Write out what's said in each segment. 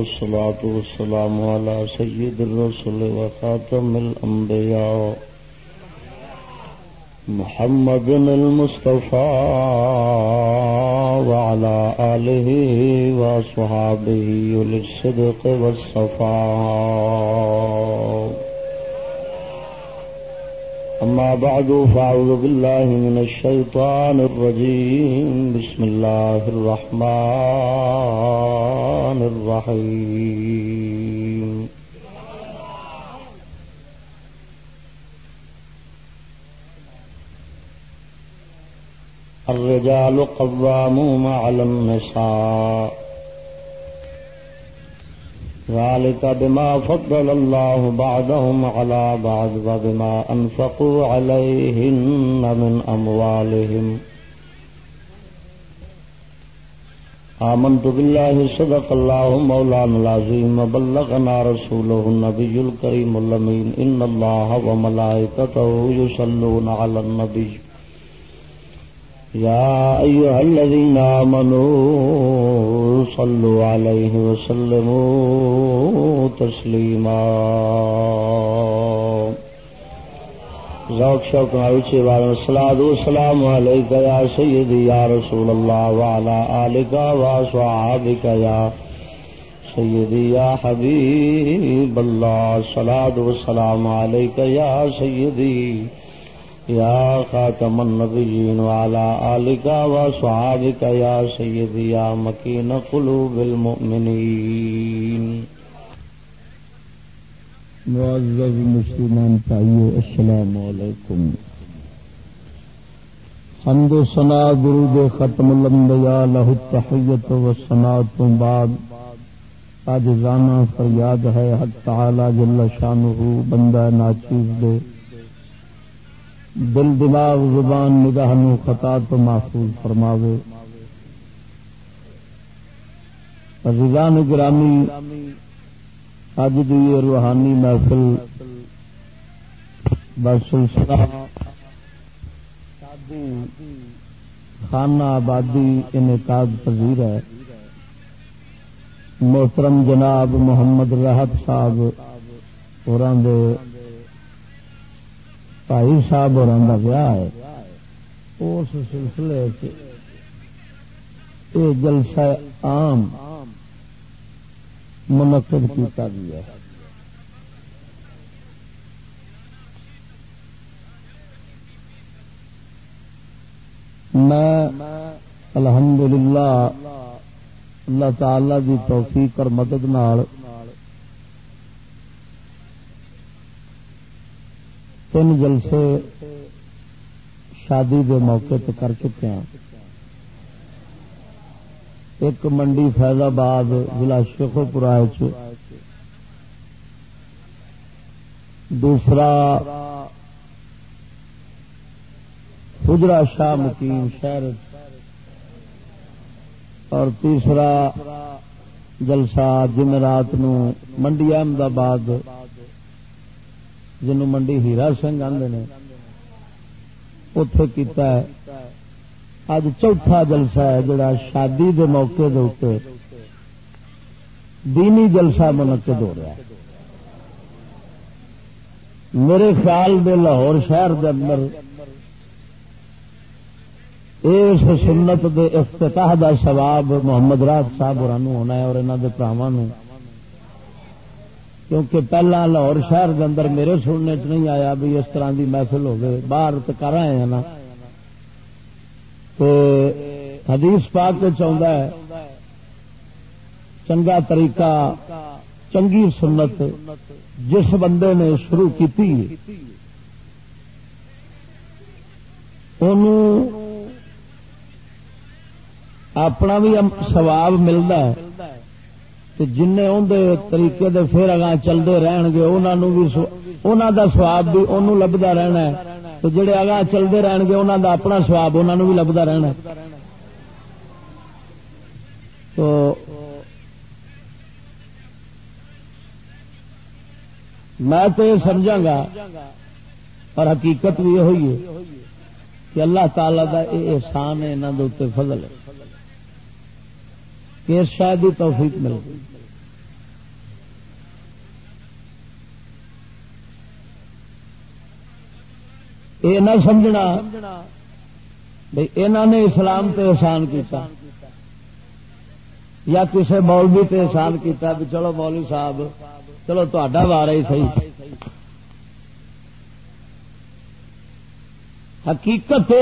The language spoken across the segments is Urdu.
والصلاة والسلام على سيد الرسل وخاتم الأنبياء. محمد المصطفى وعلى آله وصحابه للصدق والصفاء. أما بعد، فأعوذ بالله من الشيطان الرجيم. بسم الله الرحمن الرحيم. الرجال قوامون على النساء. ذلك بما فضل الله بعدهم على بعض وبما أنفقوا عليهن من أموالهم. آمنت بالله، صدق الله مولانا العظيم، وبلغنا رسوله النبي الكريم اللمين إن الله وملائكته يصلون على النبي. يا أيها الذين آمنوا صلوا عليه وسلموا تسليما ذوق شوق نوچے والے السلام والسلام عليك يا سيدي يا رسول الله وعلى آلك وصحابك يا سيدي يا حبيب الله الصلاة والسلام عليك يا سيدي یا خاتم النبیین وعلى آلک و صحابک یا سیدی یا مکین قلوب المؤمنین معزز مسلمان پائیو السلام علیکم. حمد و سنا درود ختم الانبیاء لہ التحیت و سنا تم بعد آج زانا فریاد ہے، حق تعالی جل شانہ بندہ ناچیز دے دل دماغ زبان نگاہ خطا تو محفوظ فرماوے۔ رضان گرامی اج دی روحانی محفل بس خانہ آبادی انعقاد پذیر ہے۔ محترم جناب محمد راحت صاحب اور بھائی صاحب اور ویاہ ہے اس سلسلے یہ جلسہ عام منعقد کیا گیا میں الحمدللہ اللہ تعالی دی توفیق اور مدد نال تین جلسے شادی کے موقع پہ کر چکے ہیں۔ ایک منڈی فیض آباد ضلع شیخو پورا دوسرا حجرا شاہ مقیم شہر۔ اور تیسرا جلسہ جمعرات منڈی احمد آباد۔ جن منڈی ہیرا سنگھ آدھے اتے کیتا ہے۔ اج چوتھا جلسہ ہے جڑا شادی دے موقع دے اتنے دینی جلسہ منعقد ہو رہا ہے۔ میرے خیال دے لاہور شہر دے اندر اس سنت دے افتتاح دا ثواب محمد راج صاحب ہونا ہے اور انہوں کے پراواں کیونکہ پہلا لاہور شہر کے اندر میرے سننے چ نہیں آیا بھی اس طرح کی محفل ہو گئے باہر تو کر آئے ہیں نا۔ تو حدیث پاک چاہتا ہے، چنگا طریقہ، چنگی سنت، جس بندے نے شروع کی اپنا بھی سواب ملتا ہے۔ جن طریقے دے پھر اگاں چلتے رہن گے انہوں دا سواب بھی انہوں لبدا رہنا ہے۔ تو جڑے اگاں چلتے رہن گے انہوں دا اپنا سواب انہوں بھی لبدا رہنا ہے۔ تو میں تو یہ سمجھا گا اور حقیقت بھی یہ ہوئی ہے کہ اللہ تعالی کا یہ احسان ہے یہاں فضل ہے۔ کہ ارشاد کی توفیق مل گئی یہ نہ سمجھنا بھائی انہوں نے اسلام تے احسان کیتا۔ یا کسی مولوی تے احسان کیتا بھی چلو مولوی صاحب، چلو تا وار ہی صحیح۔ حقیقت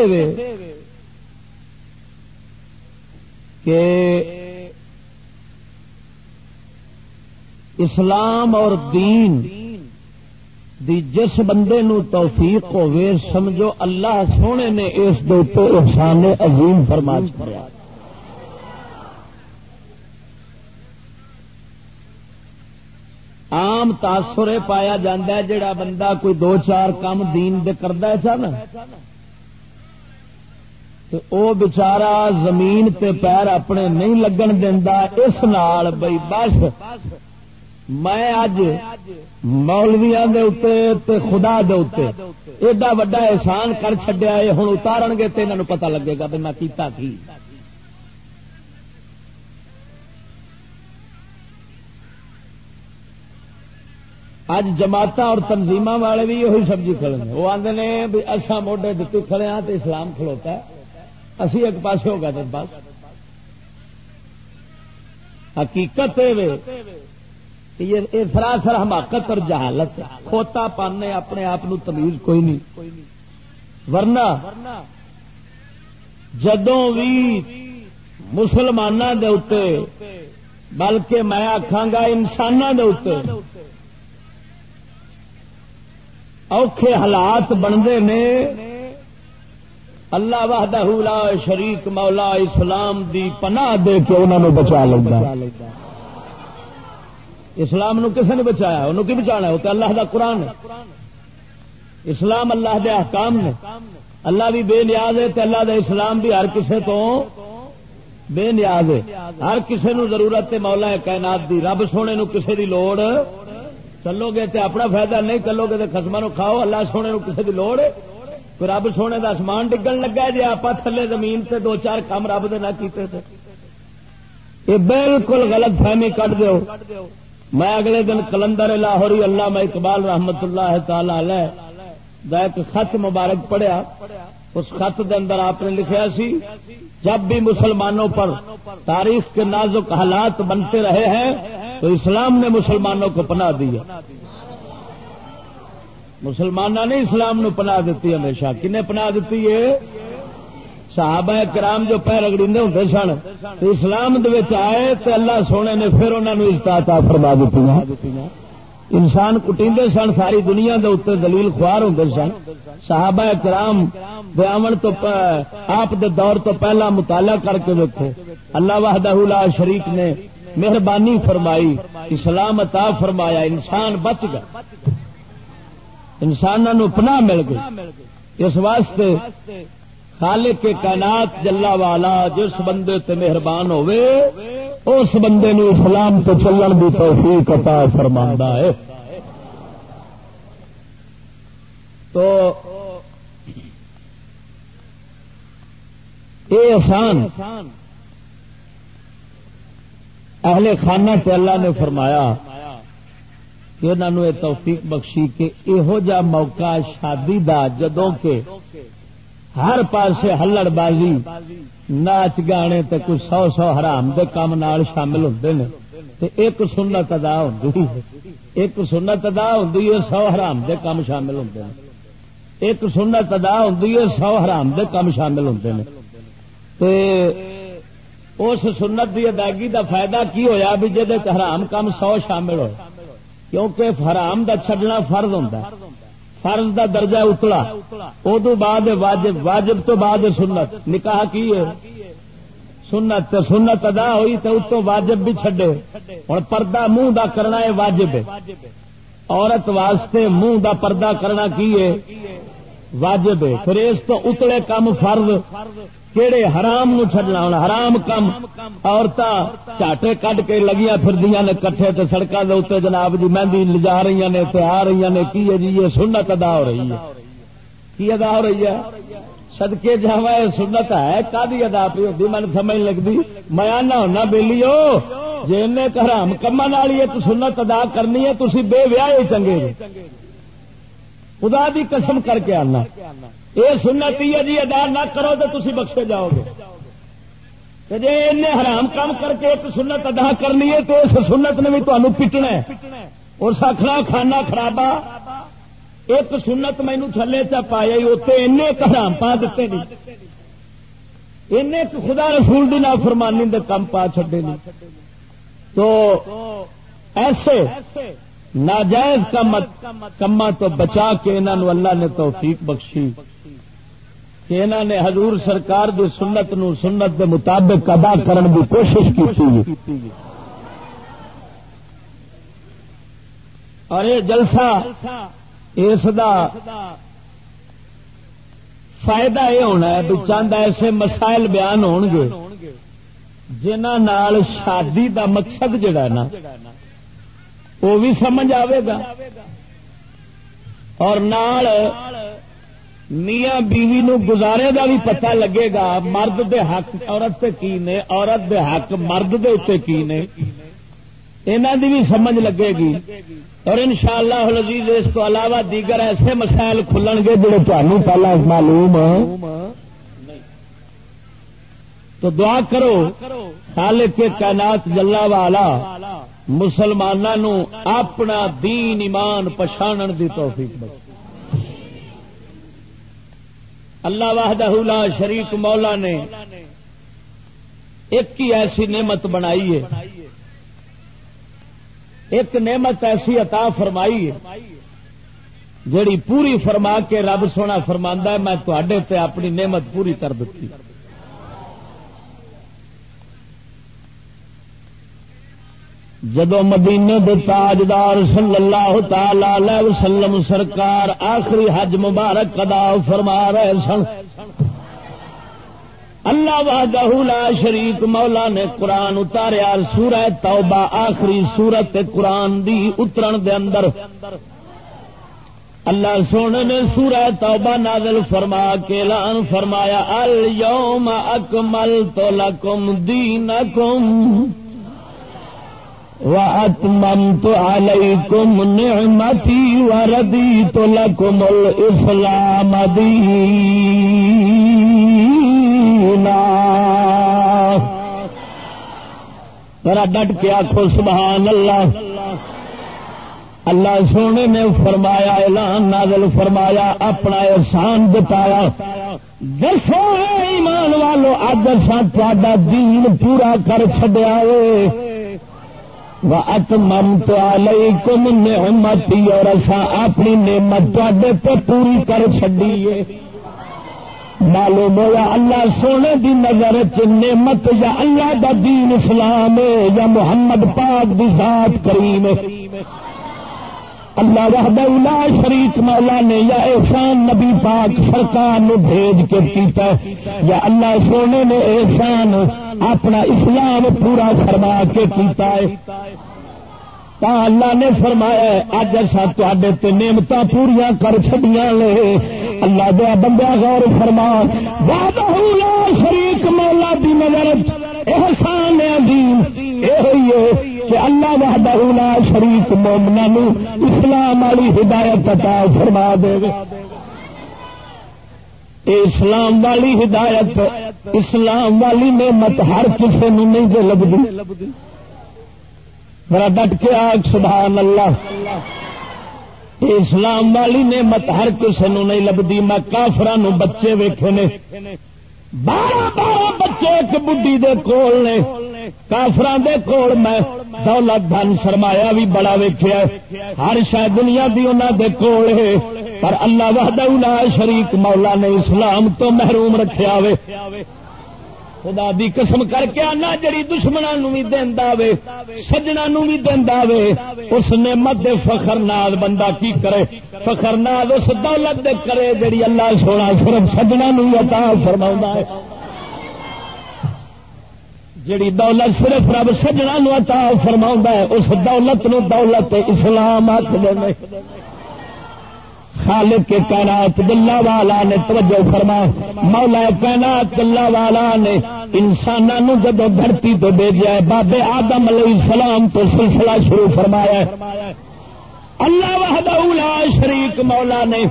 کہ اسلام اور دین دی جس بندے نو توفیق ہوے سمجھو اللہ سونے نے اس احسان عظیم فرماج کریا عام تاثر پایا جا جڑا بندہ کوئی دو چار کام دین دے کرتا ہے چل او بچارا زمین تے پیر اپنے نہیں لگن دینا اس نال بئی بس میں اج مولویا خدا دے ایڈا وڈا احسان کر چڈیا ہے ہوں اتار گے تو انہوں پتا لگے گا بھی میں کیتا کی۔ اج جماعت اور تنظیم والے بھی یہ سبزی کھڑے ہیں۔ وہ آدھے نے بھی اصا موڈے دتی کھڑے ہاں تو اسلام کھلوتا ہے۔ اسی ایک پاس ہوگا دن بس۔ حقیقت یہ سراسر حماقت اور جہالت کھوتا پانے اپنے آپ تمیز کوئی نہیں۔ ورنہ جدوں بھی مسلمانوں کے بلکہ میں آخا گا انسانوں کے اوکھے حالات بنتے نے، اللہ وحدہ لا شریک مولا اسلام دی پناہ دے کے انہوں نے بچا لینا اسلام نو کسے نے بچایا؟ انہوں کی بچانا ہے؟ اللہ دا قرآن ہے۔ اسلام اللہ دے احکام نے۔ اللہ بھی بے نیاز ہے اللہ دا اسلام بھی ہر کسے تو بے نیاز ہے۔ ہر کسے نو ضرورت ہے مولا ہے کائنات دی۔ رب سونے نو کسے دی لوڑ چلو گے تے اپنا فائدہ نہیں چلو گے تو خسما نو کھاؤ۔ اللہ سونے نو کسے دی لوڑ کوئی رب سونے دا آسمان ڈگن لگا جی۔ آپ تھلے زمین سے دو چار کام رب دے نہ کیتے تھے یہ بالکل غلط فہمی کٹ دیو۔ میں اگلے دن کلندر لاہوری اللہ میں اقبال رحمت اللہ تعالی دا ایک خط مبارک پڑھیا۔ اس خط دے اندر آپ نے لکھا سی، جب بھی مسلمانوں پر تاریخ کے نازک حالات بنتے رہے ہیں تو اسلام نے مسلمانوں کو پناہ دیا۔ مسلمانوں نے اسلام نو پناہ دیتی ہمیشہ۔ کنے پناہ دیتی ہے؟ صحابہ کرام جو پیر اگڑی ہوں سن، اسلام آئے تو اللہ سونے نے پھر انہوں نے استعتا فرما دیتی انسان کٹیندے سن، ساری دنیا دے اتنے دلیل خوار ہوں سن۔ صحابہ کرام آمن تو آپ دے دور تو پہلا مطالعہ کر کے دیکھو اللہ وحدہ لا شریک نے مہربانی فرمائی، اسلام عطا فرمایا، انسان بچ گیا۔ انسانوں پناہ مل گئی۔ اس واسطے خالق کے کائنات جلا والا، جس بندے تے مہربان ہوئے اس بندے نو اسلام تو چلن کی توفیق عطا فرما ہے۔ تو یہ آسان اہل خانہ تے اللہ نے فرمایا کہ انہوں نے توفیق بخشی کہ یہو جا موقع شادی دا جدوں کے ہر پاسے ہلڑ بازی، ناچ گانے تے کچھ سو سو حرام دے کام نال شامل ہوتے ہیں ایک سنت ادا ہوں ایک سنت ادا ہوں سو حرام دے کام شامل ہوتے ہیں ایک سنت ادا ہوں سو حرام دے کام شامل ہوتے ہیں اس سنت کی ادائیگی دا فائدہ کی ہویا بھی جی حرام کام سو شامل ہوئے؟ کیونکہ حرام دا چھڈنا فرض ہوتا فرض دا درجہ اتلا ادو بعد واجب واجب تو بعد سنت۔ نکاح کی ہے؟ سنت سنت ادا ہوئی تو اتو واجب بھی چھڈے۔ ہوں پردہ منہ دا کرنا ہے واجب۔ عورت واسطے منہ دا پردہ کرنا کی ہے؟ واجب ہے۔ پھر اس تو اتلے کم فرض کہڑے حرام نو چڈنا ہونا حرام کم۔ عورت چاٹے کٹ کے لگیا پھر نے کٹھے تے سڑکوں کے اتنے جناب جی مہندی لجا رہی نے آ رہی نے، کی ہے جی؟ یہ سنت ادا ہو رہی ہے۔ کی ادا ہو رہی ہے؟ سدکے جا سنت ہے۔ کدی ادا پی ہوتی من سمجھ لگتی میں آنا ہونا بہلی ہو جی ان حرام کما والی ایک سنت ادا کرنی ہے تھی بے ویا ہی چنگے جی۔ خدا دی قسم کر کے آنا۔ یہ سنت ہی ہے جی ادا نہ کرو تو تھی بخشے جاؤ گے جی ان حرام کام کر کے ایک سنت ادا کرنی ہے تو اس سنت نے بھی تمہیں پٹنا اور سکھنا کھانا خرابا ایک سنت مینو تھلے چ پایا اتنے این حرام پا دیتے نہیں۔ این خدا رسول دی فرمانی دے کم پا چڈے نہیں۔ تو ایسے ناجائز کما تو بچا کے انہوں اللہ نے توفیق بخشی۔ کہ انہوں نے حضور سرکار دی سنت نو سنت دے مطابق ادا کرن کی کوشش کی اور یہ جلسہ اس دا فائدہ یہ ہونا ہے بھی چند ایسے مسائل بیان ہون گے جنہ شادی دا مقصد جڑا نا وہ بھی سمجھ آئے گا۔ اور نال میاں بیوی نو گزارے دا بھی پتہ لگے گا مرد دے حق عورت تے کی نے، عورت دے حق مرد دے اتنے کی نے۔ انہوں دی بھی سمجھ لگے گی۔ اور ان شاء اللہ اس کو علاوہ دیگر ایسے مسائل کھلن گے جڑے تمہیں پہلے معلوم تو دعا کرو، خالق کے کائنات جلا والا مسلمانوں اپنا دین ایمان پچھان دی توفیق بخش اللہ واہدہ لا شریف مولا نے ایک ہی ایسی نعمت بنائی ہے۔ ایک نعمت ایسی عطا فرمائی ہے جڑی پوری فرما کے رب سونا فرما میں تے اپنی نعمت پوری کر دیتی جدو مدینے دے تاجدار صلی اللہ تعالی وسلم سرکار آخری حج مبارک ادا فرما رہے سن، اللہ وحدہ لا شریک مولا نے قرآن اتاریا، سورہ توبہ آخری سورت قرآن دی اترن دے اندر۔ اللہ سونے نے سورہ توبہ نازل فرما کے اعلان فرمایا، اليوم اکملت لکم دینکم۔ وَأَتْمَمْتُ عَلَيْكُمْ نِعْمَتِي وَرَدِيتُ لَكُمُ الْإِسْلَامَ دِينًا ذرا ڈٹ کے آخو سبحان اللہ۔ اللہ سونے نے فرمایا، اعلان نازل فرمایا، اپنا احسان بتایا۔ دسو ایمان والو اج سا دین پورا کر چڈیا اتممت علیکم نعمتی اور اسا اپنی نعمت تے پوری کر چڈیے معلوم ہوا اللہ سونے دی نظر چ نعمت یا اللہ دا دین اسلام یا محمد پاک دی ذات کریم اللہ وحدہ لا شریک مولا نے یا احسان نبی پاک سرکار نو بھیج کے کیتا یا اللہ سونے نے احسان اپنا اسلام پورا فرما کے کیتا ہے۔ اللہ نے فرمایا اج اصا تے نعمت پوریا کر چڈیا لے اللہ دیا بندہ غور فرما۔ لا شریک مولا دی نظر احسان عظیم یہ کہ اللہ وحدہ لا شریک مومنا نو اسلام والی ہدایت عطا فرما دے۔ اسلام والی ہدایت، اسلام والی نعمت ہر کسی نو نہیں دے لگتی میرا ڈٹ کے آگ، سبحان اللہ۔ اسلام والی نعمت ہر کسی نو نہیں لبھی میں کافران بچے ویخے نے۔ بارہ بارہ بچے ایک بڈی دے کول نے۔ کافران دے کول میں دولت دھن سرمایا بھی بڑا ویخیا ہر شاید دنیا بھی انہوں دے کول ہے۔ پر اللہ وحدہ لا شریک مولا نے اسلام تو محروم رکھیا وے۔ خدا دی قسم کر کے آنا جڑی دشمنوں بھی دینا وے سجنا نو بھی دینا وے۔ اس نے مد فخر نال بندہ کی کرے؟ فخر نال اس دولت دے کرے جڑی اللہ سونا صرف سجنا نو عطا فرما ہے۔ جڑی دولت صرف رب سجنا نو عطا فرما ہے، اس دولت نو دولت اسلام آخر خالق کے کائنات گلا والا نے توجہ فرما، مولا کائنات دلہ والا نے انسانوں جدو دھرتی تو بھیجا ہے، بابے آدم علیہ السلام تو سلسلہ شروع فرمایا اللہ وحدہ لا شریک مولا نے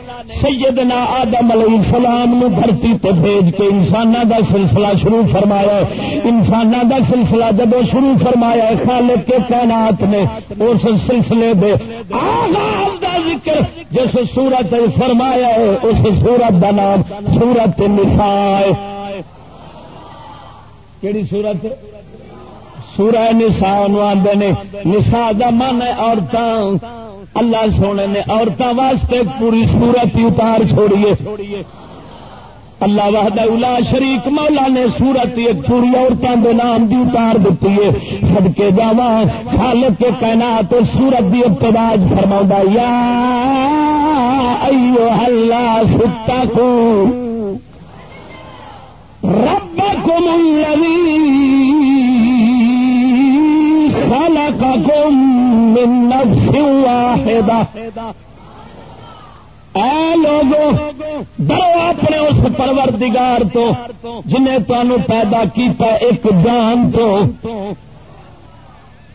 سیدنا آدم علیہ السلام نو دھرتی تے بھیج کے انسان دا سلسلہ شروع فرمایا انسان دا سلسلہ جب شروع فرمایا خالق کے کائنات نے، اس سلسلے دے آغاز دا ذکر جس سورت فرمایا ہے، اس سورت دا نام سورت نساء۔ کیڑی سورت؟ سورہ نساء آدھے نے۔ نساء دا من ہے عورتوں اللہ سونے نے عورتوں واسطے پوری سورت ہی اتار چھوڑیے اللہ وحدہ الا شریک مولا نے سورت ایک پوری عورتوں کے نام کی اتار دیتی ہے۔ سب کے جاوا خالق کے کائنات سورت کی ابتداج فرما یا ایو اللہ ستا کو رب کو خلقكم من نفس واحدة اے لوگو، ڈرو اپنے اس پروردگار تو جنہیں تمہوں پیدا کیتا ایک جان تو۔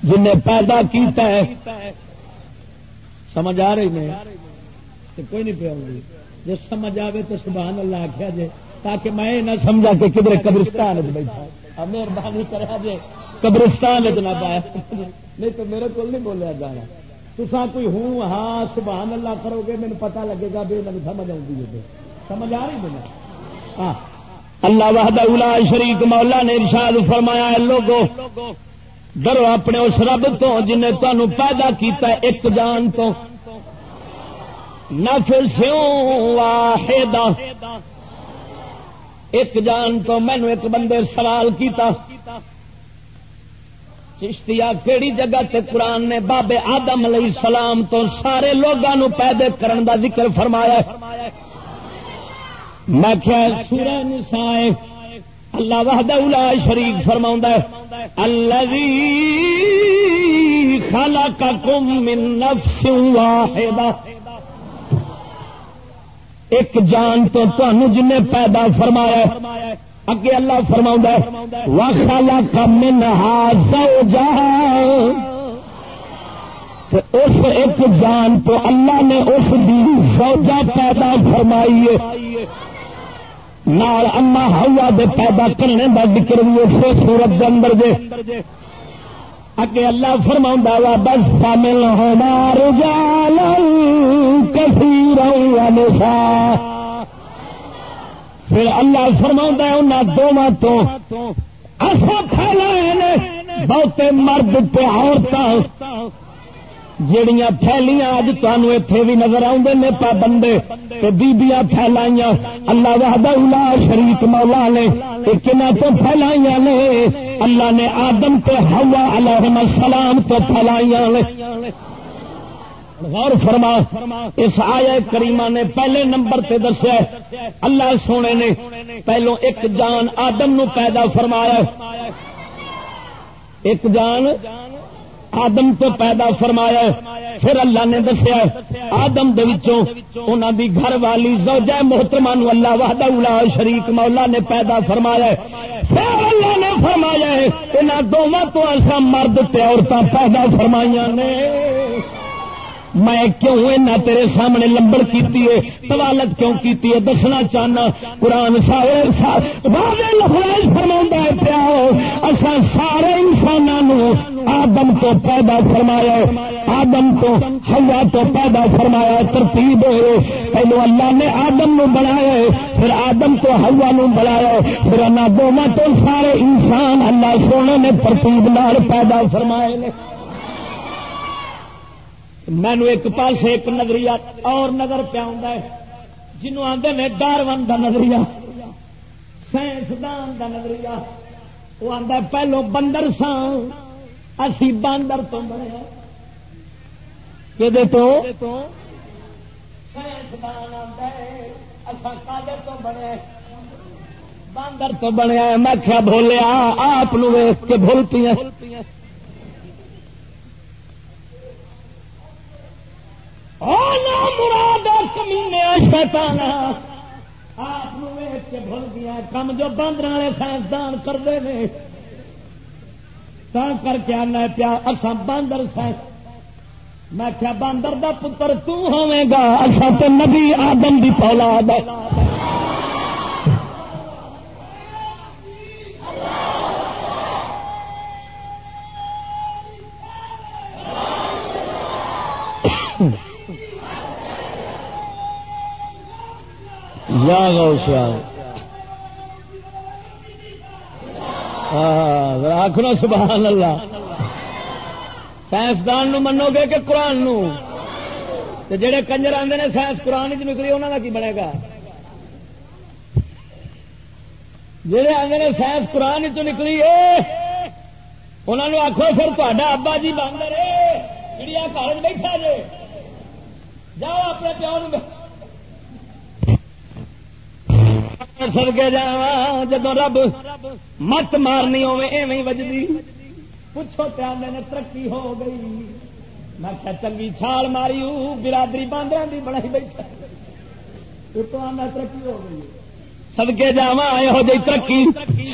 جنہیں پیدا کیتا ہے۔ سمجھ آ رہی میں؟ کوئی نہیں پہ پیا جی سمجھ آئے تو سبحان اللہ آخیا جی تاکہ میں نہ سمجھا کہ کدھر قبرستان بیٹھا۔ مہربانی کرا جی قبرستان نہ پایا نہیں تو میرے کو نہیں بولیا جانا تصا کوئی ہوں ہاں سبحان اللہ کرو گے میرے پتا لگے گا بھی میری سمجھ آؤں گی سمجھ آ رہی مجھے ہاں۔ اللہ وحدہ الا شریک مولا نے ارشاد فرمایا ہے لوگو ڈرو اپنے اس رب تو جنہیں تمہوں پیدا کیتا ہے ایک جان تو۔ نفسوں واحدہ۔ ایک جان تو مینو ایک بندے سوال کیتا۔ چشتیا کیڑی جگہ تے قرآن نے بابے آدم علیہ السلام تو سارے لوگوں پیدا کرن دا ذکر فرمایا میں کیا سورہ نسائے اللہ وحدہ الا شریف فرما الذی خلقکم من نفس واحدہ۔ ایک جان تو تنوع جن پیدا فرمایا اگے اللہ فرما وخلا کم نہا سو جا اس ایک جان تو اللہ نے اس دی سوجا پیدا فرمائی ہے۔ نال اما ہوا دے پیدا کرنے کا ذکر بھی اسے سورت کے اندر دے۔ اگے اللہ فرما وا بس شامل ہمار جال کثیر نسا پھر اللہ فرما ان دونوں تو ایسا پھیلا بہتے مرد پہ عورتیں جڑیاں پھیلیاں اج تمہیں اتے بھی نظر آدھے نے پا پابندے بیبیاں پھیلائیاں۔ اللہ وحدہ الا شریف مولا نے کنا تو پھیلائیاں نے۔ اللہ نے آدم تے ہوا علیہ السلام تو پھیلائیاں نے۔ غور فرما، اس آیا کریمہ نے پہلے نمبر تے دسیا اللہ سونے نے پہلو ایک جان آدم نو پیدا فرمایا ایک جان آدم تو پیدا فرمایا پھر اللہ نے دسیا آدم انہوں دی گھر والی زوجہ محترمہ نو اللہ وحدہ الا شریک مولا نے پیدا فرمایا پھر اللہ نے فرمایا انہوں دونوں تو ایسا مرد تے عورتیں پیدا فرمائیاں نے۔ میں کیوں نہ تیرے سامنے لمبڑ کیتی ہے؟ طوالت کیوں کیتی ہے؟ دسنا چاہنا، قرآن فرما پیا اصا سارے انسانوں آدم تو پیدا فرمایا، آدم تو ہوا تو پیدا فرمایا، ترتیب ہوئے، پہلو اللہ نے آدم نو بنایا، پھر آدم تو ہوا نو بنایا، پھر انہیں دونوں تو سارے انسان اللہ سونے نے ترتیب نال پیدا فرمائے مینو ایک پاس ایک نظریہ اور نظر پیا جنوب آدھے نے ڈارون کا نظریہ، سائنسدان کا نظریہ، وہ آتا پہلو بندر سان اسی باندر تو بنے کہ سائنسدان آتا ہے اصل تو بنے باندر تو بنیا میں کیا بولیا آپ ویس کے بھول پی مراد کمینے شیتان آپ ویچ کے بھول گیا کم جو باندر والے سائنسدان کرتے ہیں کر کے آنا پیا اصا باندر سائنس۔ میں کیا باندر دا پتر تو ہوئے گا اصا تو نبی آدم دی پولاد ہے۔ یا غوث آخر سبحان اللہ. سائنسدان منو گے کہ قرآن نو؟ جڑے کنجر آتے ہیں سائنس قرآن چ نکلی انہوں کا کی بنے گا؟ جڑے آتے ہیں سائنس قرآن چ نکلی انہوں نے آخو پھر تا ابا جی باندر جی گھر بیٹھا جے۔ جاؤ اپنے پیو سد کے جا جب رب مت مارنی ہوے وجدی۔ پوچھو پیانے نے ترقی ہو گئی۔ میں کیا چنگی چھال ماری برادری باندر کی بڑائی بیٹھا۔ تو آنا ترقی ہو گئی۔ سدکے جا یہو جی ترقی۔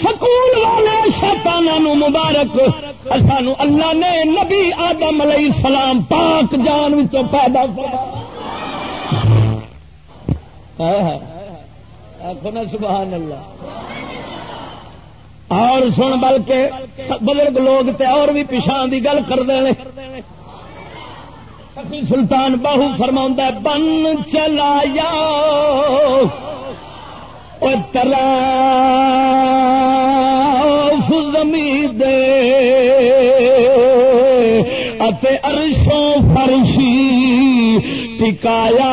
سکول والے شیطانوں مبارک۔ سانو اللہ نے نبی آدم علیہ السلام پاک جان پیدا آخو نا سبحان اللہ۔ اور سن بلکہ بزرگ لوگ تے اور بھی پچھا کی گل کرتے ہیں سلطان باہو فرما بن چلایا تلا زمین دے ارشوں فرشی ٹکایا۔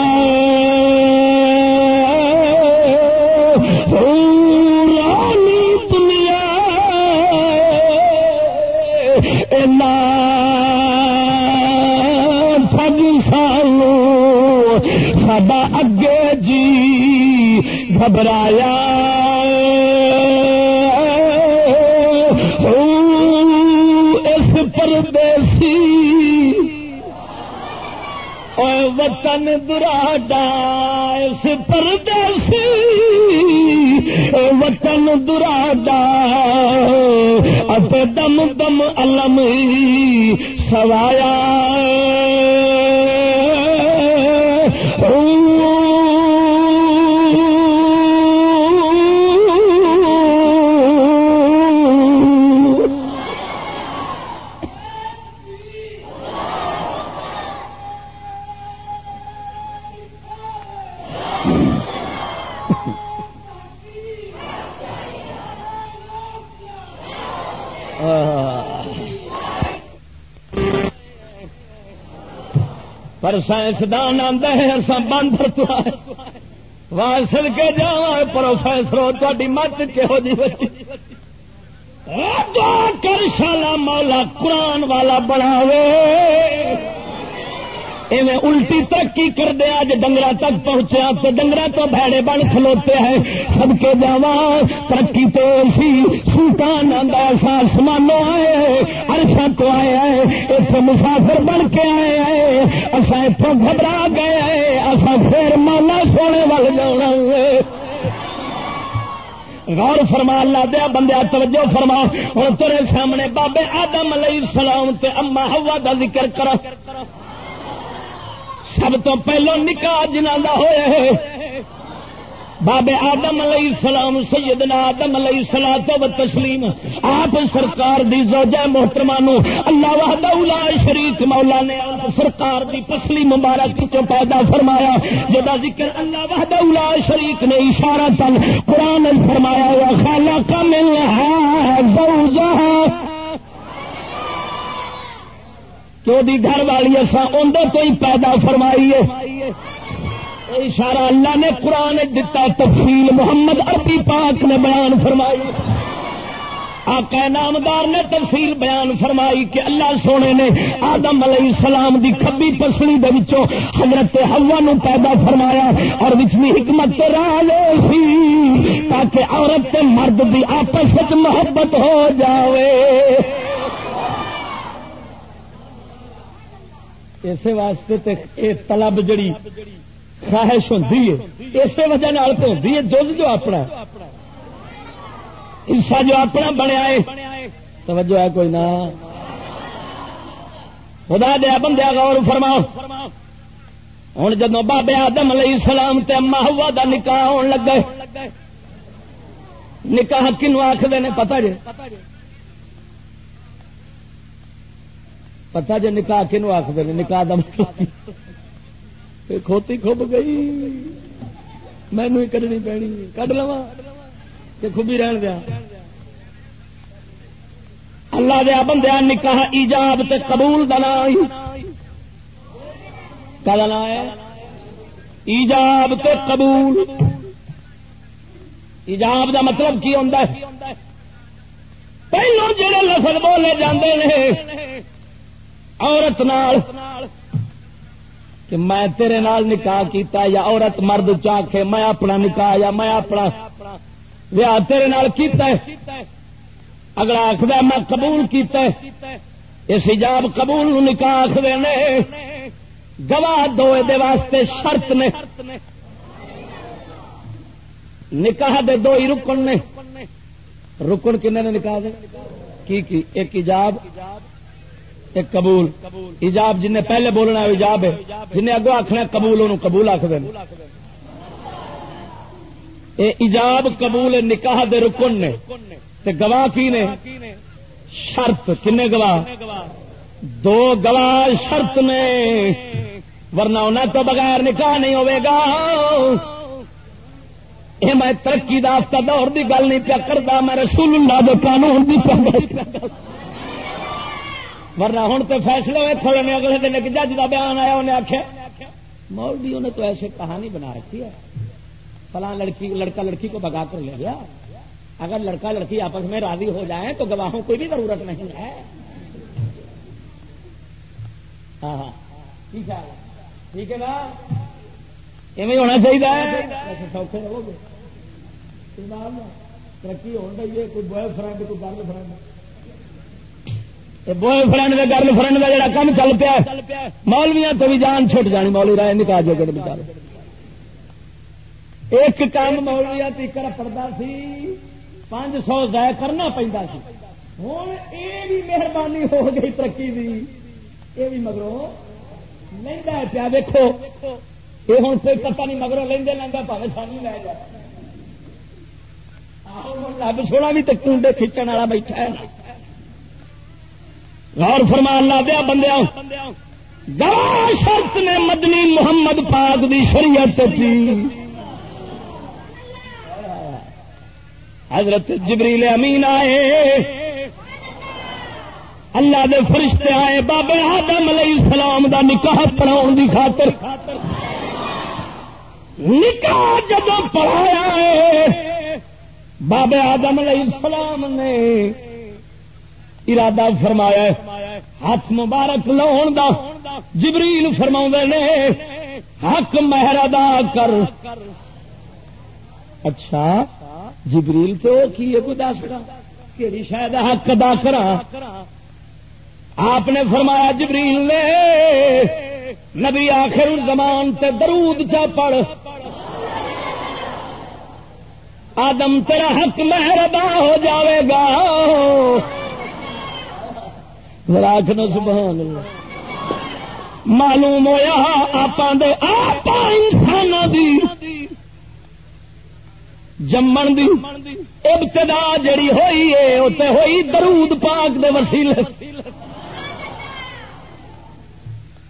گھبرایا۔ وطن دراڈا اس پردیسی۔ وطن دراڈا اب دم دم علم سوایا۔ پر سائنسدان آتا ہے اصا باندر تو واسل کے جا پروفیسر تاری مت کہو جی۔ بچی کر شالا مولا قرآن والا بناوے۔ ایویں الٹی ترقی کر دیا اج ڈنگر تک پہنچیا تو ڈنگر تو بھڑے بن کھلوتے ہیں۔ سب کے جا ترقی تو سی سلطان آدھا آسمانوں آئے۔ ارسا تو آئے آئے اتنے مسافر بن کے آئے آئے اصا اتوں گھبرا گئے آئے اصا پھر مانا سونے وال جانا غور فرما، اللہ دیا بندے توجہ فرما۔ ہوں تیرے سامنے بابے آدم علیہ السلام تے اما ہوا دا ذکر کر سب تو پہلو نکاح جنہ کا ہوا بابے آدم علیہ السلام، سیدنا آدم علیہ سلا تو تسلیم۔ آپ سرکار دی زوجہ محترمہ نو اللہ وحدہ لا شریک، مولا نے آپ سرکار دی پسلی مبارک چ پیدا فرمایا؟ جدا ذکر اللہ وحدہ لا شریک نے اشارہ تن قرآن فرمایا ہوا خالہ کا مل ہے زوجہ. کہ وہ گھر والی اصا اندر تو ہی پیدا فرمائیے اشارہ اللہ نے قرآن دتا، تفصیل محمد عربی پاک نے بیان فرمائی۔ آقا نامدار نے تفصیل بیان فرمائی کہ اللہ سونے نے آدم علیہ السلام دی کبھی پسلی دے وچوں حضرت ہوا نو پیدا فرمایا اور وچ بھی حکمت راہ سی تاکہ عورت تے مرد دی آپس وچ محبت ہو جاوے۔ اسی واسطے تے اے طلب جڑی خواہش ہوتی ہے۔ اسی وجہ تو ہوتی ہے دھد جو اپنا۔ حصہ جو اپنا بنیا ہے۔ توجہ ہے کوئی نہ۔ خدا دیا بندیا غور فرما ہوں جدو بابے آدم علیہ السلام تے اما ہوا دا نکاح ہون لگا نکاح کنو آخر نے پتا جی پتا جی نکاح کنو آخر نکاح دم کھوتی کھب گئی مینو ہی کڈنی پینی کڈ لوا خوبی رہن دیا اللہ دیا بندیا نکاح ایجاب تے قبول کا نام کا نام ہے ایجاب تے قبول ایجاب دا مطلب کی ہوتا ہے پہلو جڑے لفظ بولے جاندے نے عورت نال کہ میں تیرے نال نکاح کیتا یا عورت مرد چاہ میں اپنا نکاح یا میں اپنا ویاہ تیرے نال کیتا ہے۔ اگلا آخر میں قبول کیتا ہے۔ اس حجاب قبول نکاح آخر نے۔ گواہ دو دے واسطے شرط نے۔ نکاح دے دو ہی رکن نے۔ رکن کنے نے نکاح دے؟ کی کی؟ ایک ایجاب ایک قبول۔ ایجاب جن پہلے بولنا ایجاب ہے۔ جن اگو آخنا قبول، انہوں قبول آخر ایجاب قبول نکاح دے رکن نے۔ تے گواہ کی نے؟ شرط۔ کنے گواہ؟ دو گواہ شرط نے۔ ورنہ انہیں تو بغیر نکاح نہیں ہوئے گا۔ یہ میں ترقی دافتہ دور دی گل نہیں پیا کرتا میں رسول اللہ دے قانون دی پیا ورنہ ہوں تو فیصلے ہوئے تھوڑے نے اگلے دن ایک جج کا بیان آیا، انہیں آخیا مولویوں نے تو ایسے کہانی بنا رکھی ہے۔ فلاں لڑکی، لڑکا لڑکی کو بگا کر لے گیا۔ اگر لڑکا لڑکی آپس میں راضی ہو جائیں تو گواہوں کوئی بھی ضرورت نہیں ہے۔ ہاں ہاں۔ ٹھیک ہے؟ ٹھیک ہے نا؟ ایویں ہونا چاہیے۔ سوکھے رہو گے۔ ترقی ہو رہی ہے، کوئی بوائے فرینڈ کوئی گرل فرینڈ بوائے فرینڈ کا گرل فرینڈ کا جڑا کام چل پیا مولویا تو بھی جان چھٹ جانی، مولوی رائے نکا جو گے بچارے ایک کام مولویا تیکر پڑتا سی، پانچ سو ضائع کرنا پہنتا سی۔ ہوں یہ بھی مہربانی ہو گئی ترقی کی یہ بھی مگروں لینا پیا دیکھو یہ ہوں کوئی پتا نہیں مگروں لینا لینا پہ سانو لے جائے رب سونا بھی تو کنڈے کھچن والا بیٹھا ہے۔ غور فرما اللہ دیا بندیا گواہ شرط نے مدنی محمد پاک دی شریعت تھی حضرت جبریل امین آئے۔ اللہ دے فرشتے آئے، بابے آدم علیہ السلام دا نکاح پڑھاؤ دی خاطر۔ نکاح جب پڑھایا ہے، بابے آدم علیہ السلام نے ارادہ فرمایا ہاتھ مبارک لاؤن دا، جبریل فرما نے، حق مہر ادا کر۔ اچھا جبریل تو کی کوئی دس کہ شاید حق ادا کرا؟ آپ نے فرمایا، جبریل نے نبی آخر زمان تے درود چا پڑھ۔ آدم تیرا حق مہر ادا ہو جاوے گا۔ سبحان اللہ۔ معلوم ہوا آپ انسان جمن دی ابتدا جڑی ہوئی ہے اتنے ہوئی درود پاک دے وسیلے۔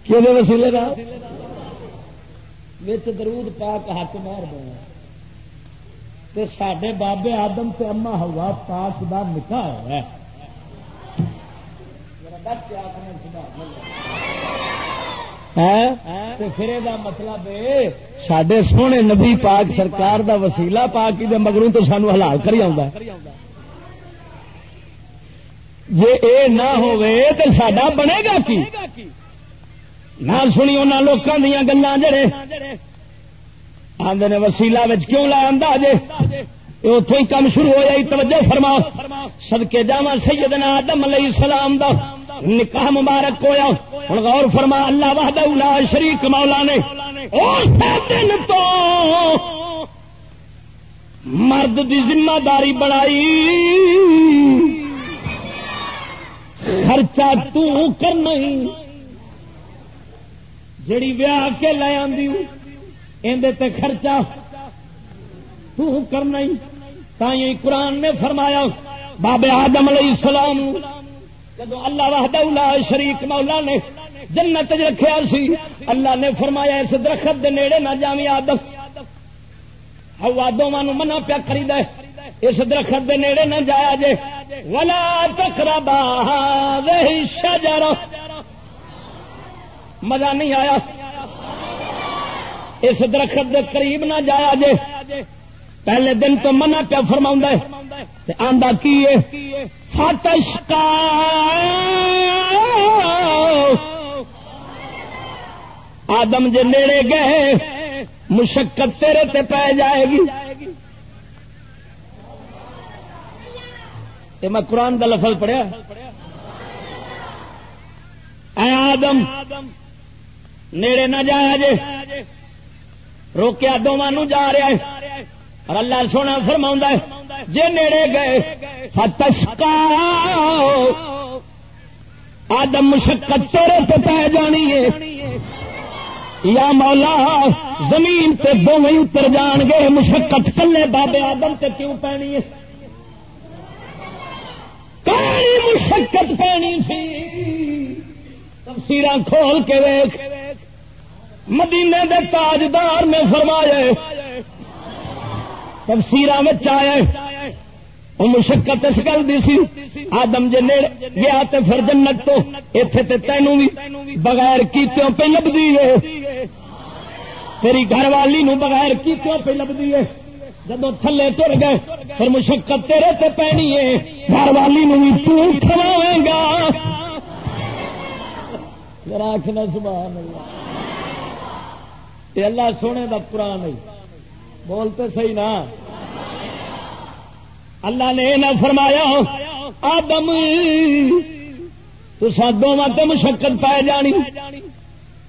کہ وسیلے کا درود پاک ہاتھ مار دیا سڈے بابے آدم سے اما ہوا پاک دا نکاح ہے پھر مطلب سڈے سونے نبی پاک سرکار دا وسیلہ پاک مگروں تو سانو حلال کری آ جی اے نہ ہوئے تو سڈا بنے گا کی؟ نہ سنی ان لوگوں دیا گلان جڑے۔ آدھے نے وسیلا کیوں لا جے؟ اتوں ہی کام شروع ہو جائی توجہ فرما سدکے جا سیدنا آدم علیہ السلام دا۔ نکاح مبارک ہویا۔ ہوں غور فرما، اللہ وحدہ لا شریک مولا نے۔ دن تو مرد دی ذمہ داری بنائی۔ خرچہ تو کرنا جڑی ویاہ کے لے آدھی اندر خرچہ تو کرنا تھی قرآن نے فرمایا بابے آدم علیہ السلام جدو اللہ وحدہ شریک مولا نے جنت رکھا سی، اللہ نے فرمایا اس درخت دے نیڑے نہ جامی آدم۔ ہوا دونوں منع پیا کری دے اس درخت دے نیڑے نہ جایا جے۔ ولا تکرا شجر مزہ نہیں آیا۔ اس درخت دے قریب نہ جایا جے۔ پہلے دن تو منع پیا فرما آندا کی فتش کا۔ آدم جے نیڑے گئے، مشقت تیرے تے پی جائے گی۔ یہ میں قرآن کا لفظ پڑھیا۔ اے آدم، نیڑے نہ جایا جے۔ روکیا دونوں جا رہا ہے۔ اور اللہ سونا فرما جے نیڑے گئے فتشکا آدم مشقت تیرے تے پی جانی ہے۔ یا مولا، زمین تے دونوں اتر جان گے، مشقت کلے بابے آدم تے کیوں پینی ہے؟ کاری مشقت پینی سی۔ تفصیل کھول کے ویخ مدینے دے تاجدار نے فرمایا تفصیل آئے وہ مشقت اس گل دی سی۔ آدم جی نیڑ گیا تو پھر جنت تو اتے تے تینوں بھی بغیر کیتوں پہ لبھی ہے۔ تیری گھر والی نو بغیر کیتوں پہ لبھی ہے۔ جدو تھلے تر گئے، پھر مشقت تیرے تے پینی ہے۔ گھر والی نو بھی تو کھوائے گا۔ آخنا سبحان اللہ۔ یہ اللہ سونے کا قرآن ہے۔ بولتے صحیح نا۔ اللہ نے نہ فرمایا، آدم تو دونوں تے مشقت پائے جانی۔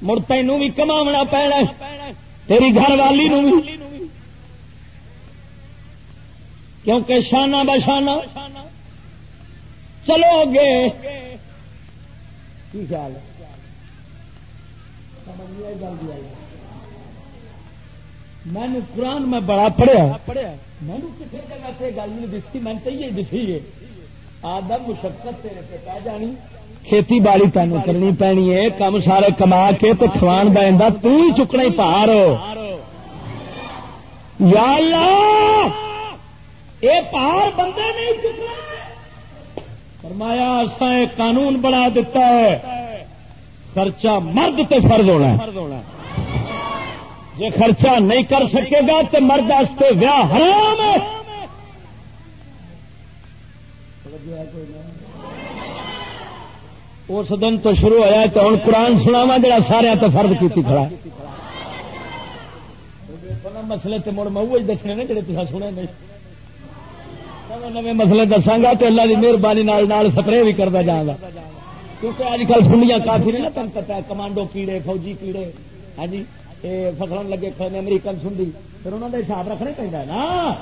مڑ تینوں بھی کما پینا تیری گھر والی نو بھی کیونکہ شانہ بشانہ چلو گے۔ کی خیال ہے؟ میں نے قرآن میں بڑا پڑھیا۔ میں نے کسی جگہ سے گل نہیں دسی میں تو یہ دسی ہے۔ آدم مشقت تیرے پہ پہ جانی۔ کھیتی باڑی تین کرنی پینی ہے کم سارے کما کے تو کھوان دا تو ہی چکنا ہی پار یا اللہ اے پہاڑ بندے نہیں چکنا۔ فرمایا اسا قانون بنا دیتا ہے۔ خرچہ مرد تے فرض ہونا ہے۔ جی خرچہ نہیں کر سکے گا تو مرد ویاہ حرام ہے۔ اس دن تو شروع ہوا تو ہوں قرآن سناوا جا سارا تو فرد کی کھڑا مسلے تو مڑ میں دکھنے نے جڑے تصا سنے نہیں نئے مسلے دساگا تو اللہ کی مہربانی سپرے بھی کرتا جاگا کیونکہ اج کل سنیا کافی نے نا تم پتا کمانڈو کیڑے، فوجی کیڑے۔ ہاں جی؟ فصل لگے کھڑے امریکن سنڈی، پھر انہوں نے حساب رکھنا چاہیے نا۔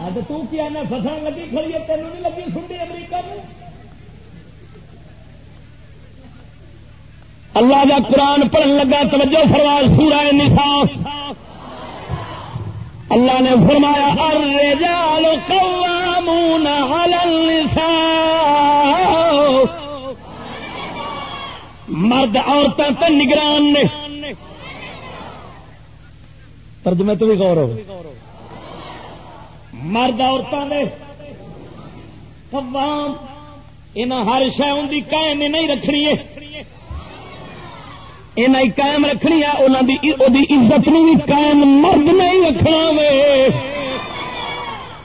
اب تو کیا فصل لگی کھڑی ہے، تینوں نہیں لگی سنڈی امریکن؟ اللہ کا قرآن پڑھن لگا، توجہ فرواز سورہ نساء۔ اللہ نے فرمایا، الرجال قوامون علی النساء۔ مرد عورتوں تے نگران نے ترجمے تو بھی غور ہو مرد عورتوں نے قوام انہیں ہر شہ ان کی قائم نہیں رکھنی ہے۔ انہیں قائم رکھنی ہے انہوں کی عزت نہیں قائم مرد نہیں رکھنا وے۔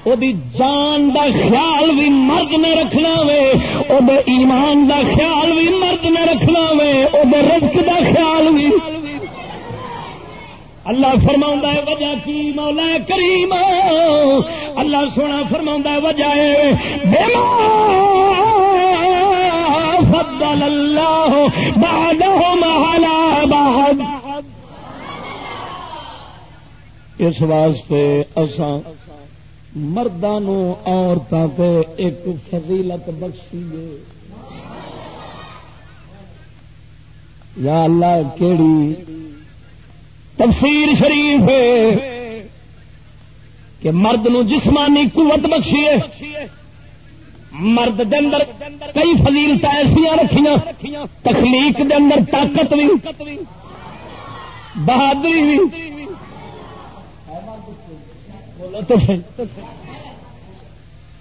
وہ جان دا خیال بھی مرد نے رکھنا وے۔ وہ ایمان دا خیال بھی مرد نے رکھنا وے۔ وہ رزق دا خیال بھی اللہ فرما ہے، وجہ کی مولا کریم؟ اللہ سونا فرما ہے، وجہ فضل اللہ بعدهم على بعد اس واسطے اساں مردوں عورتوں تے ایک فضیلت بخشی یا اللہ کیڑی تفسیر شریف کہ مرد نو جسمانی قوت بخشی ہے۔ مرد دے اندر کئی فضیلت ایسا رکھیاں، تخلیق دے اندر طاقت بھی، بہادری بھی۔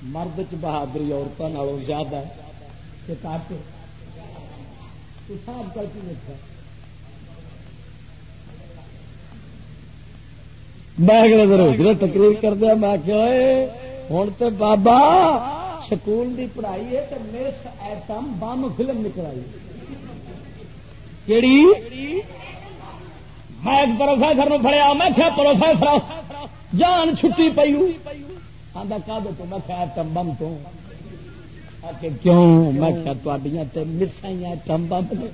مرد چ بہادری عورتوں زیادہ ہے۔ کہ کاٹ حساب کر کے دیکھا میں تقریر کر دیا میں ہوں تو بابا، سکول دی پڑھائی ہے تو مس ایٹم بم فلم نکل آئی. کیڑی? میں ایک پروفیسر پڑیا میں کیا پروفیسر، جان چھٹی پی آدھا کا دو میں کیا ایٹم بم تو کیوں؟ میں کیا مسائیں ایٹم بم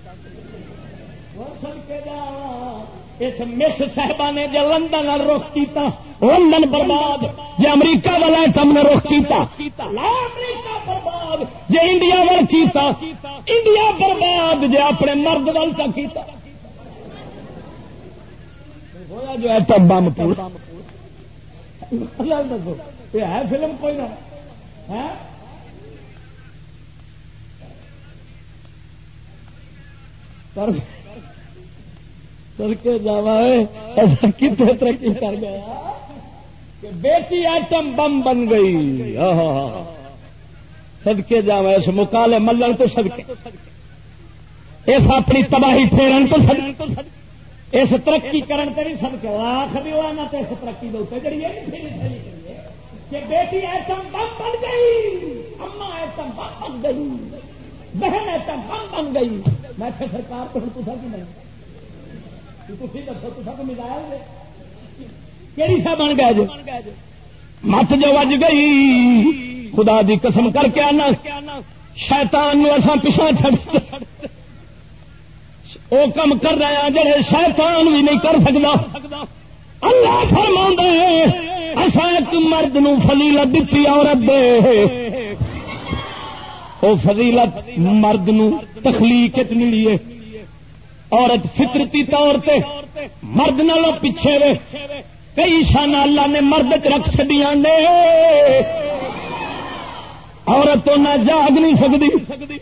اس مس صاحبہ نے جو لندن رخ کیتا، لندن برباد جی امریکہ والا ایٹم نے رخ کیتا۔ امریکہ برباد جی انڈیا وال کیتا۔ انڈیا برباد جی اپنے مرد وال کا کیتا۔ ہوا جو ایٹم بم پورا ہے فلم کوئی نہ۔ ہاں؟ پر کے جا کتنے ترقی کر گیا۔ کہ بیٹی ایٹم بم بن گئی۔ سدکے جا اس مکالے ملن تو سدکے اس اپنی تباہی پھیرن تو سد اس ترقی کرن تو نہیں سدکے آخ بھی ہوا نہ تو اس ترقی دے جڑی کہ بیٹی ایٹم بم بن گئی اما ایٹم بم بن گئی، بہن ایٹم بم بن گئی۔ میں سرکار کو پوچھا کہ نہیں۔ بن گیا جو مت جو وج گئی خدا دی قسم کر کے آنا شیتان اصا پچھا چڑ وہ کم کر رہے ہیں جڑے شیطان بھی نہیں کر سکتا اللہ فرما اصا ایک مرد نو فضیلت دیتی عورت دے وہ فضیلت مرد نو تخلیق ملی ہے عورت فطرتی طور پہ مرد نالوں پیچھے وے۔ کئی شان اللہ نے مرد چ رکھ چڈیا نے۔ عورت جاگ نہیں سکتی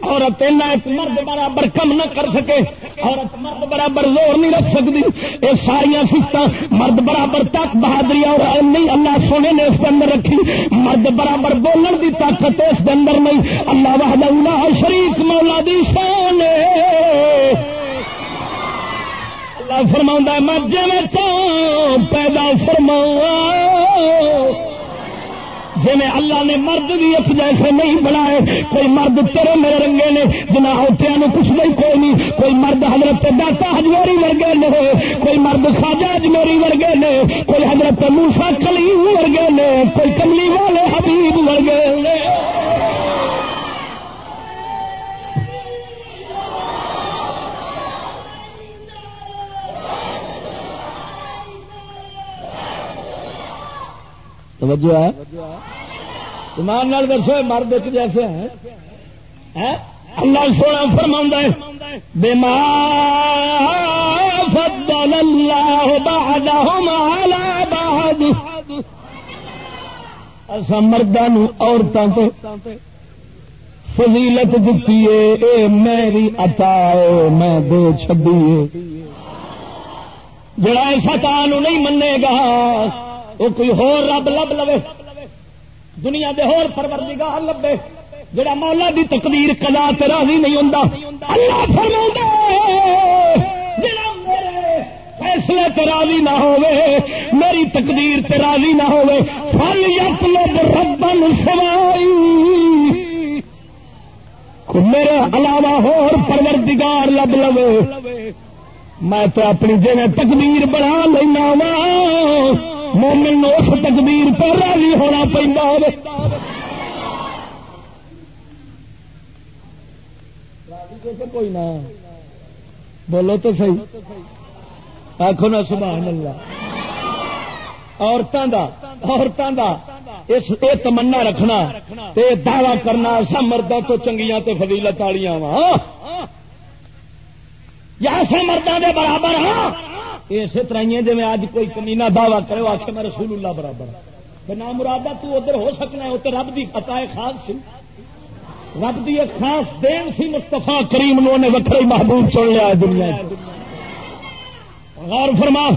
عورت ایک مرد برابر کم نہ کر سکے۔ عورت مرد برابر زور نہیں رکھ سکتی یہ ساریا سفت مرد برابر تک بہادری اور نہیں اللہ سونے نے اس کے اندر رکھی۔ مرد برابر بولن کی طاقت اس کے اندر نہیں۔ اللہ وحدہ شریف مولا دی شان اللہ فرما میں جی پیدا فرما جی اللہ نے مرد بھی ایک جیسے نہیں بنائے، کوئی مرد تیرے میرے رنگے نے جنہ ہوتیا نے کچھ نہیں، کوئی نہیں۔ کوئی مرد حضرت داتا ہجوری ورگے نے، کوئی مرد خاجا ہجوری ورگے نے، کوئی حضرت موسا کلیم ورگے نے، کوئی کملی والے حبیب ورگے نے۔ توجہ ہے؟ ایمان نال دسو مرد ایک جیسے ہیں۔ اللہ سونا فرما بیمار فضل اللہ بعدهم على بعد۔ اسا مردوں عورتوں تے فضیلت دیتی ہے، اے میری عطا ہے، میں دے چھڈی ہے۔ جڑا اس عطا نہیں منے گا وہ کوئی ہور رب لب لو دنیا دے ہور پروردگار لبے۔ جڑا مولا دی تقدیر کلا تے راضی نہیں ہوں اللہ فرما جڑا فیصلے تے راضی نہ ہوے میری تقدیر تے راضی نہ ہوے فل یتلب ربن سوائی۔ میرے علاوہ ہور پروردگار لب لو میں تو اپنی جی تقدیر بنا لینا وا۔ مومن اس تقدیر پر راضی ہونا پہ کوئی نہ۔ بولو تو صحیح۔ آخو نا سبحان اللہ۔ عورتوں دا عورتوں دا اس اے تمنا رکھنا تے دعوی کرنا سا مردوں تو چنگیاں تے فضیلت والیاں وا یا سا مردوں دے برابر ہاں۔ اسی طرح جی میں اج کوئی کمینا دعوی کرے آخر میں رسول اللہ برابر ہاں۔ نام مرادہ تو ادھر ہو سکنا ہے ادھر رب کی عطا خاص سی۔ رب کی ایک خاص دین سی مستفا کریم نو نے وکری محبوب چن لیا دنیا غور فرما۔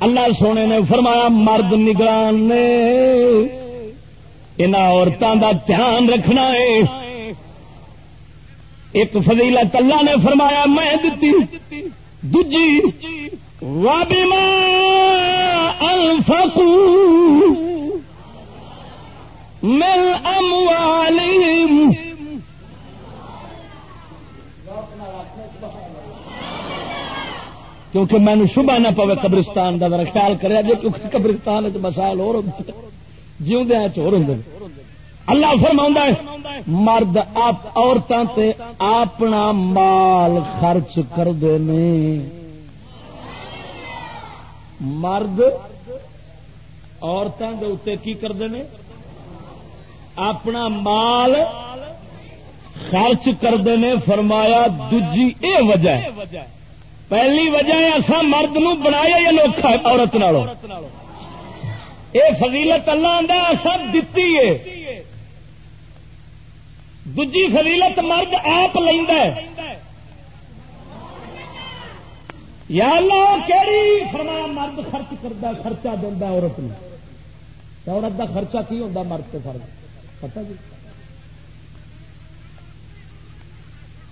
اللہ سونے نے فرمایا، مرد نگران نے ان عورتوں کا دھیان رکھنا ہے۔ ایک فضیلت اللہ نے فرمایا، میں دتی دجی وبما انفقوا من اموالهم کیونکہ میں شبہ نہ پوے قبرستان کا ذرا خیال کرے جی کیونکہ قبرستان مسائل اور ہو اللہ فرما مرد عورتوں سے اپنا مال خرچ کرتے مرد عورتوں کے اتنے کی کرتے ہیں اپنا مال خرچ کرتے ہیں فرمایا دجی اے وجہ ہے۔ پہلی وجہ ہے اصا مرد نو بنایا یا لوکھا عورت نالوں؟ یہ فضیلت اللہ آدھا اصا دتی ہے دجی فضیلت مرد آپ لینا یا اللہ کہڑی فرمایا مرد خرچ کرتا خرچہ دینا عورت نے عورت دا خرچہ کی ہوتا مرد کے فرق پتا جی؟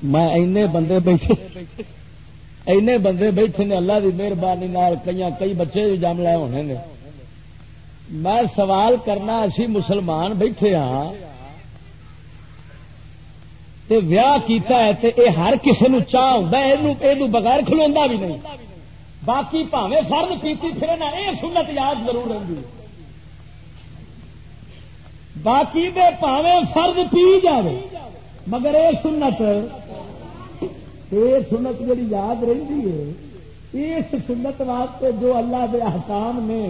میں اینے بندے بیٹھے، اینے بندے بیٹھے نے اللہ کی مہربانی کئی کئی بچے بھی جم لے ہونے نے۔ میں سوال کرنا، اسی مسلمان بیٹھے ہاں تے ویاہ کیتا ہے تے اے ہر کسی نو چاہ ہوتا ہے یہ بغیر کھلوا بھی نہیں۔ باقی پاوے فرد پیتی پھر نہ یہ سنت یاد ضرور رہی باقی دے پاوے فرد پی جاوے، مگر یہ سنت یہ سنت جی یاد رہی ہے، اس سنت واسطے جو اللہ کے احکام نے،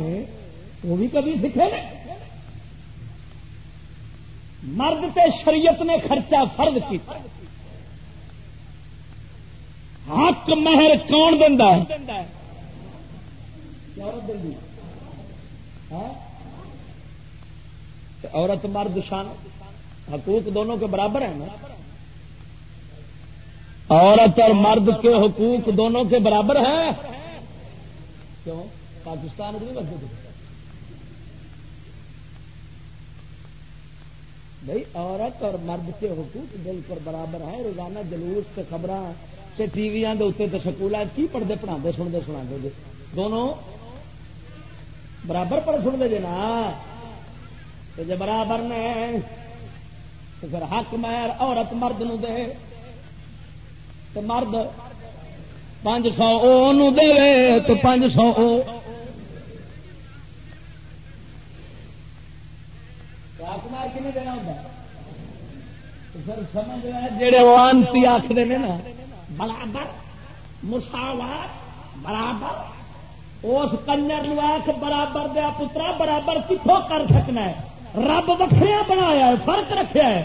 وہ بھی کبھی سیکھے مرد تے شریعت نے خرچہ فرد کیا حق مہر کون دینا ہاں؟ عورت مرد شان، حقوق دونوں کے برابر ہیں نا۔ عورت اور مرد کے حقوق دونوں کے برابر ہیں۔ کیوں؟ پاکستان نہیں بچے بھائی عورت اور مرد کے حقوق بالکل برابر ہیں روزانہ جلوس سے خبر سے ٹی وی اتنے سکول کی پڑھتے پڑھا سنتے سنا جی دونوں برابر پڑھ سنتے جی نا۔ جی برابر نے، تو پھر حق مہر عورت مرد نو دے۔ تو مرد پانچ سو او دے تو پانچ سو او دینا پھر سمجھ آخر نا، برابر، مساوات، برابر، اس کنجر آخ برابر دیا پترا، برابر کتوں کر سکنا ہے؟ رب وکھریا بنایا ہے، فرق رکھا ہے۔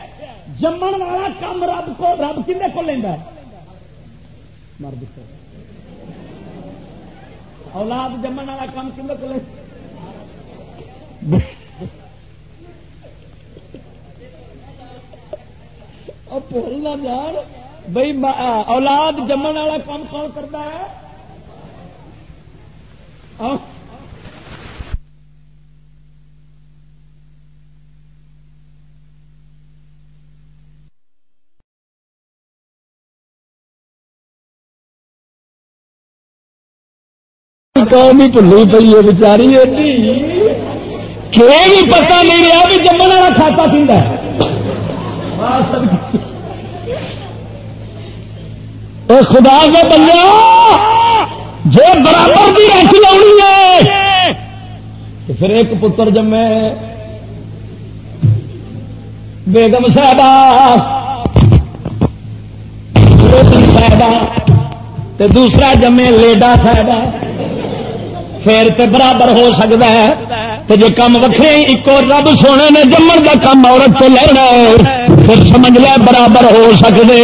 جمن والا کام رب کو، رب کھنے کو لینا ہے؟ مرد کو اولاد جمن والا کام کم کو بولنا جان بھائی اولاد جمن والا کام کون کرتا ہے؟ قوم ہی ٹلی پی ہے بچاری کہ بھی پتا نہیں رہا بھی جمن والا کھاتا پہ خدا کے بندے جو برابر کی رکھ لونی ہے پھر ایک پتر جمے بیگم صاحبہ صاحبہ دوسرا جمے لیڈا صاحبہ پھر تے برابر ہو سکتا ہے جی کم وکرے ایک رب سونے نے جمن کا کام عورت تو لینا پھر سمجھ لیا برابر ہو سکتے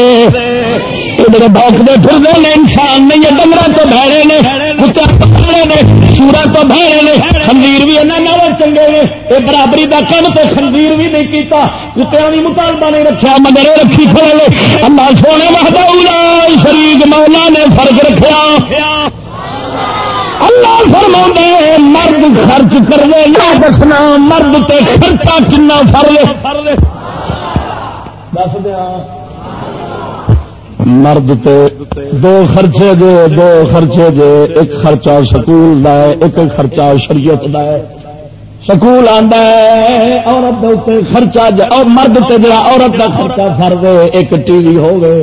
میرے بوکتے پھر نے انسان نہیں ڈنگر تو بہرے نے، کتے بہرے نے سورا تو بہرے نے، خنزیر بھی یہاں چنگے نے۔ یہ برابری کا کم تو خنزیر بھی نہیں کیتا۔ کتیا بھی مطالبہ نہیں رکھا مگر رکھی کھڑے اللہ سونے محدود شریف مولا نے فرق رکھا اللہ فرما مرد خرچ کرے نہ دسنا مرد تے خرچہ کنا فر لے دس دیا۔ مرد تے دو خرچے جے دو خرچے جے ایک خرچہ سکول دا ہے، ایک خرچہ شریعت دا ہے۔ سکول آندا ہے، عورت دے خرچہ اور مرد تے جڑا عورت دا خرچہ فرض ایک ٹی وی ہوگے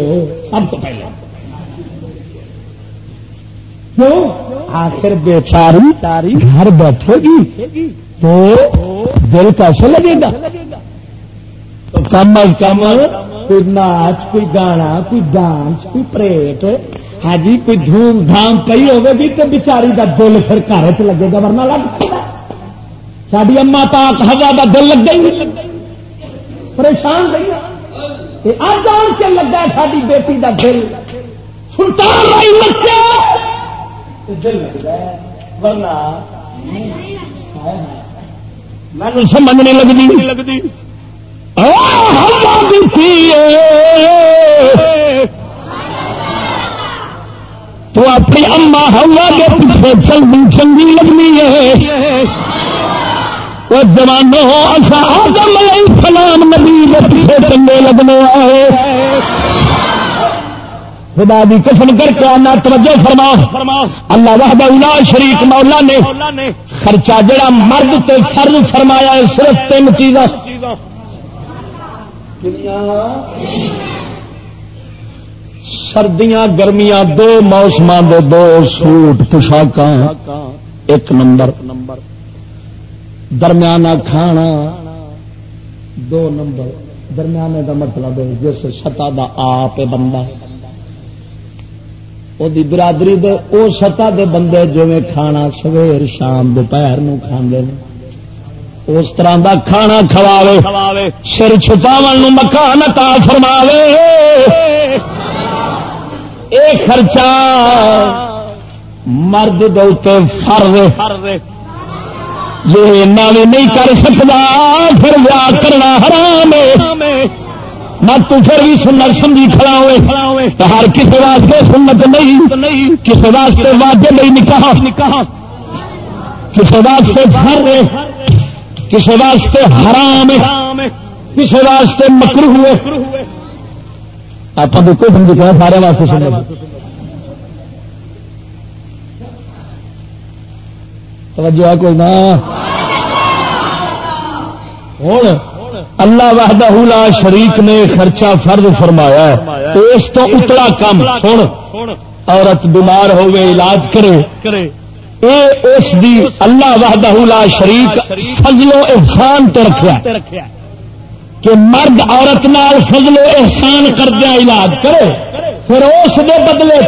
سب تو پہلے کیوں؟ آخر بے چاری، گھر بیٹھے گی، تو دل کیسے لگے گا؟ تو کم از کم کوئی ناچ کوئی گانا کوئی ڈانس کوئی پریٹ ہاں جی کوئی دھوم دھام پی ہوگی تو بچاری کا دل پھر گھر چ لگے گا ورنہ لگ ساری اما پاک ہوا کا دل لگ گئی پریشان گئی اج آن کے لگا ساری بیٹی کا دل۔ سلطان رائی بچے میں سمجھ نہیں لگتی۔ لگتی۔ تو اپنی اما ہوا کے پیچھے چلنی چنگی لگنی ہے۔ وہ جوانوں آدم علیہ السلام نبی کے پیچھے چنگے لگنے آئے۔ خدا دی قسم کر کے آنا توجہ فرما۔ اللہ وحدہ الا شریک مولا نے خرچہ جڑا مرد تے فرض فرمایا ہے، صرف تین چیزاں۔ سردیاں، گرمیاں، دو موسم دے دو سوٹ پوشاک ایک نمبر۔ نمبر درمیانہ کھانا۔ دو نمبر۔ درمیانے کا مطلب ہے جس سطح دا آپ بندہ۔ وہ برادری دے او سطح دے بندے جو کھانا سویر شام دوپہر کھانے اس طرح دا کھانا کھواوے سر چھپاو مکان تا فرماوے۔ اے خرچہ مرد دے فر جی ایسا بھی نہیں کر سکتا پھر ویا کرنا حرام مت پھر بھی سنت سمجھی کھڑا ہوئے ہر کسی واسطے سنت نہیں۔ کسی واسطے واجب نہیں نکاح۔ کسی واسطے فر کسی واسطے حرام کسی واسطے مکرو ہوئے آپ کو کوئی سمجھ سارے واسطے سنے توجہ ہے کوئی نہ۔ ہوں، اللہ وحدہ لا شریک نے خرچہ فرد فرمایا اس تو اتلا کم، سن۔ عورت بیمار ہوئے، علاج کرے۔ اے اس دی اللہ وحدہ لا شریک فضل و احسان تے رکھا کہ مرد عورت نال فضل و احسان کردیا علاج کرے، پھر اس دے بدلے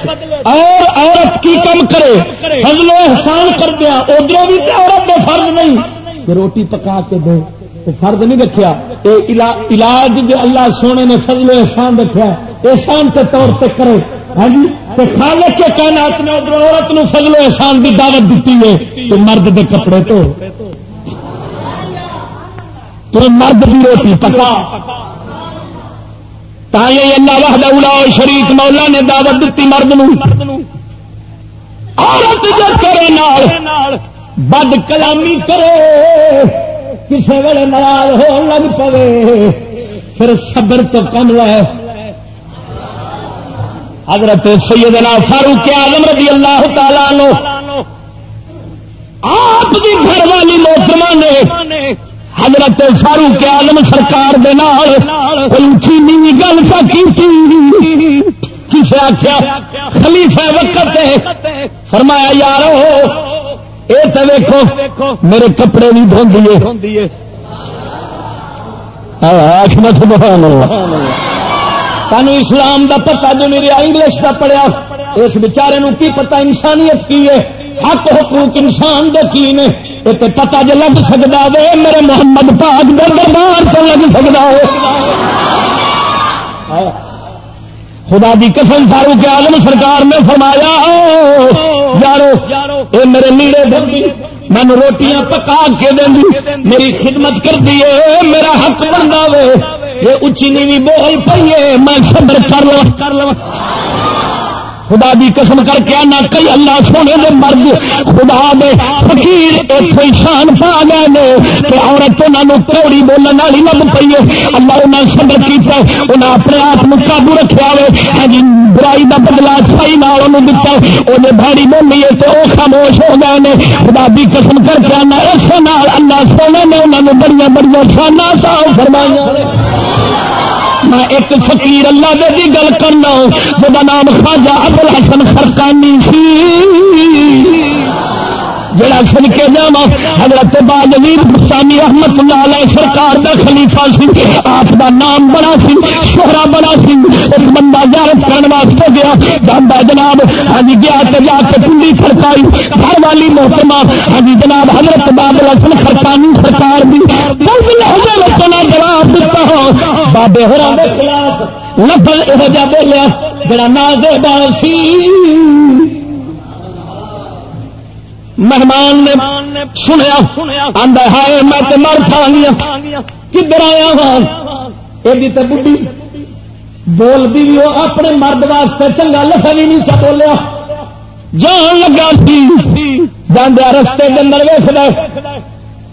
اور عورت کی کم کرے، فضل و احسان کردیا ادھر بھی عورت دے فرض نہیں۔ روٹی پکا کے دے فرد نہیں رکھا علاج جو اللہ سونے نے فضل احسان رکھا احسان کے طور پہ کرے۔ ہاں جی خالق کے کائنات نے ادھر عورت نو فضل و احسان کی دعوت دیتی ہے، تو مرد کے کپڑے تو۔ تو مرد کی روٹی پکا۔ تھی اللہ وحد اولا شریف مولا نے دعوت دیتی مرد نو۔ عورت جو کرے نال بد کلامی کرے کسی ویل ناراض ہو لگ پے پھر صبر تو کم لے حضرت سیدنا فاروق آدم رضی اللہ تعالی نو آپ کی گھر والی محترمہ نے حضرت فاروق آلم سرکار دے نال اونچی نیوی گل کا کی کسے آخیا خلیفہ وقت فرمایا یار اے تو ویکو میرے کپڑے بھی دھوندیے۔ سبحان اللہ۔ تینو اسلام دا پتا جو میرے انگلش دا پڑھیا۔ اس بچارے نو کی پتا انسانیت کی ہے۔ حق، حقوق انسان دے کی نے؟ یہ پتا جو لگ سکتا وے، میرے محمد پاک دے دربار تو لگ سکتا ہو خدا دی قسم، فاروق آلم سرکار نے فرمایا یارو، اے میرے نیڑے بندی مینو روٹیاں پکا کے دیں میری خدمت کر دیے میرا حق بنتا وے۔ یہ اچھی نیوی بول پیے میں صبر کر لو کر لو خدا دی قسم کر کے آنا کئی اللہ سونے دے مرد۔ خدا دے فقیر اتو شان پا گئے نے کہ عورت انہوں کوڑی بولنے والی لب پی ہے۔ اللہ انہیں صبر کیتا ہے انہیں اپنے آپ میں قابو رکھا ہوئے۔ ہاں جی برائی دا بدلا سائی نال انہوں دتا ہے۔ انہیں بھاڑی بولی ہے تو وہ خاموش ہو گئے نے۔ خدا دی قسم کر کے آنا اس نال اللہ سونے نے انہوں نے بڑی بڑی شانہ سا فرمائی میں ایک فقیر اللہ دے دی گل کرنا جا نام خواجہ ابو الحسن خرقانی سی۔ جڑا سن کے جا حضرت باجوید گسامی احمد اللہ علیہ سرکار دا خلیفہ سی، آپ دا نام بڑا سی شہرا بڑا سی، ایک بندہ زیارت کرنے واسطے گیا جانا جناب ہاں جی، گیا تو جا کے پنڈی کھڑکائی گھر والی محتمہ ہاں جی، جناب حضرت بابل حسن خرکانی سرکار بھی جواب دیتا ہوں بابے ہو خلاف لفظ یہ بولیا، جڑا نازے بار سی۔ مہمان نے سنیا آدھا ہائے، میں تو مر تھا گیا کدھر آیا ہاں؟ یہ بڑھی بولتی بھی وہ اپنے مرد واسطے چنگا لفا بھی نہیں چا بولیا۔ جان لگا سی۔ جانا رستے کے اندر ویسد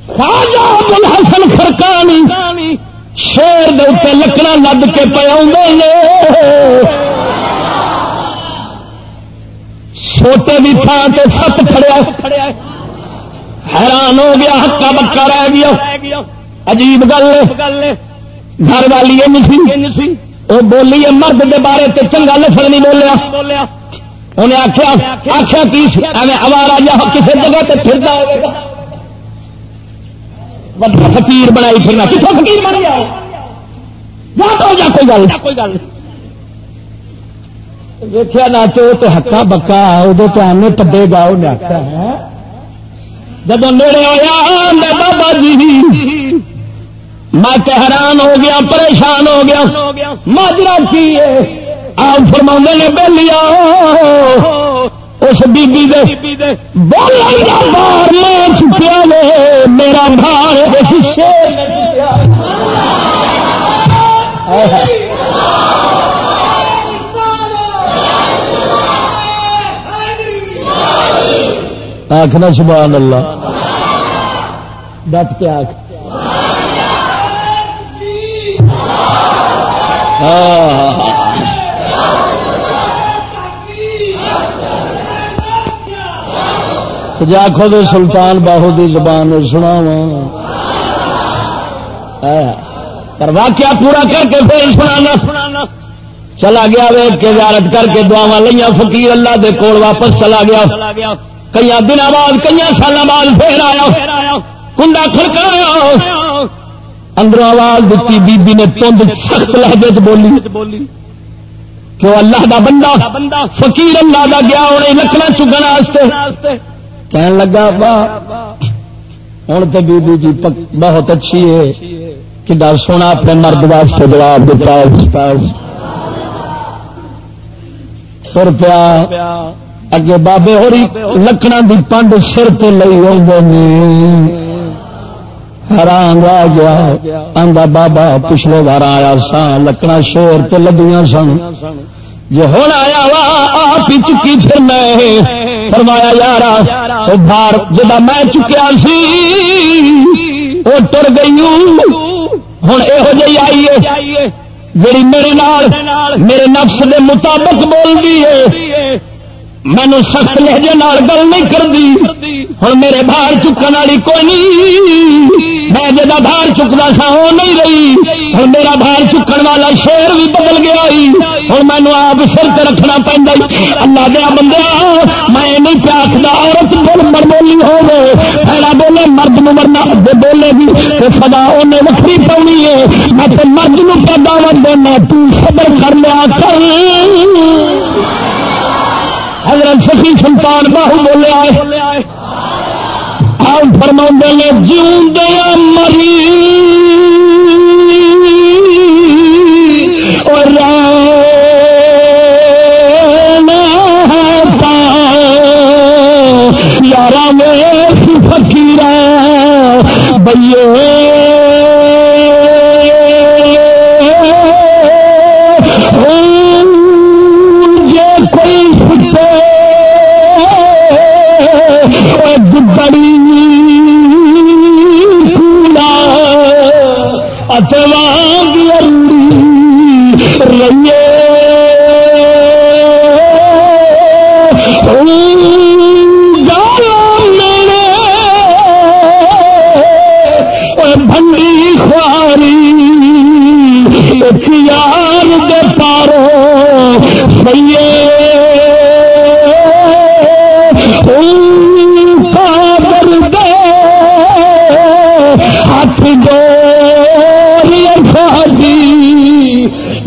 خاجا بل حسن خرکانی شیر دے لکڑا لد کے پیا چھوٹے بھی تھان سے ست کھڑیا حیران ہو گیا، ہکا بکا رہ گیا۔ عجیب گل گھر والی سی۔ وہ بولی مرد دے بارے تے چنگا لفظ نہیں بولیا۔ انہیں آخیا آخیا کی اوارا جا کسی جگہ تے پھرتا فکیر بنائی پھرنا۔ کتوں فکیر بن گیا؟ کوئی گل کوئی گل۔ دیکھا نہ تو ہکا بکا ادو تو آنے ٹبے گا انہیں آخیا ہے جب نیڑے آیا بابا جی میں حیران ہو گیا پریشان ہو گیا ماجرا کی آپ فرما نے بہلیا اس بی بولیا بار میں چکیا میرا بھار اس شیر آخنا سبحان اللہ۔ ڈٹ کے آخ۔ ہاں۔ جا دے سلطان باہو دی زبان سنا پر واقعہ پورا کر کے پھر سنانا۔ چلا گیا وے کے زیارت کر کے دعوا لیا فقیر اللہ دے کول واپس چلا گیا۔ کئی دن بعد کئی سال بعد پھر آیا کنڈا کھڑکایا اندر آواز دیتی بی بی نے تند سخت لہجے بولی۔ کہ اللہ دا بندہ فقیر اللہ دا گیا ہونے لکڑا چکن کہن لگا با ہوں تو بی بی جی بہت اچھی ہے۔ کہ سونا اپنے مرد واسطے جواب دیتا ہے پھر پیا اگے بابے ہو رہی لکڑا دی پنڈ سر تو لئی حرام آ گیا۔ آندا بابا پچھلے بار آیا سا لکڑا شور تو لدیاں سن۔ جو ہوں آیا وا، آپ ہی چکی پھر میں فرمایا یار بار جا میں چکیا سی وہ ٹر گئی ہوں یہو جی آئیے۔ جی میرے نال، میرے نفس دے مطابق بول دی ہے۔ مینو سخت لہجے گل نہیں کرتی ہوں میرے بھار چکن والی کوئی نہیں۔ میں جا بھار چکتا سا وہ نہیں رہی۔ ہوں میرا بھار چکن والا شیر بھی بدل گیا ہوں مینو آپ سر تے رکھنا پہنتا اللہ دیا بندہ میں نہیں پیاکھتا عورت بول مر بولی ہو پہلا بولے، مرد مرنا بولے گی۔ تو سدا انہیں وکری پاؤنی ہے۔ میں تو مرد نو دعوت دینا، تو کر لیا کر۔ حضرت سخی سلطان باہو بولے آئے۔ آپ فرما نے جیوں دیا مری اور یار میں فکیر بھائی یہی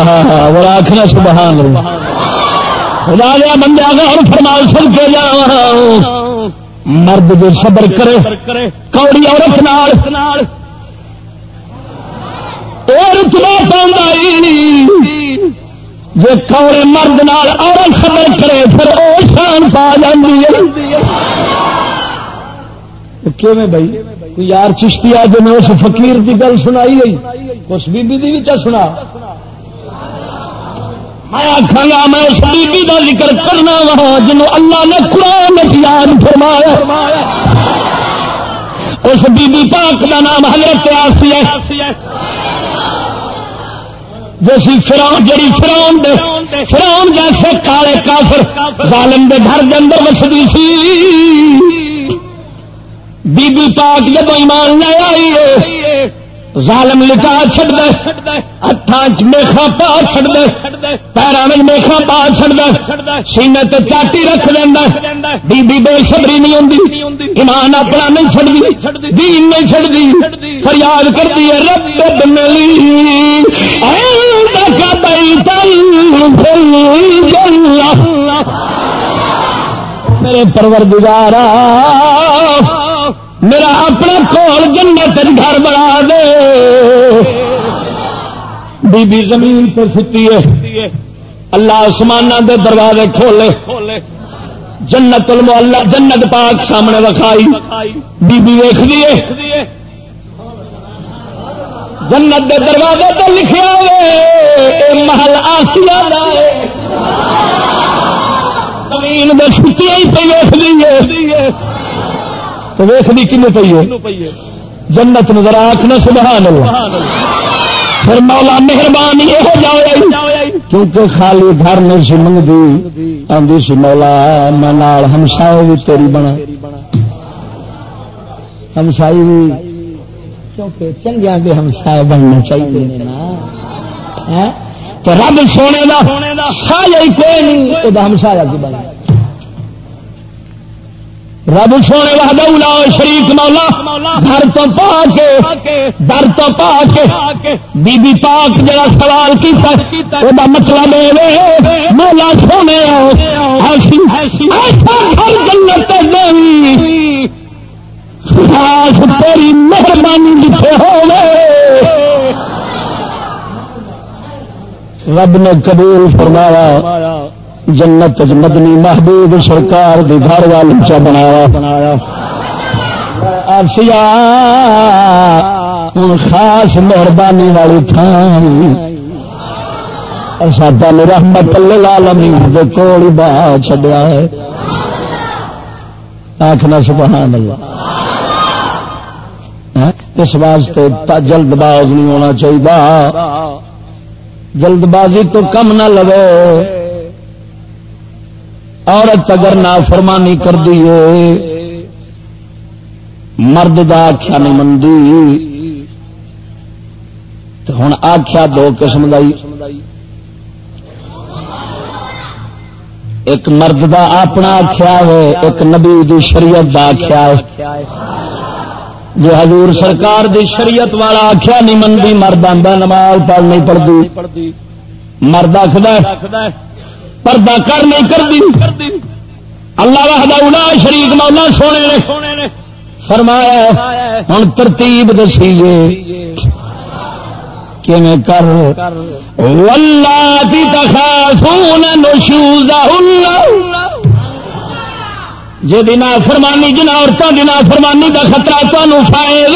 وہ آخنا سبحان خدا دیا بندے آگے فرمال سن کے جا۔ مرد جو صبر کرے، کوڑی عورت نال۔ رتبا پاؤں جی کوڑے مرد نال عورت صبر کرے، پھر وہ شان پا جاتی ہے۔ بھائی؟ کوئی یار چشتی آ جی اس فقیر کی گل سنائی گئی، اس بی بی بھی چا سنا۔ میں آخا گا، میں اس بی کا ذکر کرنا وا جنوں اللہ نے قرآن یاد فرمایا۔ اس بی پاک کا نام حضرت آسی ہے۔ جیسی فراؤن جڑی فراؤن دے فراؤن جیسے کالے کافر ظالم دے گھر دے اندر وسدی سی۔ بی بی پاک جب ایمان لے آئی ہے، ظالم لٹا چڈ دے ہاتھ میخا پا چڈ دے۔ پیروں میں میخا پا دے سینے تے چاٹی رکھ دینا بی بی بے صبری نہیں ہوندی ایمان اپنا نہیں چڑھتی دین نہیں چڑھتی فریاد کرتی ہے رب ملی میرے پروردگارا میرا اپنا کول جنت گھر بنا دے بی بی زمین پہ ستی ہے۔ اللہ آسمان دے دروازے کھولے۔ جنت اللہ جنت پاک سامنے وکھائی۔ بی بی ویخ دیے جنت دے دروازے تو لکھا ہوئے۔ محل آسیا زمین میں چھٹیاں ہی پہ ویخ دیے تو ویخ دی کن پی ہے؟ جنت نظر آخنا سبحان اللہ۔ پھر مولا مہربانی یہ ہو جائے کیونکہ خالی گھر نہیں سی منگتی آدھی سی مولا، میں ہمسائے بھی تیری بنا۔ ہمسائی بھی۔ کیونکہ چنگیا کے ہمسائے بننا چاہیے ہاں؟ تو رب سونے کا سا کوئی نہیں ہمسایا کی بنا رب سونے وحدہ اولا شریک مولا گھر تو پا کے در تو پا کے بی بی پاک جڑا سوال کیتا وہ مطلب مولا سونے ایسا گھر جنت دیں خاص تیری مہربانی جتنے ہو رب نے قبول فرمایا۔ جنت مدنی محبوب سرکار دی گھر وال چا بنایا۔ بنایا آسیا ہوں خاص مہربانی والی تھان ساڈا رحمت لالمی کول بہا چڈیا ہے۔ آخنا سبحان اللہ۔ ہاں؟ اس واسطے جلد باز نہیں ہونا چاہیے جلد بازی تو کم نہ لو عورت اگر نہ فرمانی کر دیے مرد دا آخیا نہیں منگی تو ہوں آخیا دو قسم ایک مرد دا اپنا آخیا ہے، ایک نبی دی شریعت دا آخیا ہے۔ جو حضور سرکار دی شریعت والا آخیا نہیں منگی مرد آدھا نماز پڑھ نہیں پڑھتی مرد آخر پردہ کر نہیں کرتی اللہ وحدہ شریک مولا سونے نے۔ فرمایا ہوں ترتیب دسیے۔ کر؟ ولہ تخافون نشوزہن۔ جی نا فرمانی جنا عورتوں کی نا فرمانی کا خطرہ تمہیں فائد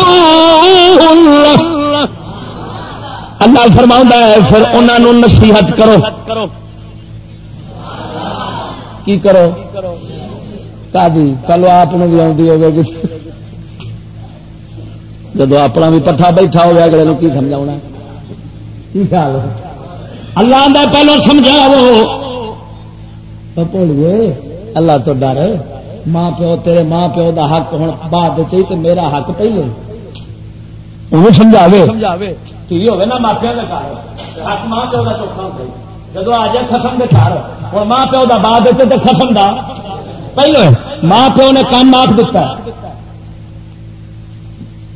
اللہ فرما ہے، پھر انہوں نصیحت کرو۔ کی کرو? کا چلو آپ بھی آتی ہوگی جب اپنا بھی پٹھا بیٹھا ہوا اگلے کی سمجھا کی خیال اللہ پہلو سمجھاو اللہ تو ڈر۔ ماں پیو تیرے ماں پیو دا حق ہوں بعد چاہیے تو میرا حق پہلے انہوں سمجھا تھی ہوگی نا ماپیا کا حق ماں پیو کا چوکھا ہوتا جب آ جائے خسم کے گھر، اور ماں پیو دا بعد تو خسم دا۔ پہلو ماں پیو نے کام آخ دیتا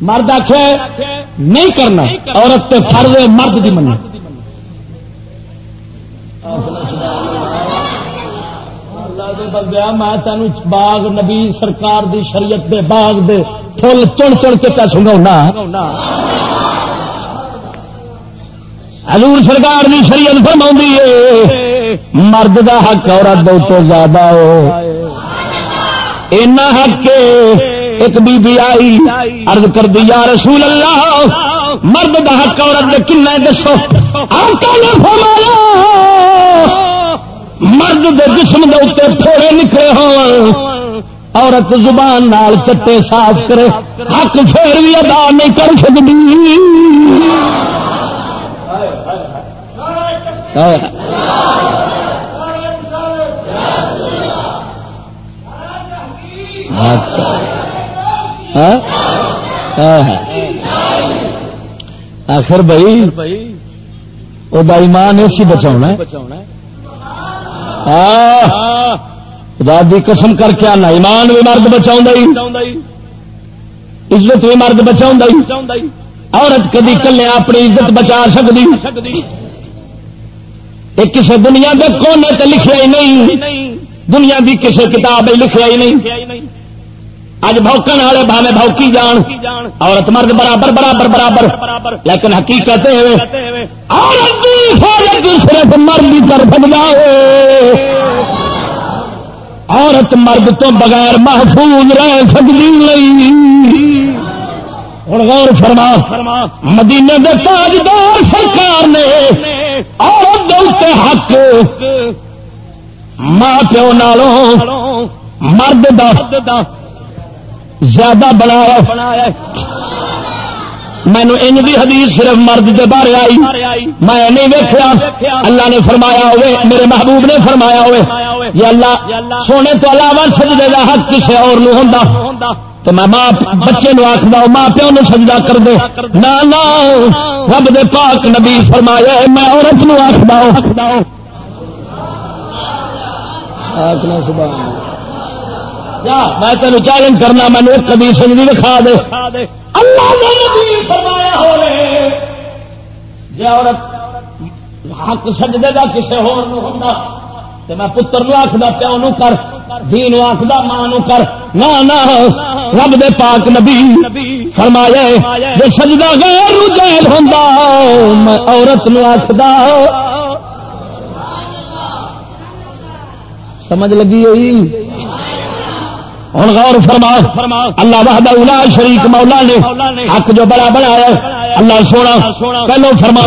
مرد آخ نہیں کرنا، عورت فرض مرد کی منی۔ بندیا میں تین باغ، نبی سرکار دی شریعت دے باغ دے فل چن چن کے پہ سنگا حضور سرکار دی شریعت فرما ہے، مرد دا حق عورت بہت زیادہ ہو اینا حق کے ایک بی بی آئی عرض کر دی، یا رسول اللہ، مرد دا حق عورت دے کن دسو۔ آقا نے فرمایا مرد دے جسم دے اتنے پھوڑے نکلے ہو عورت زبان نال چٹے صاف کرے۔ حق پھر بھی ادا نہیں کر سکتی اچھا۔ ہاں؟ ہاں، ہاں۔ ہاں۔ آخر بھائی، وہ ایمان اسی بچاؤنا ہاں۔ خدا دی قسم کر کے آنا، ایمان بھی مرد بچاؤ عزت بھی مرد بچاؤ عورت کدی کلے اپنی عزت بچا سکتی کسی دنیا کے کونے تے لکھیا ہی نہیں، دنیا کی کسی کتاب لکھیا ہی نہیں۔ اج بوکن والے بھاوے بوکی جان، عورت مرد برابر برابر برابر۔ لیکن حقیقت صرف مرد کر سکتا عورت مرد تو بغیر محفوظ رہ سکتی نہیں۔ ہوں غور فرما، مدینے کے تاجدار سرکار نے عورت حق ماں پیو نالوں مرد دا زیادہ بنایا۔ مینو ان کی حدیث صرف مرد کے بارے آئی۔ میں نہیں ویکیا اللہ نے فرمایا ہوئے، میرے محبوب نے فرمایا ہوئے۔ یہ اللہ، سونے تو علاوہ سجدے کا حق کسی اور ہوں تو میں ماں بچے نو آخر ماں پیو نو سجدہ کر دے۔ نہ رب دے پاک نبی فرمایا میں عورت نو آخر میں تین چیلنج کرنا، مینو ایک کبھی سنگھی دکھا دے۔ اللہ نے نبی فرمایا ہو رہے جی عورت حق سجدے کا کسی ہوا تو میں پتر نو آخد پیو نو کر، دھی نو آخد ماں نو کر۔ نہ رب دے پاک نبی فرمایا جی سجدہ غیر جائز ہوں میں عورت نو آخد سمجھ لگی ہوئی؟ ہوں غور فرما، اللہ وحدہ اولا شریک مولا نے حق جو بڑا بڑا ہے، اللہ سونا، پہلو فرما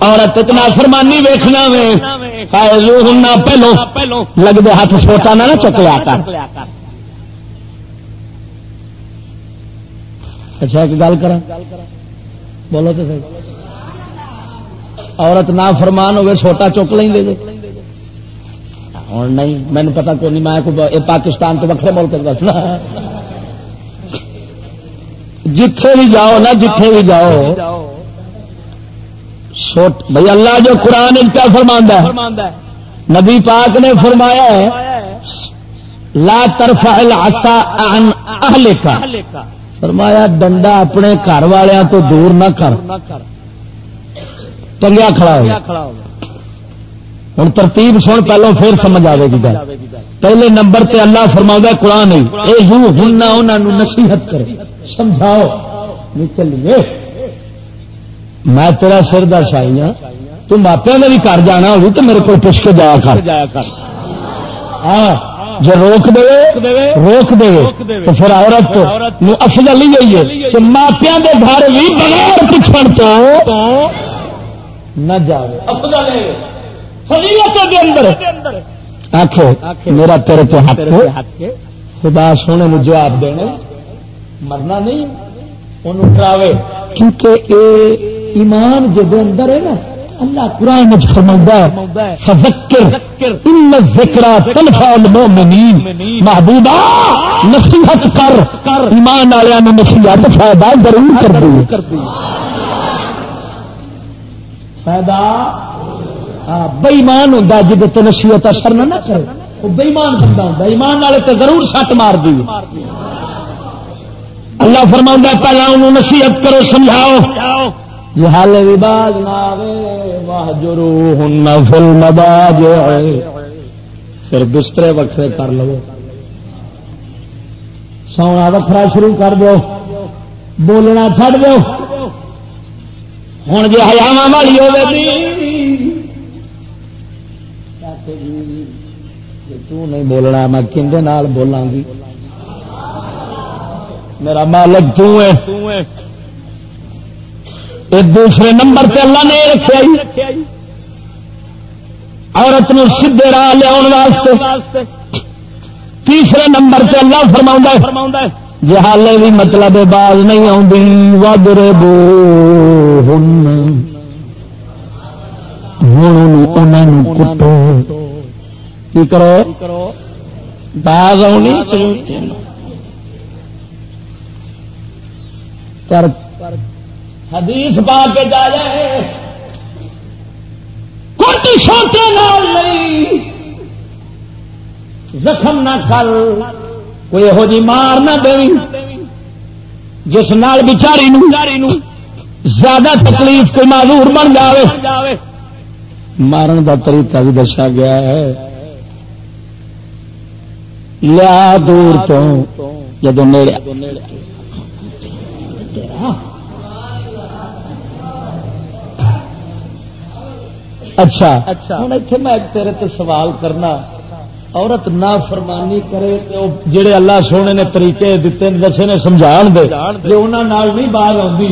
عورت اتنا فرمانی ویخنا میں پہلو پہلو لگتے ہاتھ سوٹا نہ چکیا کر اچھا ایک گل کر بولو تو صحیح۔ عورت نہ فرمان ہوگی چھوٹا چک لیں گے جی۔ ہوں نہیں مینو پتا کو نہیں، میں پاکستان تو وکرے ملک دسنا جتھے بھی جاؤ نا جتھے بھی جاؤ۔ بھائی اللہ جو قرآن کیا فرماندہ نبی پاک نے فرمایا ہے لا طرف کا فرمایا ڈنڈا اپنے گھر والوں تو دور نہ کر۔ ٹنگیا کھڑا ہو۔ ہوں ترتیب سن پہلو پھر سمجھ آئے گی گل۔ پہلے نمبر تے اللہ فرما قرآن۔ انہوں نصیحت کرے سمجھاؤ۔ چلیے میں تیرا سر دس آئی ہوں تو ماپیا نے بھی گھر جانا ہوگی تو میرے کو پوچھ کے جایا کر۔ ہاں جو روک دے روک دے تو پھر عورت افضل ہی گئی ہے کہ ماپیا کے گھر بھی بغیر پچھڑ تو نہ جائے آخو میرا تیرے تو حق خدا سونے میں جواب دینا مرنا نہیں انہوں ڈراوے۔ کیونکہ اے ایمان جب اندر ہے نا، اللہ قرآن میں فرماتا ہے، فذکر ان تنفع المؤمنین۔ محبوبا، نصیحت کر، ایمان والوں نے نصیحت فائدہ ضرور کر دی فائدہ؟ ہاں، بئیمان ہوں جی تو نصیحت اثر نہ کرے۔ وہ بئیمان بندہ ہوں ایمان والے تو ضرور سٹ مار دی اللہ فرما پہلا انہوں نصیحت کرو، سمجھاؤ۔ جی حال بھی باز نہ فل مباج پھر بسترے وکرے کر لو۔ سونا وکرا شروع کر دو۔ بولنا چھڑ دو۔ ہوں جی ہزار والی نہیں بولنا، میں کھے بولاں گی؟ میرا مالک ایک دوسرے نمبر پہ اللہ نے رکھا عورت نو سیدے راہ لیا واسطے۔ تیسرے نمبر پہ اللہ فرما فرما جی حالے بھی مطلب باز نہیں آدی وادرے بو ہوں کٹو۔ کی کرو؟ باز آنی پر حدیث پا کے جا جائے۔ کٹ سوچے نال نہیں زخم نہ کر، کوئی یہو جی مار نہ دے۔ جس نال بچاری نو زیادہ تکلیف کوئی معذور بن جائے مارن کا طریقہ بھی دسا گیا ہے۔ لیا دور تو جدو نیڑے۔ اچھا. ہوں اتنے میں تیرے تے سوال کرنا عورت نہ فرمانی کرے تو جڑے اللہ سونے نے طریقے دیتے دسے نے سمجھا دے جی انہوں نہیں باہر آتی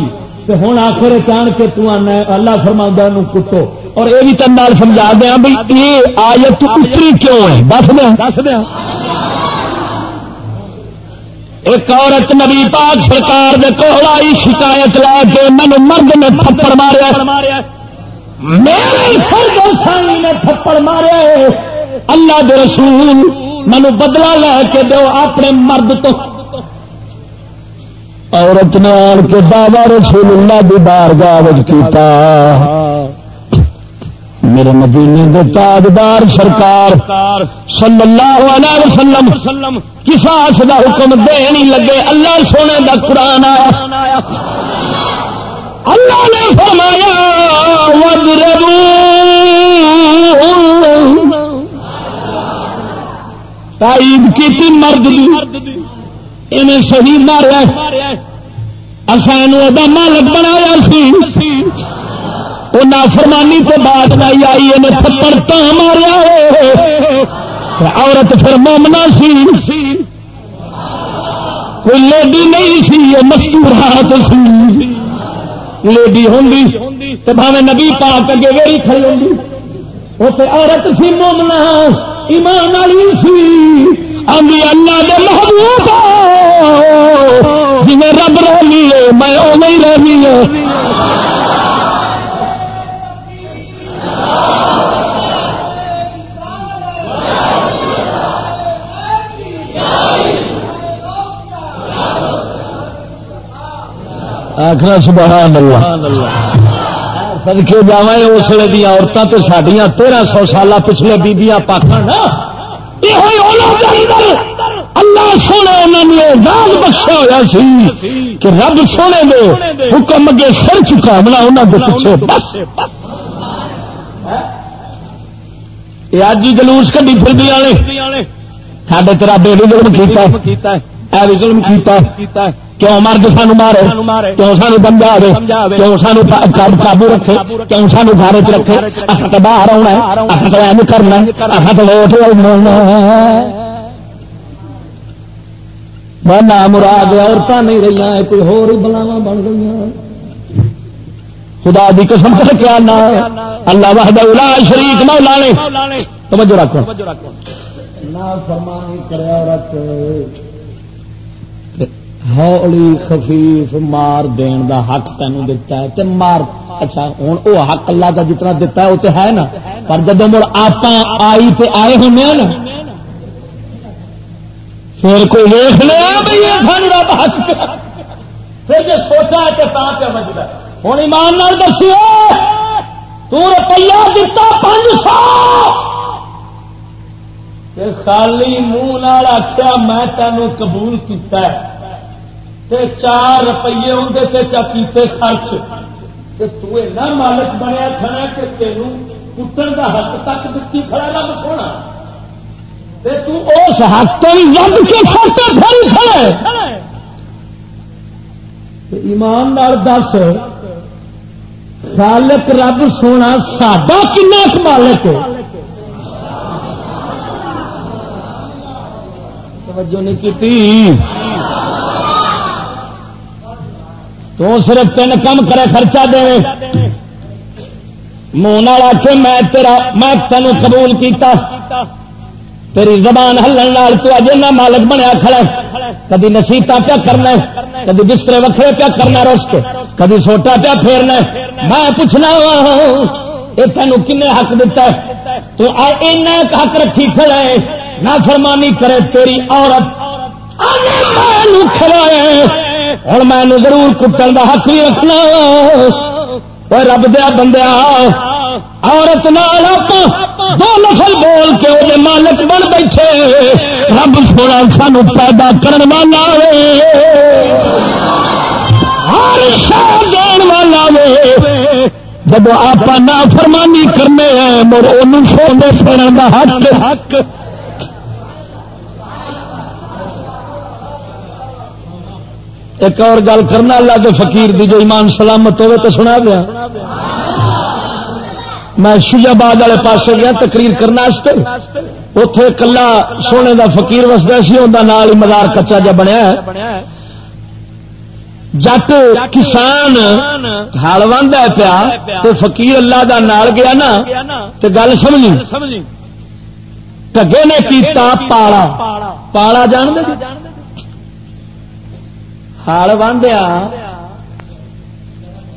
تو ہوں آخر چان کے تو آنا اللہ فرما کٹو اور یہ بھی تن سمجھا دیا بھائی یہ آیت اتری کیوں ہے؟ دس دیا دس دیا ایک عورت نبی پاک سرکار دے کوئی شکایت لا کے من مرد نے تھپڑ ماریا میرے سر دوسانی نے تھپڑ مارے اللہ دے رسول، مینو بدلا لے کے دو اپنے مرد تو۔ عورت نے آن کے بابا رسول اللہ دی بار گاوج کیتا۔ میرے مدینے دے تاجدار سرکار صلی اللہ علیہ وسلم، کساس دا حکم دے نہیں لگے۔ اللہ سونے دا قرآن آیا۔ اللہ نے فرمایا وَدْرَبُوا تائید کی تھی مرد دی۔ انہیں صحیح ماریا اصا یہ مالک بنایا سی۔ وہ نافرمانی تو بعد نہیں آئی تھپڑ تو ماریا عورت پھر مومنا سی۔ کوئی لیڈی نہیں سی مستورات سی۔ لیڈی ہوں تو بھاوے نبی پاک اگے ویری کھڑی ہوں اسے عورت سی، مومنا ایمان والی سی۔ آدھی اللہ دے محبوب جی رب رہی ہے، میں وہ نہیں رہی ہے۔ آخر سبحان اللہ۔ سدکے جا اسلے دیا عورتیں تو سڈیا تیرہ سو سال پچھلے بیبیاں پاکن اللہ سونے انہوں بخشا ہوا سی کہ رب سونے دے حکم اگے سر چکا بنا انہوں کے پیچھے بس۔ یہ اج ہی جلوس کھی پھر والے سڈے تیرا بے ظلم کیتا ہے۔ ظلم کیتا کیوں مرد سان مارے؟ کیوں سانو بندہ آئے کیوں سانو قابو رکھے؟ کیوں سانو گھر چ رکھے؟ اصل تو باہر آنا اصل تو این کرنا اصل تو ووٹ نہ مراد عورتیں نہیں رہی کوئی ہور بلاوا بن گئی خدا دی قسم کر کے آنا۔ اللہ وحد شریک مولا نے۔ توجہ رکھو۔ نہ فرمانی کرے عورت۔ ہولی خفیف مار دین دا حق تینوں دتا ہے تے مار اچھا ہوں وہ حق اللہ کا جتنا دتا ہے وہ تو ہے نا پر جب مڑ آپ آئی تے آئے ہونے نا پھر کوئی ویخ لیا بھائی سن رب حق پھر جی سوچا کہ کیا بجتا ہوں ایمان نال دسیے تو روپیہ دتا پانچ سو خالی منہ آخیا میں تینوں قبول کیتا ہے تے چار روپیے اندر سے چکیتے خرچ۔ تے نہ مالک بنیا کھڑا کہ تینوں کٹن کا حق تک دتی کھڑا رب سونا۔ تے تو اس حق تو ود کے سوتے پھر کھڑے ایمان نال دس، خالق رب سونا ساڈا کن مالک توجہ نہیں کی تو صرف تین کم کرے، خرچہ دے منہ آ کے میں تیرا میں تین قبول کیتا۔ تیری زبان ہلن تو نہ مالک بنیا کھڑا کدی نسیتا پیا کرنا کدی بسترے وکھرے پیا کرنا رس کے، کدی سوٹا پیا پھیرنا میں پوچھنا یہ تینوں کن حق دتا ہے؟ تو حق رکھی کھڑا ہے۔ نہ فرمانی کرے تیری عورت۔ کھڑا ہوں میں ضرور کٹن کا حق بھی رکھنا رب دیا بندیا، عورت نال دو نسل بول کے وہ مالک بن بیٹھے۔ رب سونا سان پیدا کرنے والا ہر شہ دین والا جب آپ نہ فرمانی کرنے ہیں مر ان سونے پھرن کا حق حق ایک اور گل کرنا، اللہ کے فقیر دی جو ایمان سلامت ہوئے تو سنا دیا۔ میں شجاباد والے پاس گیا، تقریر کرنا اتے کلا سونے دا فقیر وسدا سی اندر نال ہی مزار کچا جا بنیا جٹ کسان ہل وا پیا تو فقیر اللہ دا نال گیا نا تو گل سمجھی۔ ٹگے نے کیتا پالا پالا جان دے جی؟ ہال واندیا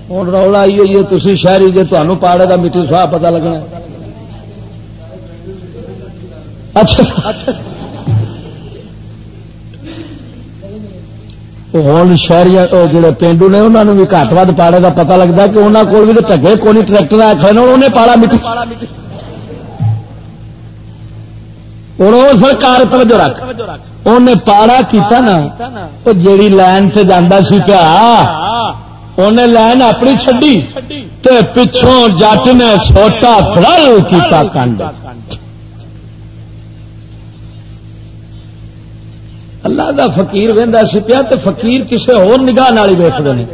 ہوں رولا آئی ہوئی ہے تھی شہری جی تمہیں پاڑے کا مٹی سواہ پتا لگنا اچھا ہوں شہری جڑے پینڈو نے انہوں نے بھی گھٹ ود پاڑے کا پتا لگتا کہ انہوں کو بھی ٹگے کون ٹریکٹر آئے انہیں پالا مٹی ہوں سرکار توجہ رکھ۔ انہیں پاڑا کیتا نا، وہ جیڑی لائن سے جانا سی پیا انہیں لائن اپنی چڈی پچھوں جٹ نے سوٹا فل کیتا کنڈ۔ اللہ دا فقیر وہدا سی پیا تو فقیر کسی ہو نگاہ ویستے ہیں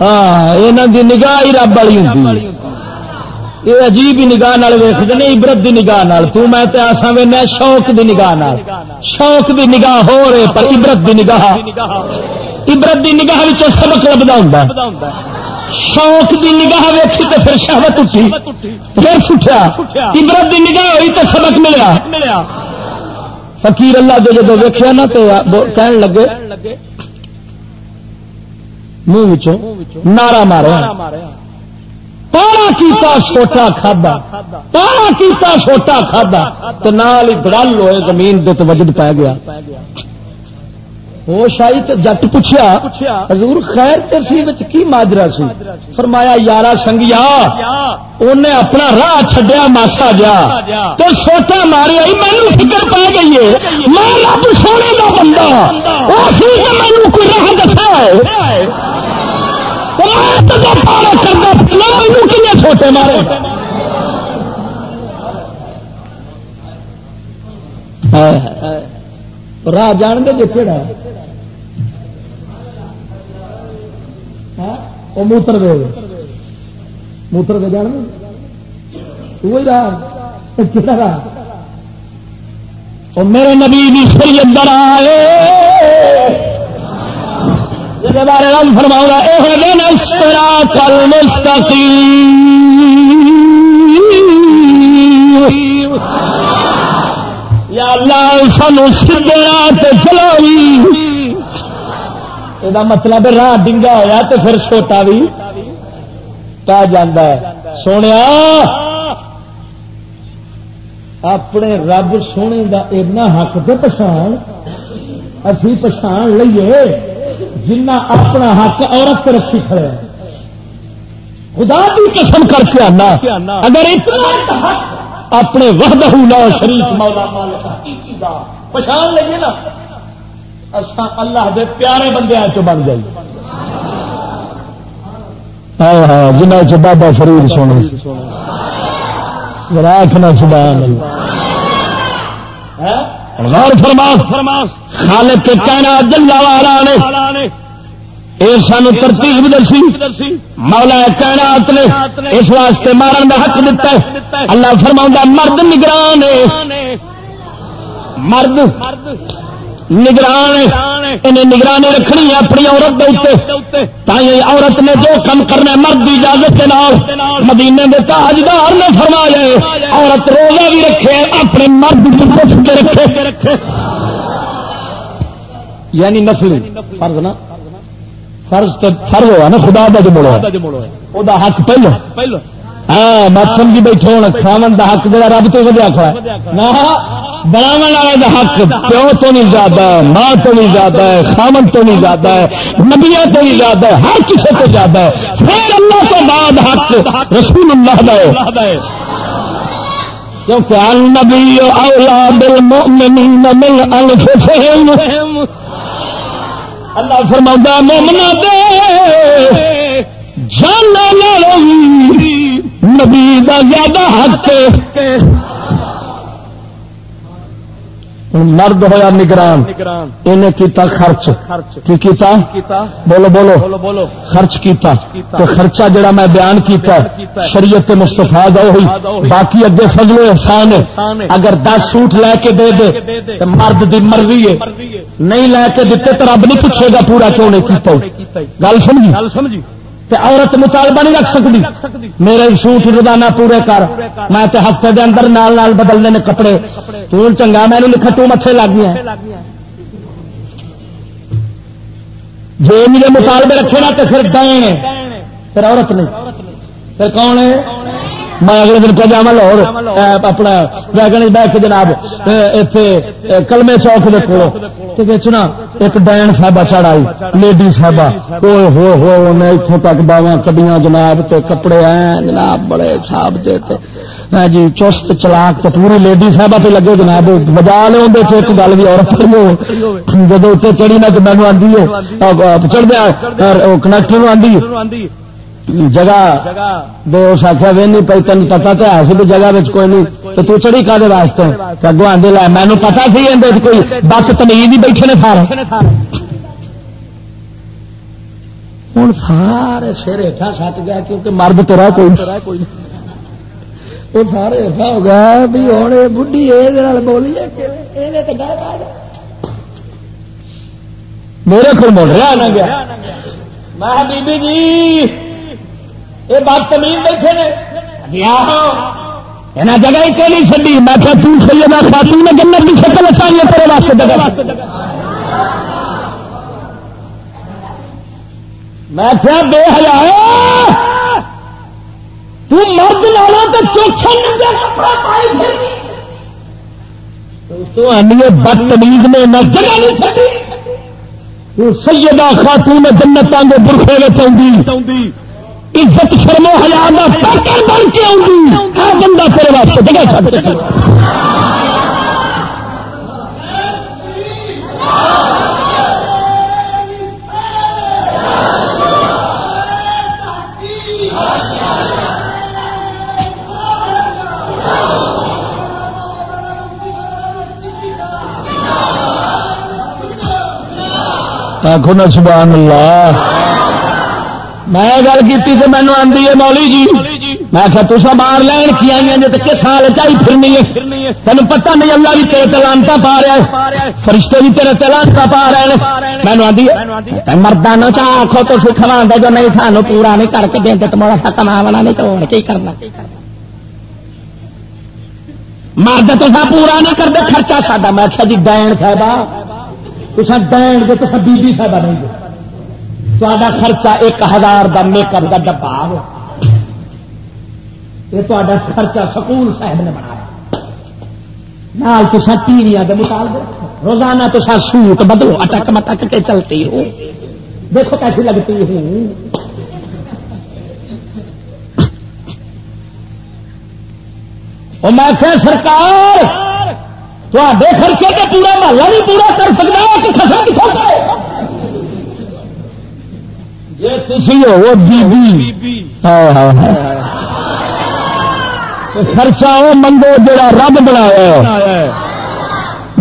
ہاں یہاں کی نگاہ ہی رب والی ہوں یہ عجیب نگاہ ویختے نہیں، عبرت کی نگاہ تو میں تے آسا وینا شوق کی نگاہ شوق کی نگاہ ہو رہے، پر عبرت کی نگاہ۔ عبرت کی نگاہ سبق لبدا ہوں شوق کی نگاہ ویکھی تو پھر شہوت اٹھی۔ پھر سٹیا عبرت کی نگاہ ہوئی تو سبق ملیا۔ فقیر اللہ دے جب ویکیا نا تو کہن لگے، منہ نارا مارا پارا کیتا چھوٹا کھادا پارا کیتا چھوٹا کھادا تو نال ہی گڑل ہوئے، زمین دے تو وجد پی گیا۔ ہوش آئی تو جٹ پوچھا حضور خیر ترسی کی ماجرا سی؟ فرمایا، یارا سنگیا انہیں اپنا راہ چڈیا ماسا جا۔ تو چھوٹا ماریا مینو فکر پی گئی ہے۔ میں رب سونے کا بندہ مینو کوئی راہ دسا ہے۔ چھوٹے مارے؟ راہ جان گے جی کہڑا ہاں، وہ موتر دے۔ موتر دے جان وہی راہ۔ کہڑا راہ؟ میرے نبی بھی سری اندر آئے۔ بارے رنگ فرماؤں گا یہ دن استرا کل مستقی یا اللہ، سانو سیدے راہ چلو یہ مطلب راہ ڈنگا ہوا تو پھر چھوٹا بھی پا جا سونے اپنے رب سونے کا اینا حق تو پچھان اسی پچھان لیے جنہ اپنا حق عورت رکھی کھڑے خدا بھی قسم کر کے آنا۔ اگر اتنا اپنے وحدہ لا شریف مولا مالک پچھان لیے نا اصا اللہ دے پیارے بندے چ بن گئی ہاں جنہ چ بابا فرید سونے راکھنا سبحان اللہ۔ غور فرماس خالق کے کہنا جلا والا نے یہ سان ترتیب دسی مولا کائنات نے اس واسطے مارن کا حق دتا ہے۔ اللہ فرما مرد نگران مرد۔ نگران انہیں نگرانی رکھنی ہے اپنی عورت دے عورت نے جو کم کرنا مرد کی اجازت کے نال۔ مدینے کے تاجدار نے فرمایا عورت روزہ بھی رکھے اپنے مرد پوچھ کے رکھے۔ یعنی نفل فرض نا۔ فرض فرض ہوا نا خدا کا جو مڑو وہ حق پہلو۔ پہلو۔ ہاں مت سمجھی بیٹھے ہونا کھاون کا حق جا رب تو ودیا کھڑا نہ بناو والے کا حق پیو تو نہیں زیادہ ہے، ماں تو نہیں زیادہ ہے، خامن تو نہیں زیادہ ہے نبیا تو نہیں زیادہ ہے، ہر کسی تو زیادہ ہے۔ پھر اللہ تو بعد حق رسول اللہ دا ہے۔ کیونکہ النبی اولاد المؤمنین من انفسهم اللہ فرماتا مومنا دے، جانا نبی دا زیادہ حق مرد ہوا نگران، انہیں کیتا خرچ۔ کی کیتا؟ بولو بولو۔ بولو خرچ کیتا۔ تو خرچہ جڑا میں بیان کیتا شریعت مستفا ہوئی باقی اگے فضل احسان ہے۔ اگر دس سوٹ لے کے دے دے، تو مرد دی مرضی ہے۔ نہیں لے کے دیتے تو رب نہیں پوچھے گا پورا کیوں نہیں کیتا۔ گل سمجھی؟ عورت مطالبہ نہیں رکھ سکتی۔ میرے سوٹ روزانہ پورے کر۔ میں ہفتے دے اندر نال نال بدلنے نے کپڑے۔ تو چنگا میں لکھا تو متے لگ گیا جی میرے مطالبے رکھے نا تو پھر ڈائیں پھر عورت نہیں پھر کون ہے؟ میں اگلے دن پہ جا لاہور اپنا ویگن بہ کے جناب اتنے کلمے چوک کے کولو بیچنا ایک ڈین صاحبہ چڑھائی لیڈی صاحبہ ہو ہو انہیں اتوں تک باوا کڈیاں جناب تے کپڑے ہیں جناب بڑے صاحب دے جی چست چلاک تو پوری لیڈی صاحبہ پہ لگے جناب بجا لے اندر ایک گل بھی عورت جب اتنے چڑھی نہ تو مینو آدھی ہے چڑھ دیا کنیکٹر آدھی جگہ دو آخیا وی نہیں پی تین پتا تو ہے سی جگہ کوئی نہیں تو تو چڑی کا واسطے اگو آدھے لا مینو پتا سی اندر کوئی بت تمیز ہی بیٹھے نے سارے ہوں سارے سر ہٹا سٹ گیا کیونکہ مرد تو رہ کوئی وہ سارے ہٹا ہو گیا بھی ہوں بڑھی یہ بولی میرے کو مڑ رہا نہ گیا میں بی جی یہ بات تمیم بیٹھے نے۔ یہاں جگہ ہی کوئی نہیں چڑی میں کیا تم سیدہ خاتون میں جنت کی شکل چاہیے تیرے واسطے جگہ۔ میں کیا بے حیا مرد لالا تو چوکھا بدتمیز نے میں جگہ نہیں چڑی سیدہ خاتون جنت آگے برخے میں چاہیے عزت شرمو حیا کا بن کے آؤں ہر بندہ تیرے واسطے جگہ چڑھ آخو نا سبحان اللہ۔ میں گل کی مینو آدھی ہے مولی جی۔ میں آخیا تصا مار لین کی آئی ہیں تو کس سال چاہی پھرنی ہے؟ تین پتا نہیں اللہ بھی تیرے تلانتا پا رہا ہے۔ فرشتے بھی تیرے تلانتا پا رہے ہیں۔ مینو آدھی مردان چاہ آخو تو سکھوا دے جو نہیں سانو پورا نہیں کر کے دیں تو سا کما بنا نہیں تو کی کرنا؟ مرد تو پورا نہیں کرتے، خرچہ ساڈا۔ میں آخیا جی دین صاحب دین گے تو بی بی صاحب نہیں گے تا خرچہ ایک ہزار کا میک اپ کا ڈبا یہ تا خرچہ سکول صاحب نے بنایا۔ نال تو ٹی وی کے مطالبے۔ روزانہ تو سوٹ بدلو، اٹک مٹک کے چلتی ہو۔ دیکھو کیسی لگتی ہوں میں سرکار خرچے کے پورا محلہ نہیں پورا کر سکتا کہ خسم خرچہ وہ منگو جا رب بنایا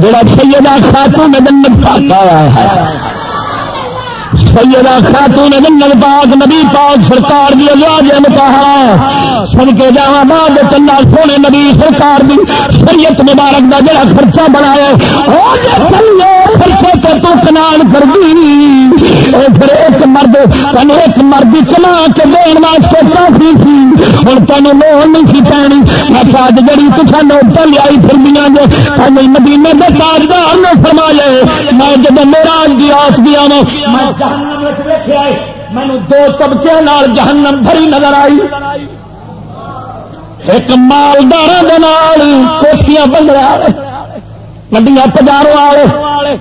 جڑا سیدہ خاتون جنت پاتا ہے سیدہ خاتون جنت پاک نبی پاک سرکار دی ازواج مطہرہ سن کے جا بعد چلا سونے نبی سرکار دی شریعت مبارک دا جڑا خرچہ بنایا او جے چلو خرچے تے تو کنال کر دی اے پھر ایک مرد تن ایک مرد کما کے دین واسطے کافی سی ہن تینوں لوڑ نہیں سی پانی اچھا جڑی تساں نو پل آئی پھرمیاں جو تینوں مدینے دے تاجدار نے فرمایا میں جب معراج دی آس گیا میں جہنم وچ ویکھیا مینوں دو طبقے نال جہنم بھری نظر آئی۔ ایک مالدار کوٹیاں بندے والے وڈیا پجاروں والے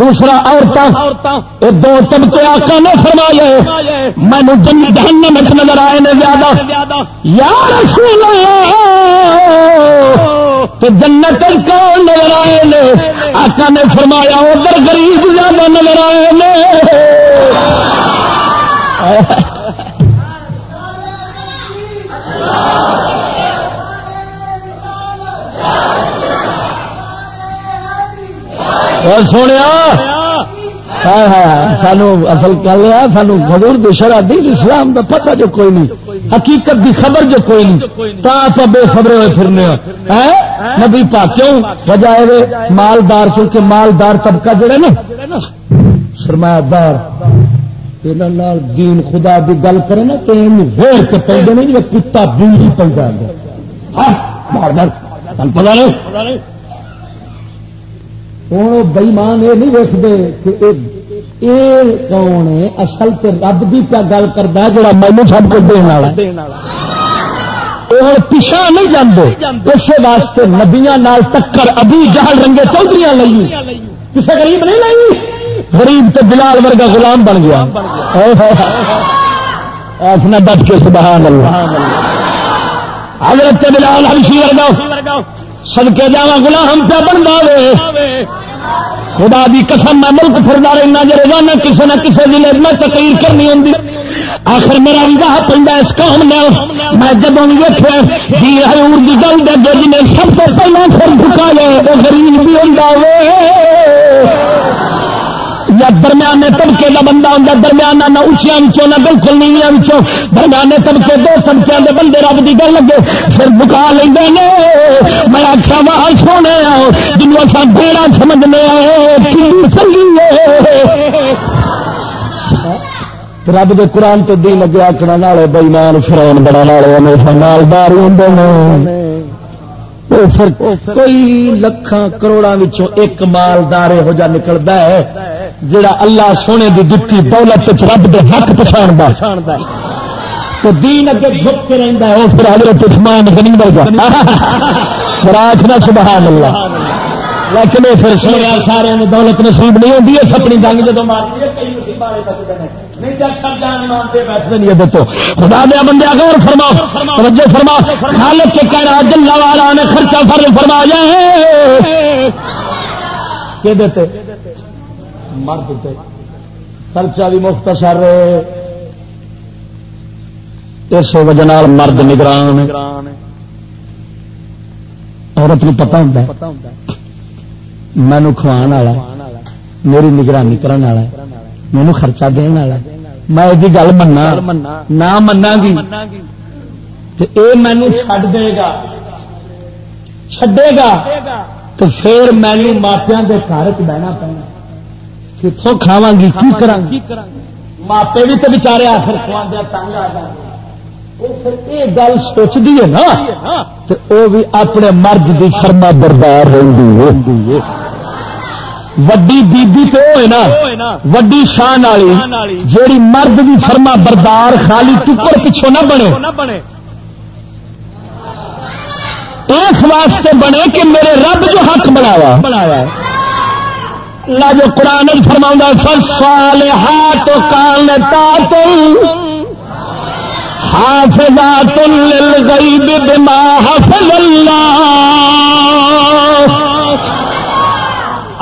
دوسرا عورتیں دو طبقے آکا نے فرمایا مینو جن جہنم نظر آئے نے زیادہ۔ یار تو جنت کون نظر آئے نے؟ آقا نے فرمایا، ادھر غریب زیادہ نظر آئے نے۔ سونے ہاں، ہاں، ہاں، سانو اصل کر لیا سانو حضور دشرا دین اسلام کا پتہ جو کوئی نہیں۔ حقیقت دی خبر جو کوئی نہیں. تا آپ بے خبرے ہوئے پھرنے نبی پا کیوں؟ وجہ ہے مالدار، کیونکہ مالدار طبقہ جڑے نا، سرمایہ دار دین خدا دی گل کرے نا، تو ویر کے پہ نہیں کتا بلی پہ جائے پتا نہیں؟ ہوں بئیمان یہ نہیں ویستے کہ کون ہے اصل تو رب کی کیا گل کرتا ہے جڑا مینو سب کچھ دینا وہ پیچھا نہیں جانے اسی واسطے نبیا ٹکر ابھی جہل رنگے چودھری لائی کسی غریب نہیں لائی غریب تو بلال ورگا غلام بن گیا اپنا ڈٹ کے سبحان اللہ حضرت بلال ہمشی ورگا سدکے جا گلام پہ بنتا وے خدا دی قسم، میں ملک پھردا رہنا جی روزانہ کسی نہ کسی ضلع میں تقریر کرنی ہوں آخر میرا واہ پہ اس قوم نے میں جب بھی ویٹیا جی ہزور کی گل دے جی نے سب تو پہلے سر چکا لے، وہ غریب بھی ہوں جڑا درمیانے طبقے کا بندہ ہوں درمیانہ نہ اچیا نہ بالکل نیویا درمیانے طبقے دو طبقے کے بندے رب کی گل لگے، پھر بکا لیں میں آخیا باہر سونے جنوب اصا بیڑا سمجھنے چلی رب دے قرآن تو دی لگے آکڑا والے بئیمان فرون بڑا والے مالدار ہوں پھر کوئی لکھان کروڑا ایک مالدار یہو جا نکلتا ہے جڑا اللہ سونے دی دتی دولت رب دے حق پچھاڑ تو دین اگے جھک کے رہتا ہے وہ پھر حضرت عثمان غنی ورگا۔ فراخ نہ سبحان اللہ۔ لیکن یہ پھر سارے دولت نصیب نہیں ہوتی ہے۔ اپنی جب خدا دیا بندے غور فرما۔ توجہ فرما۔ خالق کے والا نے خرچہ فرض فرما جائے دیتے مرد خرچہ بھی مختصر اس وجہ مرد نگران عورت کو پتا ہوں مینو کھوان والا میری نگرانی کرنے والا مینو خرچہ دن والا میں یہ گل منا نہ منا گی۔ یہ مینو چڈ دے گا۔ چڈے گا۔ تو پھر مینو ماپیا کے گھر چ بہنا پڑنا۔ کتوں کھاوا گی؟ کی کرا ماپے بھی تو بچارے آخر جائے گل سوچتی ہے نا تو وہ بھی اپنے مرد کی فرما بردار رہی وڈی بیبی تو ہوئے نا وڈی شان والی جیڑی مرد بھی فرما بردار خالی ٹکر پچھو نہ بنے۔ اس واسطے بنے کہ میرے رب جو حق بنایا۔ بنایا اللہ جو قرآن فرما فصال ہاتھ کان تا تم حافظات للغیب بما حفظ اللہ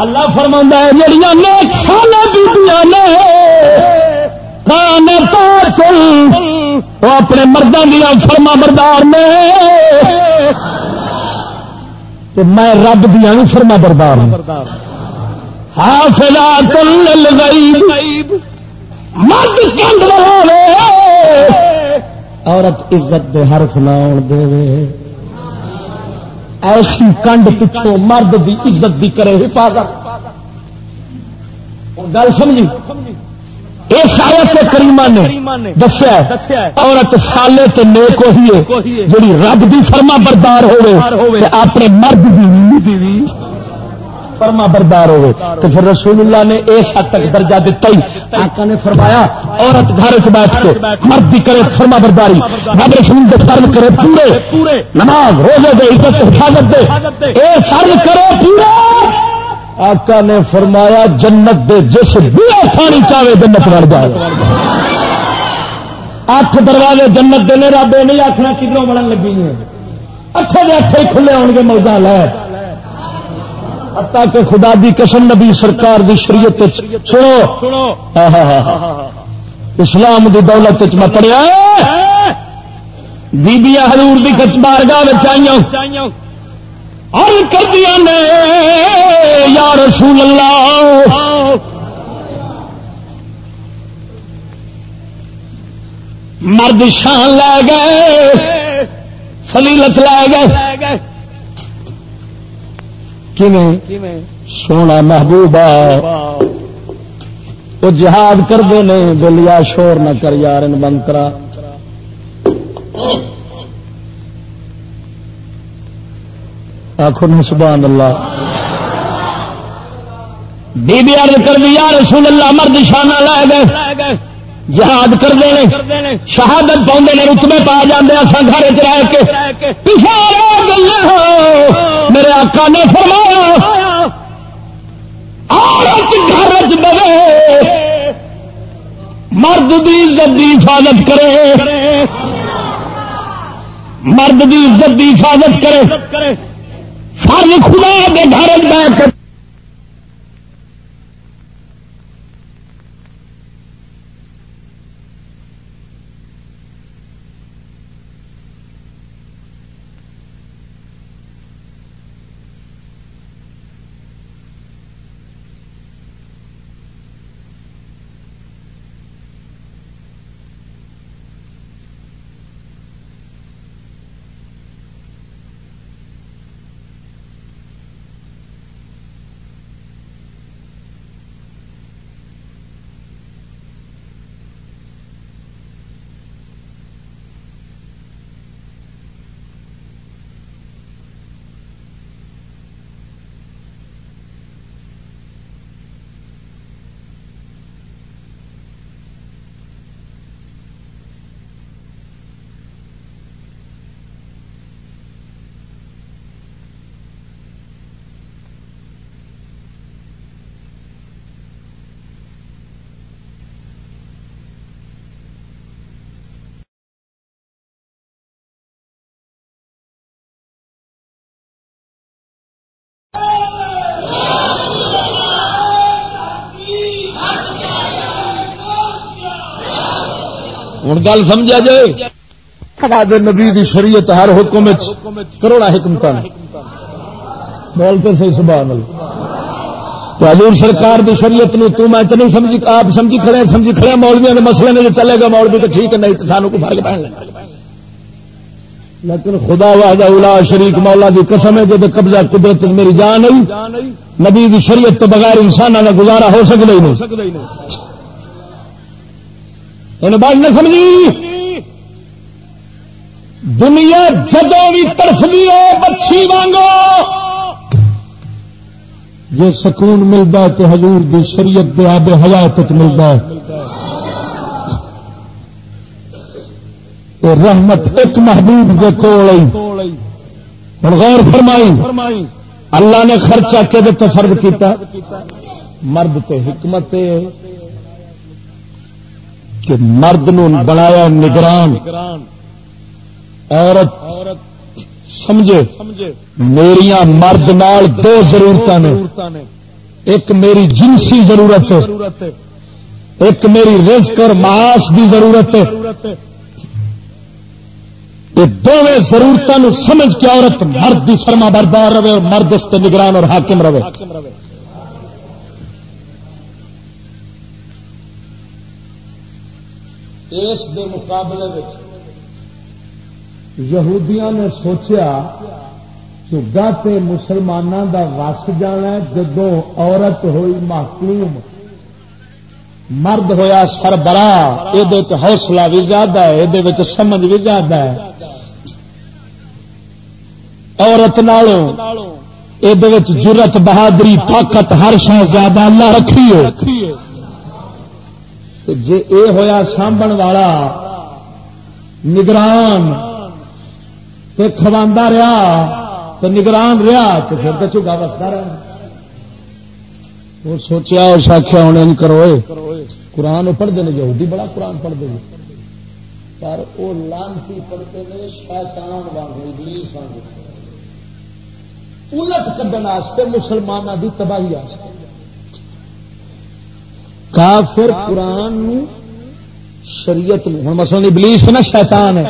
اللہ فرما ہے جڑیاں نیک سالے بیبیاں نے کان تل وہ اپنے مردوں دیا فرما بردار نے۔ میں رب دیا بھی فرما بردار حافظات للغیب. مرد کنڈ رہا عورت عزت دے حرف نہ دے. ایسی کنڈ پچھوں مرد دی عزت دی کرے حفاظت. گل سمجھی؟ اس آیت کریمہ نے دسیا عورت سالے تو نیک ہوئی جی رب دی فرما بردار ہوے اپنے مرد دی فرما بردار ہوے تو پھر رسول اللہ نے اس حد تک درجہ دتا ہی۔ آقا نے فرمایا، عورت گھر چ بیٹھ کے مرد کی کرے فرما برداری۔ رب رسول کے فرم کرے پورے۔ نماز، روزے دے عزت، حفاظت دے۔ اے فرم کرے پورے۔ آقا نے فرمایا، جنت دے جس بیا کھانی چاہے جنت بڑھ جائے۔ اٹھ دروازے جنت دے نے، رب نہیں آخنا کدھروں بڑھن لگی اٹھے دے اٹھے کھلے آن گے موجہ لے کہ خدا دی قسم نبی سرکار دی شریعت سنو. اسلام دی دولت میں پڑھیا بیبیا ہرور کی کچبار گاہ آئی اور کر دیا نے یا رسول اللہ. مرد شان لے گئے فلیلت لے گئے سونا محبوبہ۔ وہ جہاد کرتے ہیں بولیا شور نہ کر یار ان بند آخر سبحان اللہ۔ بی بی عرض کر دی، یا رسول اللہ، مرد شانہ لے گئے۔ جہاد کرتے ہیں۔ شہادت پاؤں نے رتبے پا جانے اصل گھر چ رہ کے۔ پیچھے میرے آقا نے فرمایا، عورت گھر چ مرد دی عزت دی حفاظت کرے۔ مرد دی عزت دی حفاظت کرے۔ فرض خدا کے گھر بیٹھ ہوں گل سمجھا جائے۔ خدا نبی دی شریعت ہر حکم کروڑا حکمت بولتے سی سبحان اللہ۔ حضور سرکار دی شریعت نو تو میں نہیں سمجھی، آپ سمجھی کھڑے سمجھی کھڑے مولویا کے مسئلے میں جو چلے گا مولوی تو ٹھیک ہے، نہیں تو سانو کو فرق پہن لگا لیکن خدا واہدہ اولا شریک مولا کی قسم ہے جب قبضہ قدرت میری جان نہیں نبی دی شریعت تو بغیر انسان کا گزارا ہو سکتا ہی نہیں۔ بات نہ سمجھی۔ دنیا جدو بھی طرف ہو بچی وانگو۔ یہ سکون ملتا ہے تو حضور دی شریعت دے آب حیات ملتا ہے۔ رحمت ایک محبوب دے کول غور فرمائی۔ اللہ نے خرچہ کہ تو فرد کیتا۔ مرد تے حکمت کہ مرد نو بنایا نگران، عورت سمجھے میریا مرد نال دو ضرورت نے۔ ایک میری جنسی ضرورت، ایک میری رزق اور معاش کی ضرورت۔ یہ دونوں ضرورتوں سمجھ کے عورت مرد کی فرما بردار رہے اور مرد اس نگران اور حاکم رہے۔ اس دے مقابلے یہودیاں نے سوچیا چگا تے مسلمانوں دا وس جانا جدو عورت ہوئی محکوم مرد ہویا سربراہ یہ حوصلہ بھی زیادہ ہے یہ سمجھ بھی زیادہ ہے۔ عورت یہ جرت بہادری، طاقت، ہر شہ زیادہ اللہ رکھی جی یہ ہوا سانبن والا، نگران کھوا رہا تو نگران رہا تو پھر تو چوگا بستا رہا۔ وہ سوچیا اس آخیا ہوں کرو قرآن پڑھتے ہیں جو بڑا قرآن پڑھتے ہیں پر وہ لانتی پڑھتے ہیں شیطان واگ ابلیس واگ الٹ کھڈن مسلمانوں کی تباہی کافر قرآن شریعت ہوں مسل ابلیس نا، شیطان ہے۔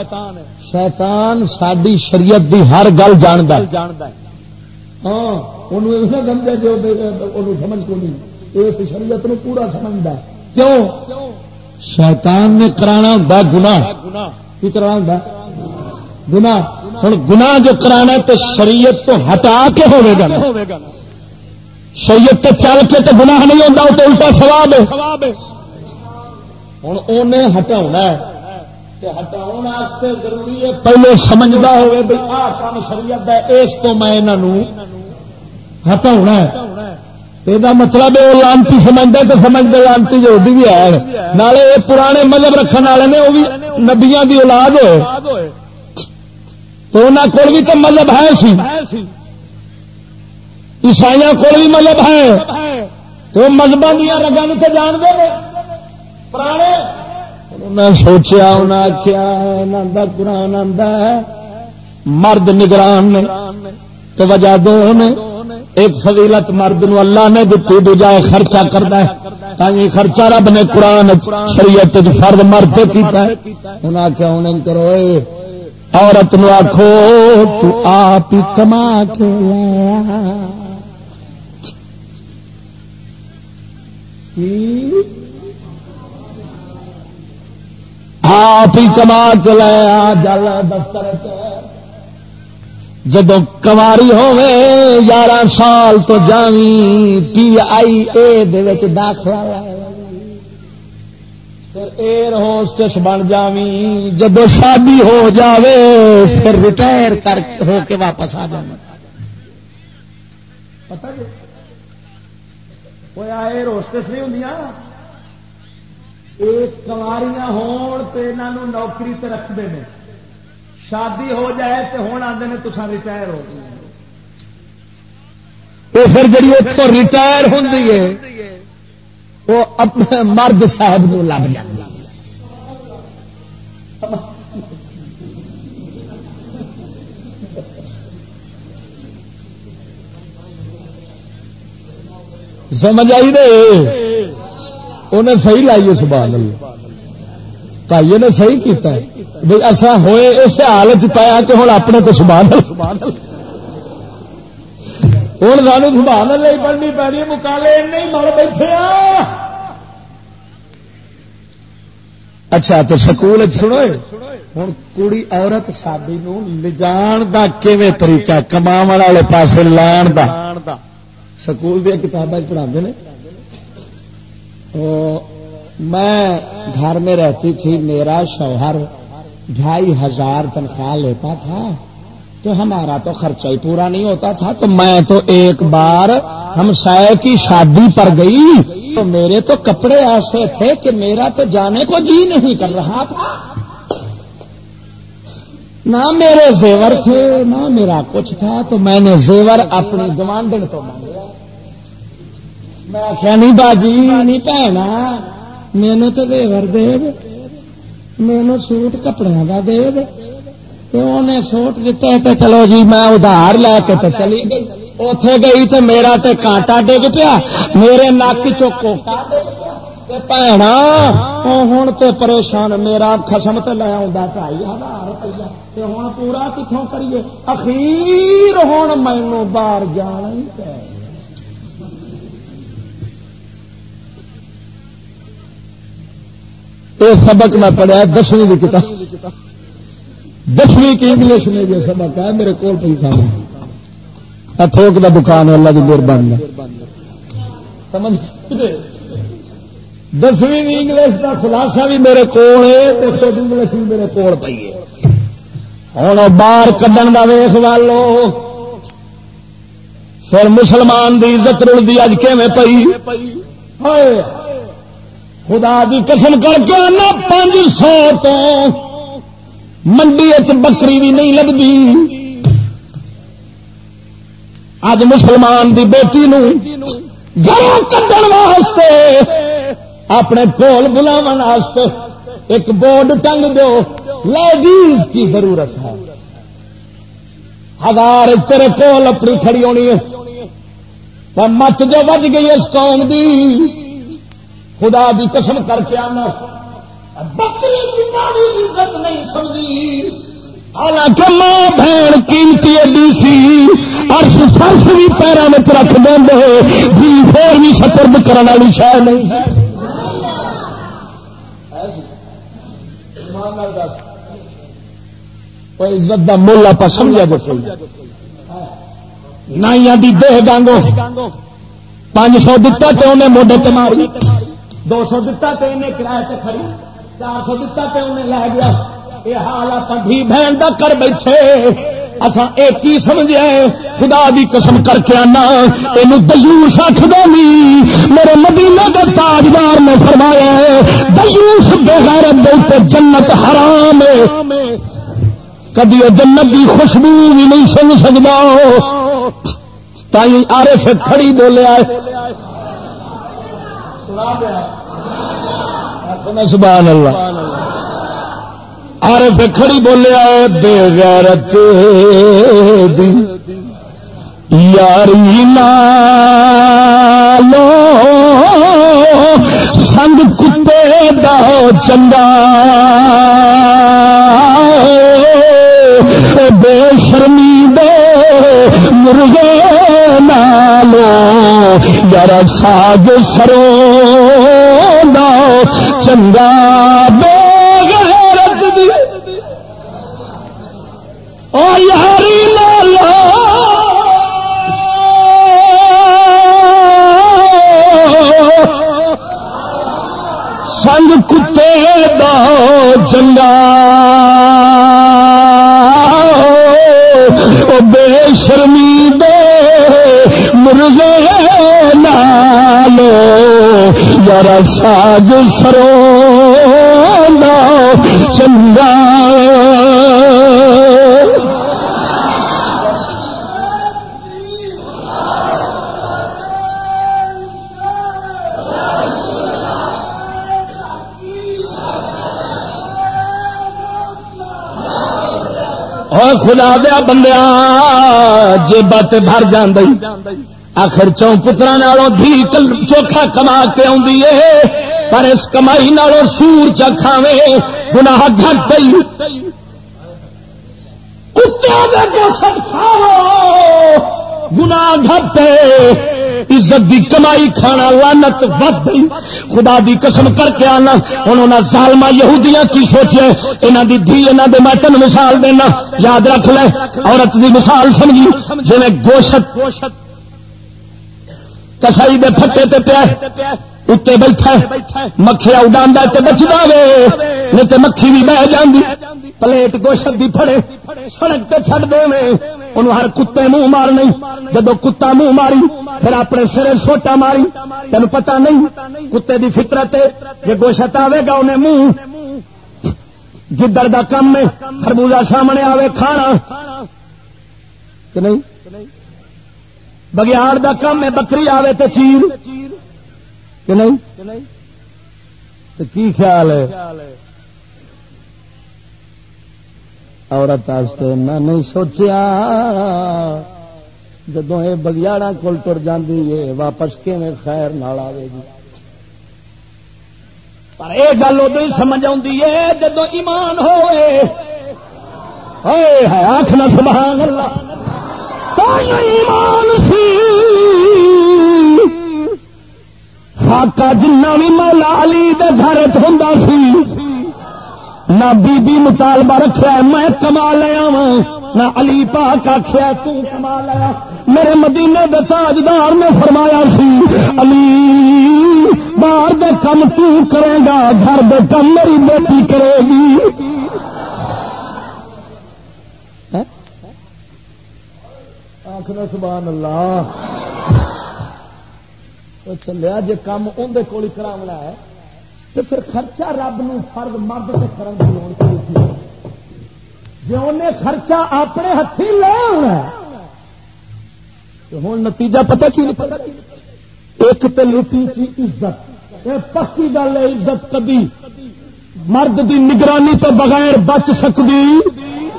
شیطان ساری شریعت دی ہر گل جانتا ہاں سمجھا جو سمجھ کو نہیں۔ اس شریعت نو پورا سمجھتا کیوں؟ شیطان نے کرانا ہوں گنا کی کرانا ہوں گنا ہوں گنا جو کرانا تو شریعت تو ہٹا کے ہوگا شریعت تو چل کے تو گناہ نہیں ہوتا وہ تو الٹا سواب ہے۔ ہوں انہیں ہٹا ہٹا ضروری ہے، پہلے سمجھتا ہوئے بھائی آ کام شریعت ہے، اس تو میں یہاں ہٹا یہ مطلب وہ لانتی سمجھتا تو سمجھتے لانتی جو بھی ہے۔ نالے یہ پرانے مذہب رکھنے والے نے وہ بھی نبیا کی اولاد ہوئے۔ تو انہوں کو بھی تو مذہب ہے سی۔ عیسائی کو بھی مذہب ہے۔ تو مذہب دیا رگا تو جان دے پرانے۔ انہیں سوچیا انہیں آخیا قرآن آدھا ہے، مرد نگران نے۔ تو وجہ دو نے۔ ایک فضیلت مرد نو اللہ نے دیتی دوجا خرچہ کرتا ہے۔ تھی خرچہ رب نے قرآن شریعت فرد مرد کیتا ہے۔ انہیں آخیا انہیں کرو عورت نو آخو تو آپ کما کے آپ ہی کما کے لایا جل دفتر جب کماری ہوے یارہ سال تو جانی پی آئی اے داخلہ لایا ایئر ہوسٹس بن جاوی جب شادی ہو جاوے، پھر ریٹائر کر ہو کے واپس آ جانا پتا ایئر ہوسٹس نہیں ہوں ایک کماریاں ہون نوکری تے رکھتے ہیں شادی ہو جائے تو ہوں آتے ہیں تو ریٹائر ہو گئی پھر جی اتوں ریٹائر ہوں وہ اپنے مرد صاحب کو لب جاتی سمجھ آئی دے انہیں صحیح لائی سبحان اللہ۔ بھائی نے صحیح کیتا ہے۔ بھائی ایسا ہوئے اس حالت پایا کہ ہوں اپنے تو سبحان اللہ۔ ہوں سانو سبحان اللہ ہی پڑھنی پی رہی مکالے نہیں مر بیٹھے اچھا تو سکول سنو ہوں کڑی عورت سابی لجان کا کیویں طریقہ کما والے پاس لان کا سکول دیا کتابیں پڑھا میں گھر میں رہتی تھی، میرا شوہر ڈھائی ہزار تنخواہ لیتا تھا۔ تو ہمارا تو خرچہ ہی پورا نہیں ہوتا تھا۔ تو میں تو ایک بار ہم سائے کی شادی پر گئی۔ تو میرے تو کپڑے ایسے تھے کہ میرا تو جانے کو جی نہیں کر رہا تھا۔ نہ میرے زیور تھے، نہ میرا کچھ تھا، تو میں نے زیور اپنی گوانڈن تو مانگا میں آخیا نہیں باجی، نہیں پہنا مینو تو زیور دے مینو سوٹ کپڑے کا دے تو انہیں سوٹ دیتا ہے تو چلو جی میں ادھار لے کے تو چلی گئی۔ اتے گئی تو میرا تے کانٹا ڈگ پیا۔ میرے نک چوکا چوکو بھنا ہوں تو پریشان میرا خسم تو لے آ ڈائی ہزار روپیہ ہوں پورا کتوں کریے اخیر ہوں مینو باہر جانا ہی یہ سبق میں پڑھیا دسویں کی کتاب دسویں کی انگلش میں جو سبق ہے میرے کو پی کھانا تھوک کا دکان اللہ کی مہربانی سمجھ دسویں انگلش کا خلاصہ بھی میرے کو انگلش بھی میرے کول پی ہے۔ ہوں باہر کھڈن کا ویخ والو۔ پھر مسلمان دی عزت رلدی اج کی پی خدا دی قسم کر کے آنا پانچ سو تو۔ منڈی بکری بھی نہیں لگتی اج مسلمان دی بیٹی نو گھروں کھڑ واسطے اپنے کول واسطے ایک بورڈ ٹنگ دو لیڈیز کی ضرورت ہے۔ ہزار تیرے کول اپنی کھڑی ہونی ہے۔ مت جو بج گئی اس قوم دی۔ خدا دی قسم کر کے آنا۔ بکری کی عزت نہیں سمجھی۔ حالانکہ ماں بہن قیمتی ایڈی سی ارش فرش بھی پیروں میں رکھ دیں جی پھر بھی سپرد کرنے والی شہ نہیں عزت دا مل آپ سمجھا جو نائیا دی دہ گانگو۔ پانچ سو دتا تے انہیں موڈے تے ماری۔ دو سو دتا تے انہیں کرایہ تے کھڑی۔ چار سو دتا تے انہیں لے گیا۔ یہ حال آپ دھی بہن کا کر بیٹھے۔ اصا ایک ہی سمجھے خدا بھی قسم کر کے آنا یہ دلوس آخ نہیں میرے مدینے کے تاجدار نے فرمایا دلوس بغیرت دے جنت حرام کبھی وہ جنت کی خوشبو بھی نہیں سن سکتا تھی آرے سے کھڑی بولیا سبحان اللہ۔ آر کھڑی بولیا دے غیرت دی۔ یاری نالو سنگ کتے دا چنگا۔ بے شرمی دے مرغے نالو۔ یار ساگ سرو دا چنگا بے غیرت دی او یاری لالا سنگ کتے دا چنگا بے شرمی دے مرغے نالو. یار ساج سرو چنگا خدا دیا بندیا جی بت بھر جی آخر چون پترا نالوں دھی چوکھا کما کے آ پر اس کمائی نالوں سور چا کھاوے، گناہ گھٹ گئی۔ گوشت کھاو گناہ گھٹ عزت دی کمائی کھانا لانت ود خدا دی قسم کر کے آنا۔ انہوں نے ظالما یہودیاں کی سوچے۔ انہوں دی دھی انہوں دے میں تین مثال دینا۔ یاد رکھ لے، عورت دی مثال سمجھی۔ جی گوشت کسائی دے پھٹے تے پیا اتنے بیٹھا مکھیا اڈا بچتا وے۔ نہیں تو مکھی بھی بہ جاندی۔ پلیٹ گوشت بھی پھڑے۔ سڑک تے چھڑ دے انہوں ہر کتے منہ مارنے، جدو کتا منہ ماری، پھر اپنے سرے سوٹا ماری۔ تین پتا نہیں، کتے دی فطرت جی گوشت آئے گا انہیں منہ۔ گدڑ دا کم ہے، خربوزہ سامنے آوے کھانا۔ کہ نہیں؟ بگیاڑ دا کم ہے، بکری آوے تو چیر۔ کہ نہیں؟ تو کی خیال ہے؟ عورت میں نہیں سوچیا۔ جدو یہ بگیاڑا کول تر جاندی ہے واپس کیون خیر نال آئے گی؟ پر یہ گل ادو ہی سمجھ آتی ہے جدو ایمان ہوئے۔ آخنا سبحان اللہ۔ ایمان سی۔ فاقا جنہ بھی مولا علی دے گھر ہوں سی۔ نہ بی بی مطالبہ رکھا میں کما لیا وا نہ علی پاک آخیا کما لیا۔ میرے مدینے دے تاجدار نے فرمایا سی، علی، باہر دے کم تو کرے گا، گھر دے کم میری بیٹی کرے گی۔ ہاں؟ آخر سبحان اللہ۔ چلیا جی کام اندر کول کراونا ہے۔ تو پھر خرچہ رب نو فرد مرد سے کرن کی لوڑ کی جی انہیں خرچہ اپنے ہاتھی لے آنا تو ہوں نتیجہ پتہ کی نہیں پتا ایک تو لوٹی چی عزت۔ یہ پکی گل ہے، عزت کبھی مرد دی نگرانی تو بغیر بچ سکتی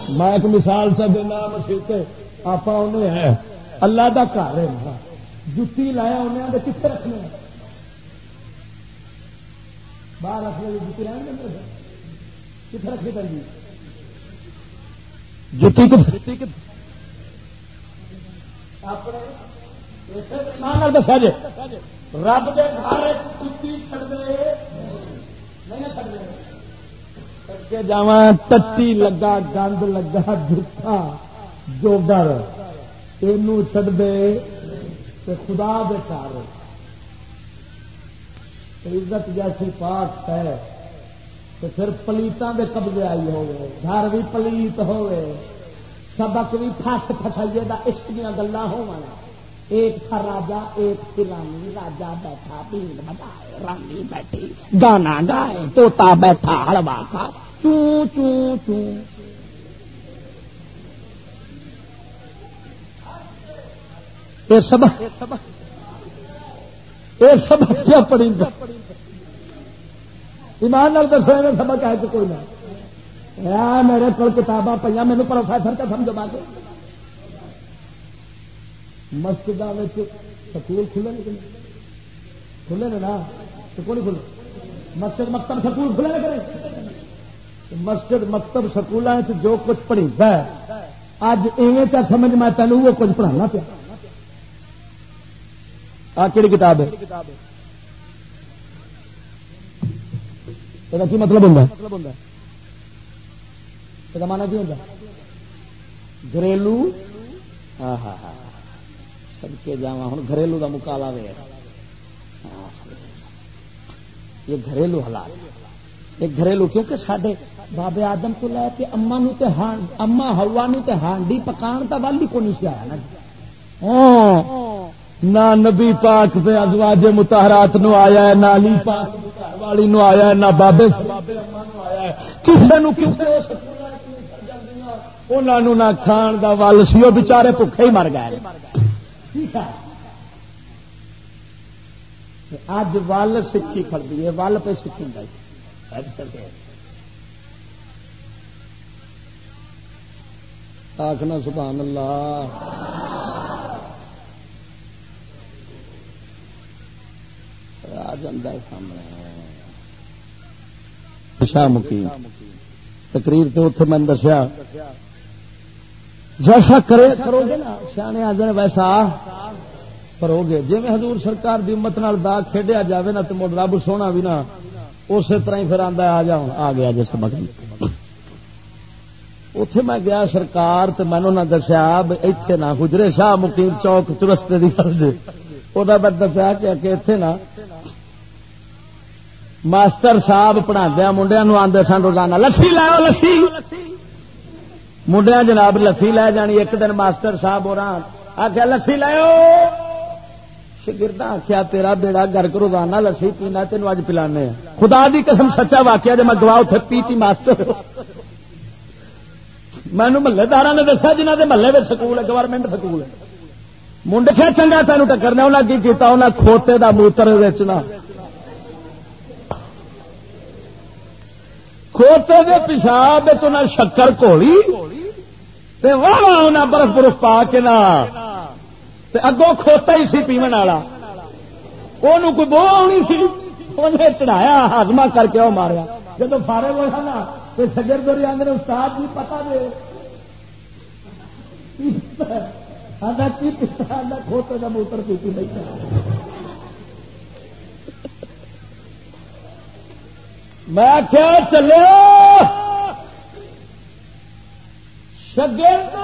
میں ایک مثال سے دینا مسیح آپ ہے اللہ کا گھر ہے۔ جتی لایا انہیں کتنے رکھنے باہر رکھنے جتی رہنے کتنے رکھنی پڑی جتی دسا جی؟ رب کے گھر جتی چڑھتے جا تتی لگا گند لگا جھوٹا جوگر۔ یہ چڑھ دے خدا دے گھر۔ عزت جیسی پاک ہے، تو پھر پلیتوں کے قبضے آئی ہوئے، گھر بھی پلیت ہوئے، سبق بھی فس فسائیے کا عشق دیا گلا ہو ایک تھا راجا، ایک تھی رانی، راجا بیٹھا، بھیڑ بجائے رانی بیٹھی، گانا گائے توتا بیٹھا ہلوا کھا چوں چوں چوں۔ یہ سب یہ سب کیا پڑی ایمان نال دسو میں سبق ہے کہ کوئی نہ۔ میرے کو کتاباں پہ مینو پروفیسر کا سمجھ بات؟ مسجد سکول کھلے کھلے نا؟ تو کون کھلے۔ مسجد مکتب سکول کھلے نہ کرے مسجد مکتب سکول جو کچھ پڑھی ہے، اج ایویں کا سمجھ میں تینوں، وہ کچھ پڑھانا پیا۔ آ کہڑی کتاب ہے؟ یہ مطلب ہوں یہ مانا کی ہوتا گھریلو ہاں،, ہاں ہاں ہاں سب کے جا ہوں گھریلو کا مکالا وے ہاں، یہ گھریلو حالات یہ گھریلو کیونکہ سڈے بابے آدم تو لے کے اما نو تے اما ہوا نو تے ہانڈی پکان کا ول ہی کو نہیں سی آیا نا جی۔ ہاں۔ نہ نبی پاک پہ ازواج متحرات نو آیا ہے، نہ علی پاک والی نو آیا ہے، نہ بابے آیا کسی نو کسی انہوں نہ کھان دا ول سی وہ بچارے بھوکے ہی مر گئے۔ اج ول سکھی کھڑی ہے ول پہ سکھی آخنا سبحان اللہ۔ آ سامنے شاہ مقیم۔ تقریر تو اتنے میں دسیا۔ جیسا کرے کرو گے نا، سیانے آ جائے ویسا کرو گے جی حضور سرکار دی امت نال داغ کھیڈیا جاوے نا، تو مڑ رب سونا بھی نا، اسی طرح ہی پھر آدھا آ جاؤ آ گیا جی سبق اتے میں گیا سرکار، تو مینو نہ دسیا اتے نہ گجرے شاہ مقیم چوک چرستے کی گل جی وہ میں دسیا کہ اتے نا ماسٹر صاحب پڑھا منڈیا آدھے سن، روزانہ لسی لاؤ، لسی۔ منڈیا جناب لسی لے جانی، ایک دن ماسٹر صاحب ہو رہا۔ آخیا لسی لاؤ شگرد آخیا تیرا بیڑا گرک روزانہ لسی پینا تین اج پلانے خدا دی قسم، سچا واقعہ جب میں گوا اتنے پیتی ماسٹر۔ مینو محلے دار نے دسا جنہ کے محلے میں سکول ہے، گورنمنٹ سکول ہے۔ منڈ کیا چنگا تین ٹکرنا انہیں کی کیتا انہیں کھوتے دا موتر ویچنا۔ کھوتے کے پیشاب شکر گھولی واہ برف برف پا کے نہ اگوں کھوتا ہی سی پیمن والا وہ کوئی بو آنی سی انہیں چڑھایا ہاضمہ کر کے وہ ماریا جب فارے ہوا نا تو سجر دوری آدھے استاد جی پتا دے کھوتے کا موتر پیتی بیٹھا میں کیا چلے شگرد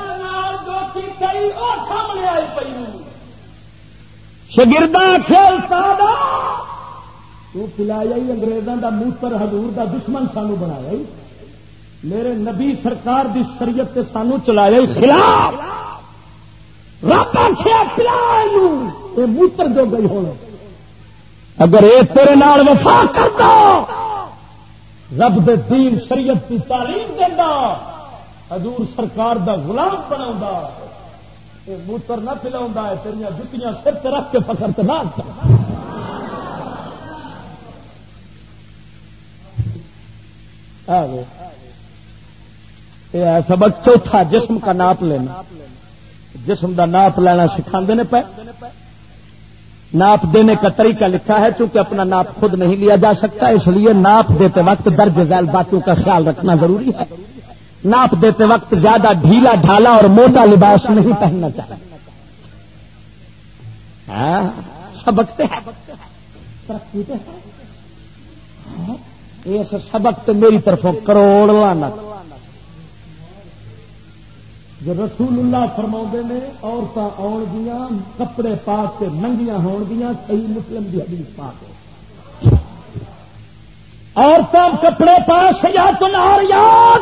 سامنے آئی پی شگرد کھیل تو پلایا ہی انگریزوں کا موتر حضور دا دشمن سانو بنایا ہی۔ میرے نبی سرکار دی شریعت تے سانو چلایا خلاف۔ رب آخیا پلا موتر جو گئی ہونا اگر یہ تیرے نال وفا کرتا رب دے دین شریعت کی تعلیم دینا حضور سرکار دا غلام بنا موتر نہ پلا تیریا جتیاں سر سے رکھ کے فخر تو نہ۔ سبق چوتھا جسم کا ناپ لینا۔ جسم کا ناپ لینا سکھا پہ ناپ دینے کا طریقہ لکھا ہے چونکہ اپنا ناپ خود نہیں لیا جا سکتا اس لیے ناپ دیتے وقت درج ذیل باتوں کا خیال رکھنا ضروری ہے۔ ناپ دیتے وقت زیادہ ڈھیلا ڈھالا اور موٹا لباس نہیں پہننا چاہیے۔ ہاں، سبق ہاں، سبق تو میری طرفوں کروڑ لانا جو رسول اللہ فرما نے عورتیں آن گیا کپڑے پا کے ننگیاں ہون گیا صحیح مسلم کی حدیث پا کے عورتیں کپڑے پا سیا چنار یاد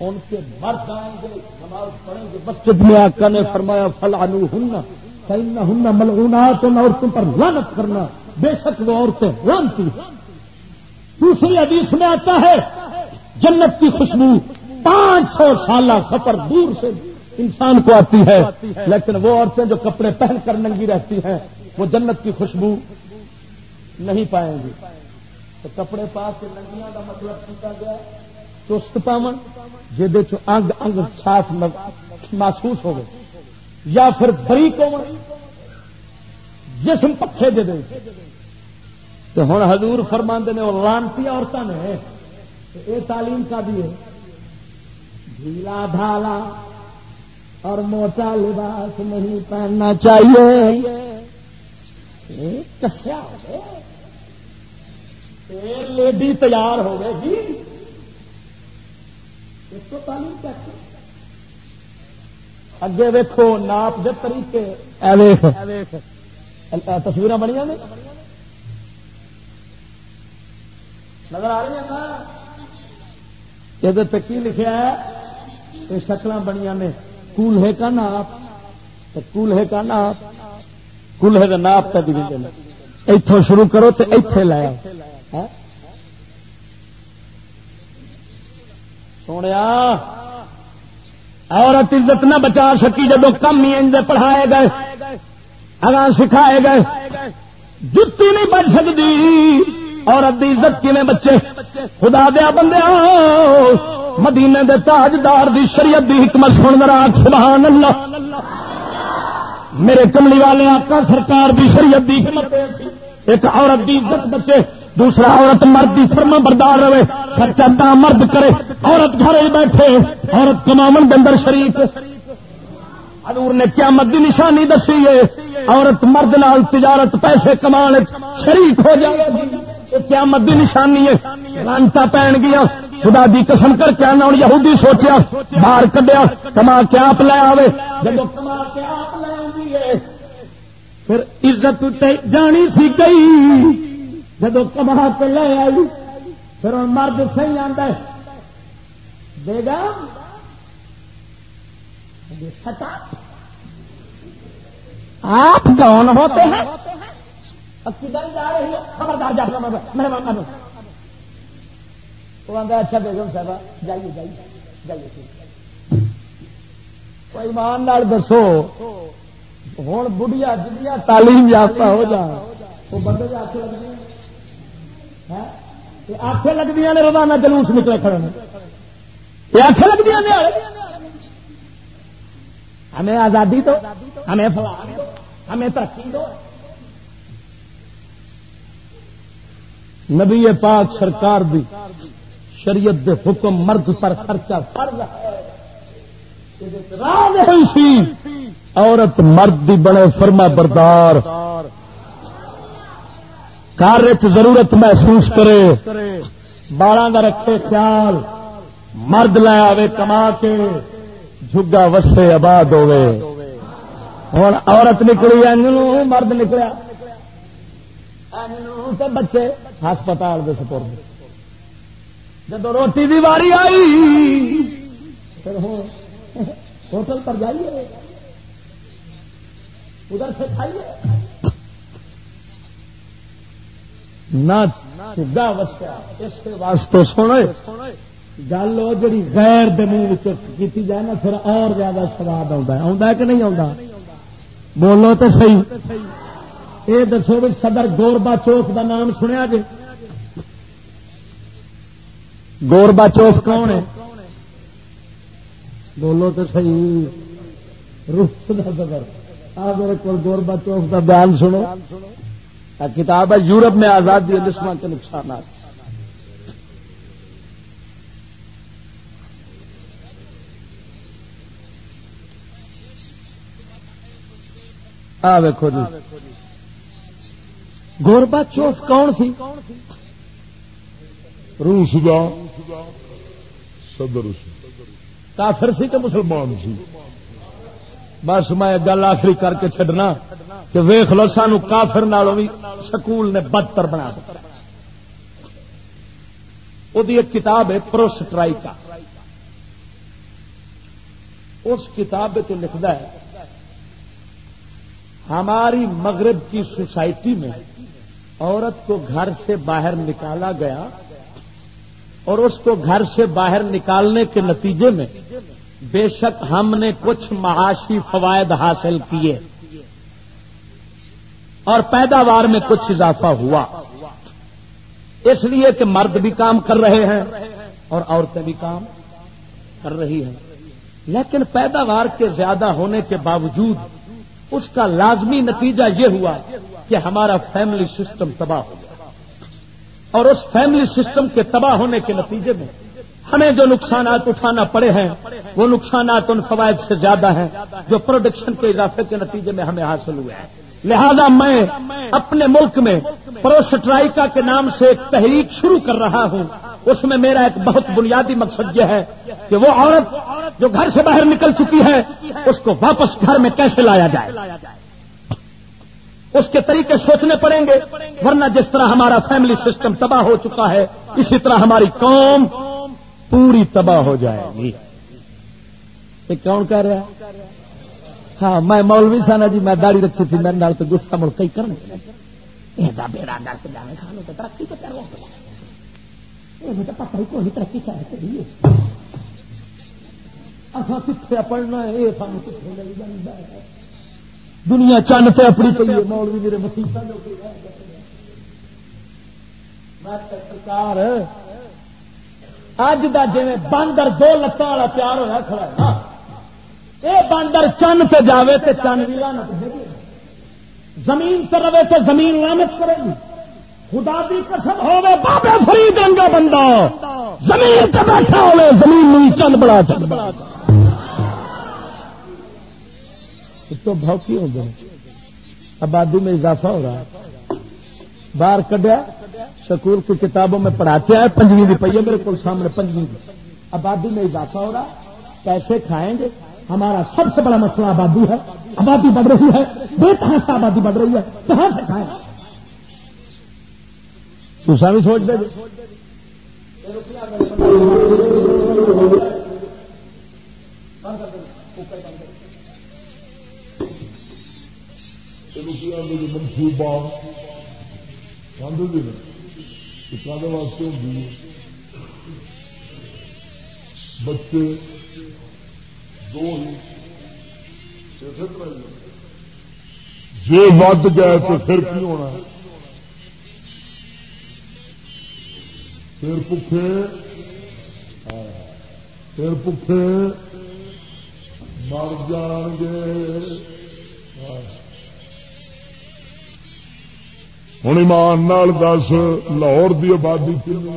ان کے مرد آئیں گے، نماز پڑھیں گے۔ مسجد میں آقا نے فرمایا فلانو ہننا کہیں ہننا ملغونات ان عورتوں پر لانت کرنا۔ بے شک وہ عورتیں لانتی دوسری حدیث میں آتا ہے، جنت کی خوشبو۔ پانچ سو سالہ سفر دور سے انسان کو آتی ہے، لیکن وہ عورتیں جو کپڑے پہن کر ننگی رہتی ہیں، وہ جنت کی خوشبو نہیں پائیں گی۔ تو کپڑے پا کے ننگیاں کا مطلب کیا گیا، چست پاون جہد انگ انگ صاف محسوس ہو یا پھر بریک ہو جسم پکے دے دے تو ہوں حضور فرماندے نے وہ لانتی عورتوں نے یہ تعلیم کا بھی ہے۔ ڈھیلا ڈھالا اور موٹا لباس نہیں پہننا چاہیے۔ کسیا لیڈی تیار ہو گئے جی۔ اس کو تعلیم کیا اگے ویکو ناپ دے طریقے۔ تصویر بنیا نے۔ نظر آ رہی ہیں یہ لکھا ہے؟ یہ شکل بنیا نے۔ کولہے کا ناپ۔ کولہے کا ناپ۔ کولہے کا ناپ تک اتوں شروع کرو تو اتے لایا ہاں؟ سونے عورت عزت نہ بچا سکی جب کم ہی اندر پڑھائے گئے۔ اگاں سکھائے گئے۔ جتی نہیں بچ سکتی عورت کی عزت کیون بچے؟ خدا دیا بندے مدینے دے تاجدار دی شریعت دی حکمت سن راک سبحان اللہ میرے کملی والے آقا سرکار دی شریعت دی حکمت ایک عورت دی عزت بچے، دوسرا عورت مرد کی فرما بردار رہے۔ خرچہ مرد کرے، عورت گھر بیٹھے۔ عورت کما اندر شریف حضور نے کیا مد نشانی دسی ہے۔ عورت مرد نال تجارت، پیسے کما شریف ہو جائے۔ کیا مد نشانی ہے۔ لانتا پہن گیا۔ خدا دی قسم کر کے آنا یہودی سوچیا، باہر کڈیا، کما کے آپ لے آئے جب کما کے آپ لے آئی ہے، پھر عزت جانی سی گئی۔ جب کما کے لے آئی، پھر ہوں مرد صحیح آتا ہے۔ دے گا آپ کون ہوتے ہیں؟ خبردار جا وہ اچھا بیگم صاحب جائیے جائیے جائیے ایمان نال دسو ہوں بڑھیا جنیا تعلیم یافتہ ہو جا وہ بندے آخ لگتی آخ لگتی نے، روزانہ جلوس نکلے کھڑے یہ آخ لگتی ہمیں آزادی دو، ہمیں فلان دو، ہمیں ترقی دو۔ نبی پاک سرکار دی شریعت دے حکم مرد پر خرچہ فرض ہے۔ عورت مرد دی بڑے فرما بردار۔ کار ضرورت محسوس کرے۔ بالا کا رکھے خیال۔ مرد لے آوے کما کے۔ جگا وسے آباد ہوے ہوں عورت نکلی انجلو مرد نکلیا۔ بچے ہسپتال کے سپورٹ جب روٹی کی واری آئی، پھر ہوٹل پر جائیے ادھر سے کھائیے نہ وسیا اس واسطے سونے۔ گل وہ جی غیر دمو کی جائے نا، پھر اور زیادہ سواد آتا ہے۔ کہ نہیں آتا بولو تو صحیح۔ یہ دسو بھی صدر گوربا چوک کا نام سنیا جی۔ گوربا چوک کون ہے؟ بولو تو صحیح۔ روس صدر آ میرے کو گوربا چوک کا بیان سنو۔ کتاب ہے یورپ میں آزادی لسما کے نقصانات۔ ویکو جی۔ گوربا چوف کون سی؟ روس کا صدر کافر سی کہ مسلمان سی؟ بس میں گل آخری کر کے چڈنا کہ ویخ لو سانو کافر نالوں بھی سکول نے بدتر بنا دیا وہ ایک کتاب ہے پروسٹرائکا اس کتاب لکھتا ہے ہماری مغرب کی سوسائٹی میں عورت کو گھر سے باہر نکالا گیا اور اس کو گھر سے باہر نکالنے کے نتیجے میں بے شک ہم نے کچھ معاشی فوائد حاصل کیے اور پیداوار میں کچھ اضافہ ہوا۔ اس لیے کہ مرد بھی کام کر رہے ہیں اور عورتیں بھی کام کر رہی ہیں۔ لیکن پیداوار کے زیادہ ہونے کے باوجود اس کا لازمی نتیجہ یہ ہوا کہ ہمارا فیملی سسٹم تباہ ہو گیا۔ اور اس فیملی سسٹم کے تباہ ہونے کے نتیجے میں ہمیں جو نقصانات اٹھانا پڑے ہیں، وہ نقصانات ان فوائد سے زیادہ ہیں جو پروڈکشن کے اضافے کے نتیجے میں ہمیں حاصل ہوئے ہیں۔ لہذا میں اپنے ملک میں پروسٹرائکا کے نام سے ایک تحریک شروع کر رہا ہوں۔ اس میں میرا ایک بہت بنیادی مقصد یہ ہے کہ وہ عورت جو گھر سے باہر نکل چکی ہے، اس کو واپس گھر میں کیسے لایا جائے؟ اس کے طریقے سوچنے پڑیں گے، ورنہ جس طرح ہمارا فیملی سسٹم تباہ ہو چکا ہے، اسی طرح ہماری قوم پوری تباہ ہو جائے گی۔ کون کہہ رہا ہے؟ ہاں میں مولوی سا نا جی میں داڑھی رکھی تھی، میرے نال تو گسا ملک ہی کرنا بیڑا کے جانے کھانے تو ترقی تو کرو پتا ہی کوئی ترقی چاہیے کتنے پڑھنا ہے؟ یہ کتنے لگ ہے۔ دنیا چند سے اپنی پی ہے، مولوی میرے مسیح سرکار، اج کا جی باندر دو لتان والا پیار ہوا کھڑا ہے ہاں۔ یہ باندر چند پہ جاوے تو چند بھی لانت زمین تو رہے تو زمین لانت کرے گی۔ خدا کی قسم ہوے بابے فرید رنگا بندہ۔ زمین سے بیٹھا ہوے زمین چند بڑا چند بڑا تو بھوکی ہو گئے آبادی میں اضافہ ہو رہا ہے۔ باہر کڈیا سکول کی کتابوں میں پڑھاتے ہیں پنجویں بھی میرے کو سامنے، پنجویں بھی آبادی میں اضافہ ہو رہا کیسے کھائیں گے۔ ہمارا سب سے بڑا مسئلہ آبادی ہے۔ آبادی بڑھ رہی ہے۔ بے کہاں سے آبادی بڑھ رہی ہے۔ کہاں سے کھائیں۔ دوسرا بھی سوچ دے منصوبہ واسطے ہوگی بچے دو ہی جی ود گئے تو پھر کی ہونا پھر پکے پھر پکے مر جان گے ہوں ایمان دس لاہور کی آبادی کنی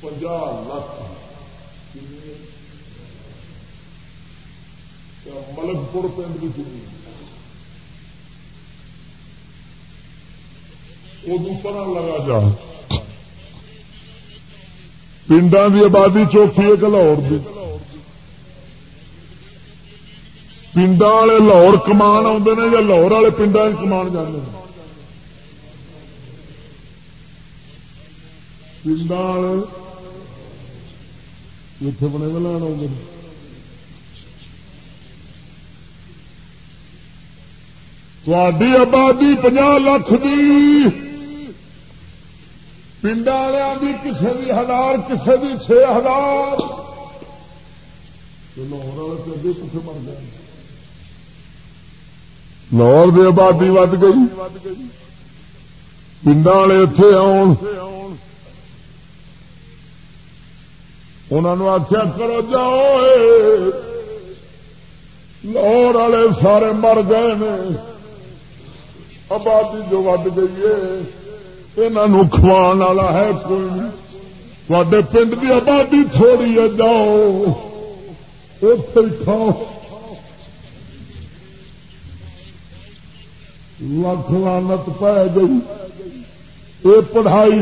پنجا لاکھ ملک پور پنڈ کی کنی پر لگا جا پنڈا کی آبادی چوکی ہے کہ لاہور کی پنڈا والے لاہور کمان آتے ہیں یا لاہور والے پنڈا کمان جانے پنڈا والے اتنے بنے میں لین آتے ہیں تھی آبادی پناہ لاکھ دی پنڈ والوں کی کسی بھی ہزار کسی بھی چھ ہزار لاہور والے پیسے کتنے مر گئے لاہور کی آبادی ود گئی پنڈ والے اتے آن انہوں آخیا کرو جاؤ لاہور والے سارے مر گئے آبادی جو ود گئی ہے یہاں کھوان والا ہے کوئی تے پنڈ کی آبادی تھوڑی ہے جاؤ اتے کھاؤ لکھ لانت پی گئی یہ پڑھائی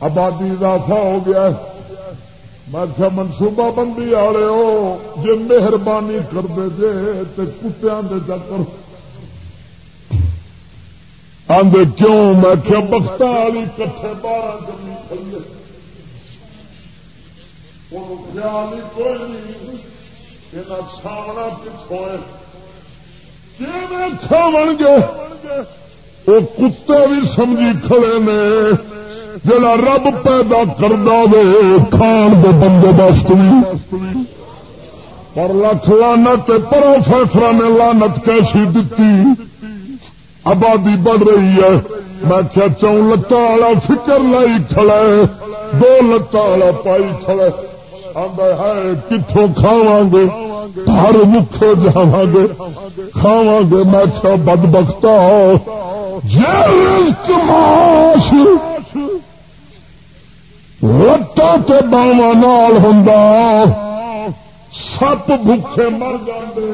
آبادی اضافہ ہو گیا میں منصوبہ بندی والے ہو جی مہربانی کر دے جے تو کتیا چکر آدھے کیوں میں کیا بخت والی کٹھے بارہ جمی کھڑی خیال ہی کوئی نہیں یہ سامنا پچھو کھاو گے وہ کتے بھی سمجھی کھڑے نے، جڑا رب پیدا کردا وے، کھان دے بندوبست بھی۔ پر لکھ لانت پروفیسر نے لانت کیسی دتی؟ آبادی بڑھ رہی ہے۔ میں کیا چون لتان والا فکر لائی کھڑا ہے، دو لتان والا پائی کھڑا ہے کتوں کھاوا گے ہر مکھے جا گے کھاوا گے میں کیا بد بختا ماش لتان سے باوا نال ہوں سپ بھوکے مر جاندے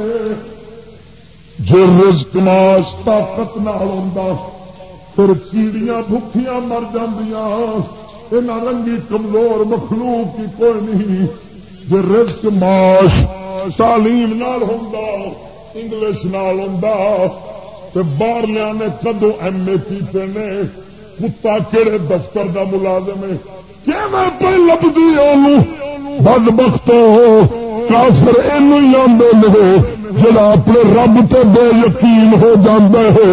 جو رزق ماس طاقت نہ ہوں پھر کیڑیاں بھوکیاں مر جاندیاں۔ یہاں رنگی کمزور مخلوق کی کوئی نہیں، جو رزق، معاش، تعلیم نال ہوں انگلش نال ہوں باہر نے کدو ایم اے کیتے نے، کتا کہڑے دفتر کا ملازم ہے؟ کہ میں پہ لبھی بد بخت کافر یہ آدھے جڑا اپنے رب تے بے یقین ہو جاندے ہے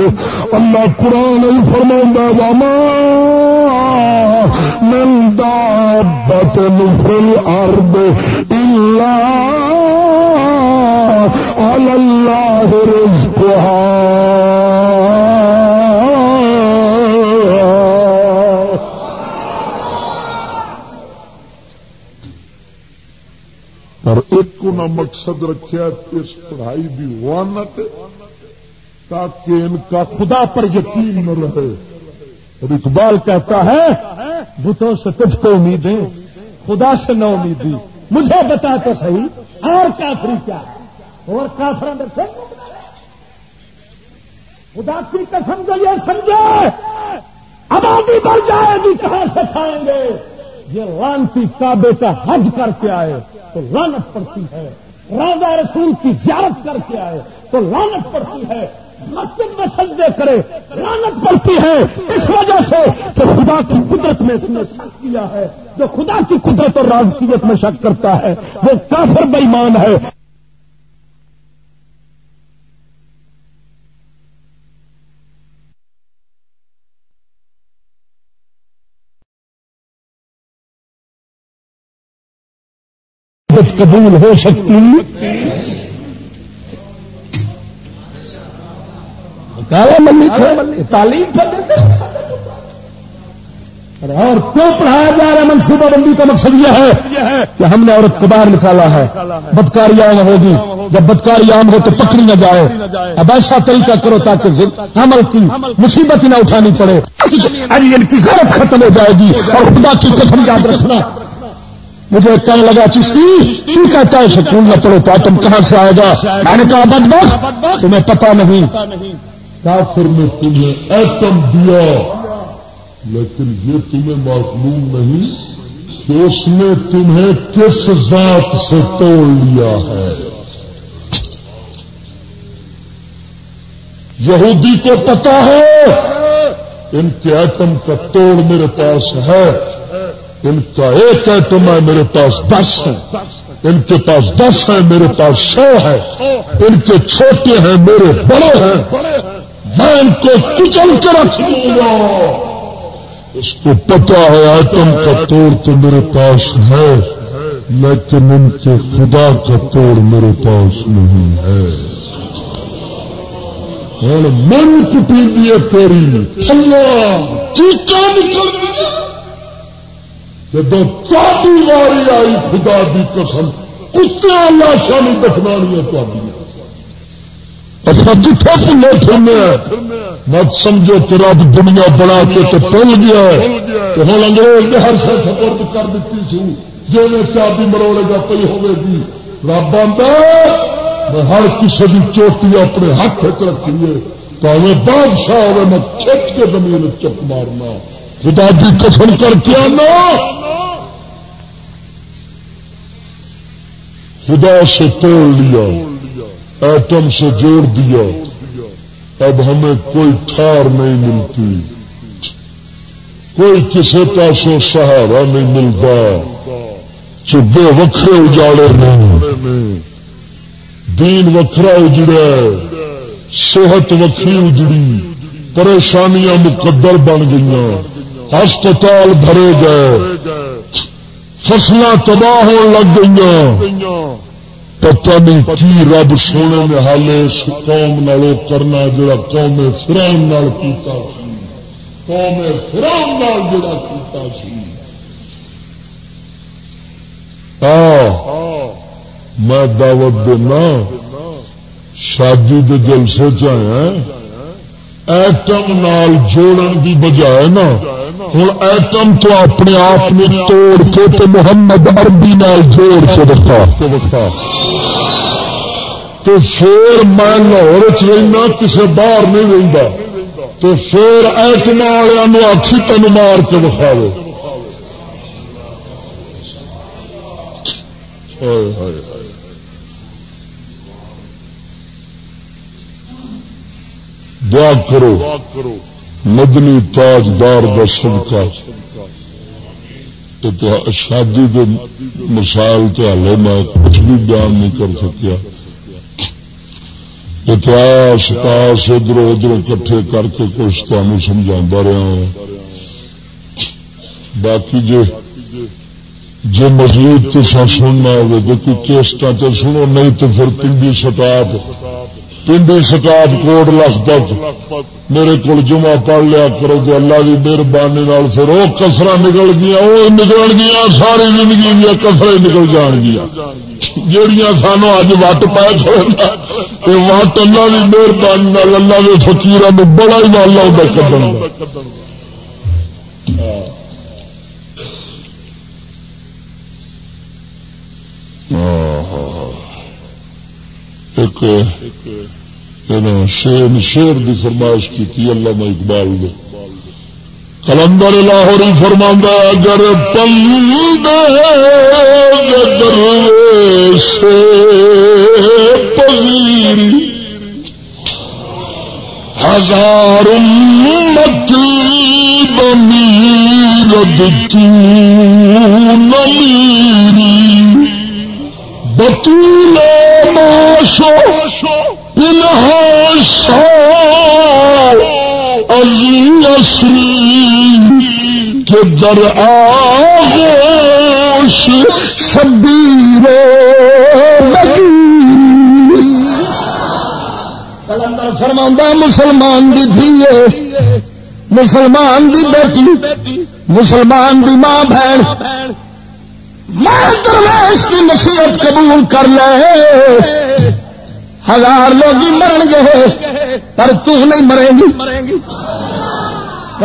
اللہ قرآن فرما واما من دابت فل ارد اللہ اللہ رزقها۔ اور ایک نہ مقصد رکھا اس پڑھائی بھی وانت تاکہ ان کا خدا پر یقین نہ رہے۔ اور اقبال کہتا ہے، بتوں سے تجھ کو امیدیں، خدا سے نہ امیدی مجھے بتا تو صحیح، اور کافری کیا؟ اور کافر خدا کی قسم جو یہ سمجھے، آبادی بڑھ جائے گی، کہاں سے کھائیں گے؟ یہ لانتی کعبے کا حج کر کے آئے تو لانت پڑتی ہے راجا رسول کی زیارت کر کے آئے تو لانت پڑتی ہے، مسجد میں سجدے کرے، لانت پڑتی ہے۔ اس وجہ سے کہ خدا کی قدرت میں اس نے شک کیا ہے۔ جو خدا کی قدرت اور رازقیت میں شک کرتا ہے، وہ کافر بےمان ہے۔ قبول ہو سکتی تعلیم اور کیوں پڑھایا جا رہا ہے؟ منصوبہ بندی کا مقصد یہ ہے کہ ہم نے عورت کو باہر نکالا ہے۔ بدکاری عام ہوگی۔ جب بدکاری عام ہو تو پکڑی نہ جائے۔ اب ایسا طریقہ کرو تاکہ عمل کی مصیبت نہ اٹھانی پڑے۔ ان کی غلط ختم ہو جائے گی اور خدا کی قسم یاد رکھنا۔ مجھے کہنے لگا چشتی تو کہتا ہے سکون نہ پڑو تو تم کہاں سے آئے گا؟ میں نے کہا، بد بس تمہیں پتا نہیں۔ کافر نے تمہیں ایٹم دیا، لیکن یہ تمہیں معلوم نہیں کہ اس نے تمہیں کس ذات سے توڑ لیا ہے۔ یہودی کو پتا ہے، ان کے ایٹم کا توڑ میرے پاس ہے۔ ان کا ایک ایٹم ہے میرے پاس دس ہے ان کے پاس دس ہے میرے پاس سو ہے ان کے چھوٹے ہیں، میرے بڑے ہیں۔ میں ان کو کچل کے رکھ دوں گا۔ اس کو پتا ہے ایٹم کا توڑ تو میرے پاس ہے، لیکن ان کے خدا کا توڑ میرے پاس نہیں ہے۔ من کٹی دیے تیری چیچا نکل گیا۔ جب چاٹی واری آئی، خدا دی قسم، کتے لاشا نہیں دفنانی اچھا کتنے پلے پھرنے مت سمجھو کہ رب دنیا بنا کے تو پل گیا ہے۔ ہوں انگریز نے ہر شا سپورٹ کر دیتی سی جی میں چابی مروڑے گا پی ہوے گی۔ رب آتا میں ہر کسی کی چوٹی اپنے ہاتھ رکھیے تو بادشاہ ہوئے میں کھچ کے زمین چپ مارنا۔ خدا کی قسم کر کے آنا۔ خدا سے توڑ لیا۔ ایٹم سے جوڑ دیا۔ اب ہمیں کوئی ٹھار نہیں ملتی۔ کوئی کسی پاسوں سہارا نہیں ملتا۔ چبے وکھرے اجاڑے نہیں دین وکھرا اجڑا صحت وکری اجڑی۔ پریشانیاں مقدر بن گئی ہسپتال بھرے گئے۔ فصل تباہ ہو لگ گئی پتہ نہیں کی رب سونے میں حالے اس قوم نالو کرنا جڑا قوم فرام نال کیتا سی۔ قوم فرام نال جڑا کیتا سی۔ ہاں۔ میں دعوت دینا، شادی کے جلسے چاہے ایٹم نال جوڑن کی بجائے نا ہوں ایٹم تو اپنے آپ نے توڑ کے تو محمد عربی نال جوڑ کے دکھا تو پھر میں لاہور چنا کسی باہر نہیں رہتا تو پھر ایٹم والوں آخی تین مار کے دکھا دو دعا کرو۔ مدنی تاجدار کا صدقہ۔ شادی کے مسائل تو ہلے میں کچھ بھی بیان نہیں کر سکیا۔ اتہاس پاس ادھر ادھر کٹھے کر کے کچھ تمہیں سمجھا رہا ہوں۔ باقی جی جی مزید تو سننا ہوگا دیکھو کیسٹا تو سنو نہیں تو پھر پنڈی سٹاپ۔ پنڈی سکاٹ کوٹ لکھپت میرے کو جمعہ پڑھ لیا کرو تو اللہ کی مہربانی پھر وہ کسر نکل گیا وہ نکل گیا ساری زندگی دیا کسر نکل جان گیا جہیا سانو اج وٹ پائے یہ وٹ اللہ کی مہربانی اللہ کے فکیر میں بڑا ہی والا ہوتا کھڑا ایک یعنی شیر شیر کی فرمائش کی اللہ اقبال نے۔ کلندر لاہوری فرما اگر پل دے سے پذیری ہزار متی بمی ردتی نمیری بطول ماشو پلہ سو علی اصلی کے در آغوش شبیر فرما مسلمان دی دھی مسلمان دی بیٹی، مسلمان دی ماں بہن۔ میں درویش کی نصیحت قبول کر لے۔ ہزار لوگ مرن گے۔ پر تو نہیں مرے گی۔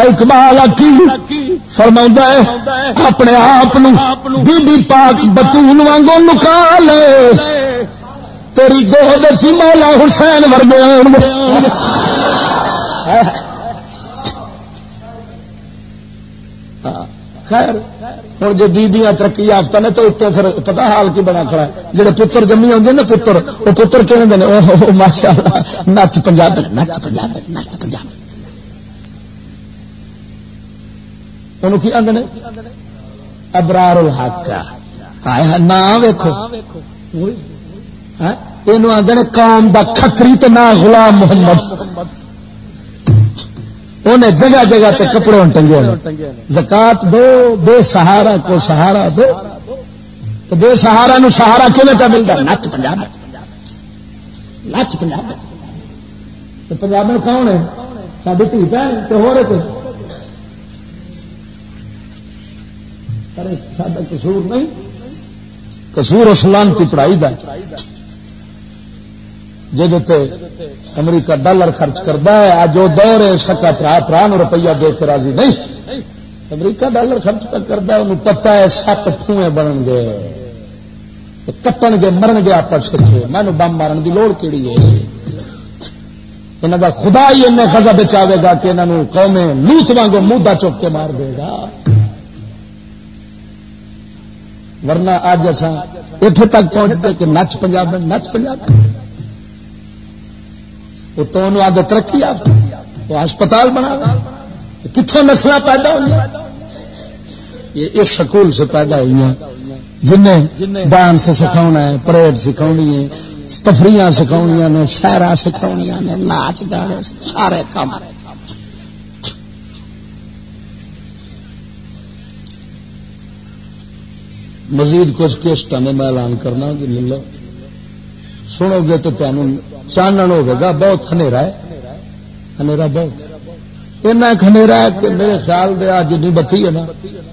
اقبال کی فرما اپنے آپ بی بی پاک بتون وانگو نکا لے۔ تیری گود چی مولا حسین ورگے خیر. ہوں جی بیبیاں ترقی یافتہ نے تو اتنے پھر پتا حال کی بنا کھڑا ہے؟ جہے پتر جمی آدھے نا پتر، وہ پتر کہ ماشاء اللہ نچ پنجاب نچ پنجاب نچ پنجاب۔ انہوں کی آدھے ابرار الحق نہ ویکو یہ ہاں؟ آدھے قوم دا کتری تو نہ غلام محمد۔ انہیں جگہ جگہ تے کپڑے ٹنگے زکات دو بے سہارا کو سہارا دو۔ تو بے سہارا نو سہارا کھے پہ ملتا؟ نچ پنجاب۔ نچ پنجاب۔ پنجاب میں کون ہے ساری دھی بہن تو ہو رہے کچھ سا قصور نہیں۔ قصور اسلامتی پڑھائی کا جہد امریکہ ڈالر خرچ کرتا ہے اج وہ دور ہے سکا پرا پرا روپیہ دے کے راضی نہیں۔ امریکہ ڈالر خرچ کرتا ہے، انہوں پتا ہے سپ ٹوئے بن گے۔ کٹن گے، مرن گے آپس مینو بم مارن کی لوڑ کہڑی ہے؟ یہاں کا خدا ہی ان خزا بچاوے گا کہ انہوں قومیں لوت وانگو مودا چوک کے مار دے گا۔ ورنہ اج اصا اتنے تک پہنچتے کہ نچ پنجاب نچ پنجاب۔ وہ تو انہوں ترقی آپ وہ ہسپتال بنا کتوں نسل پیدا ہوئی یہ اس سکول سے پیدا ہوئی ہیں۔ جنہیں ڈانس سکھا ہے، پریڈ سکھانی ہے تفریح سکھایا نے شہر سکھایا نے ناچ گانے سارے کام۔ مزید کچھ کسٹ میں اعلان کرنا لو سنو گے تو تمہیں چانن ہوگا بہت ہے ہے بہت ہے کہ میرے خیال دے جن بتی ہے نا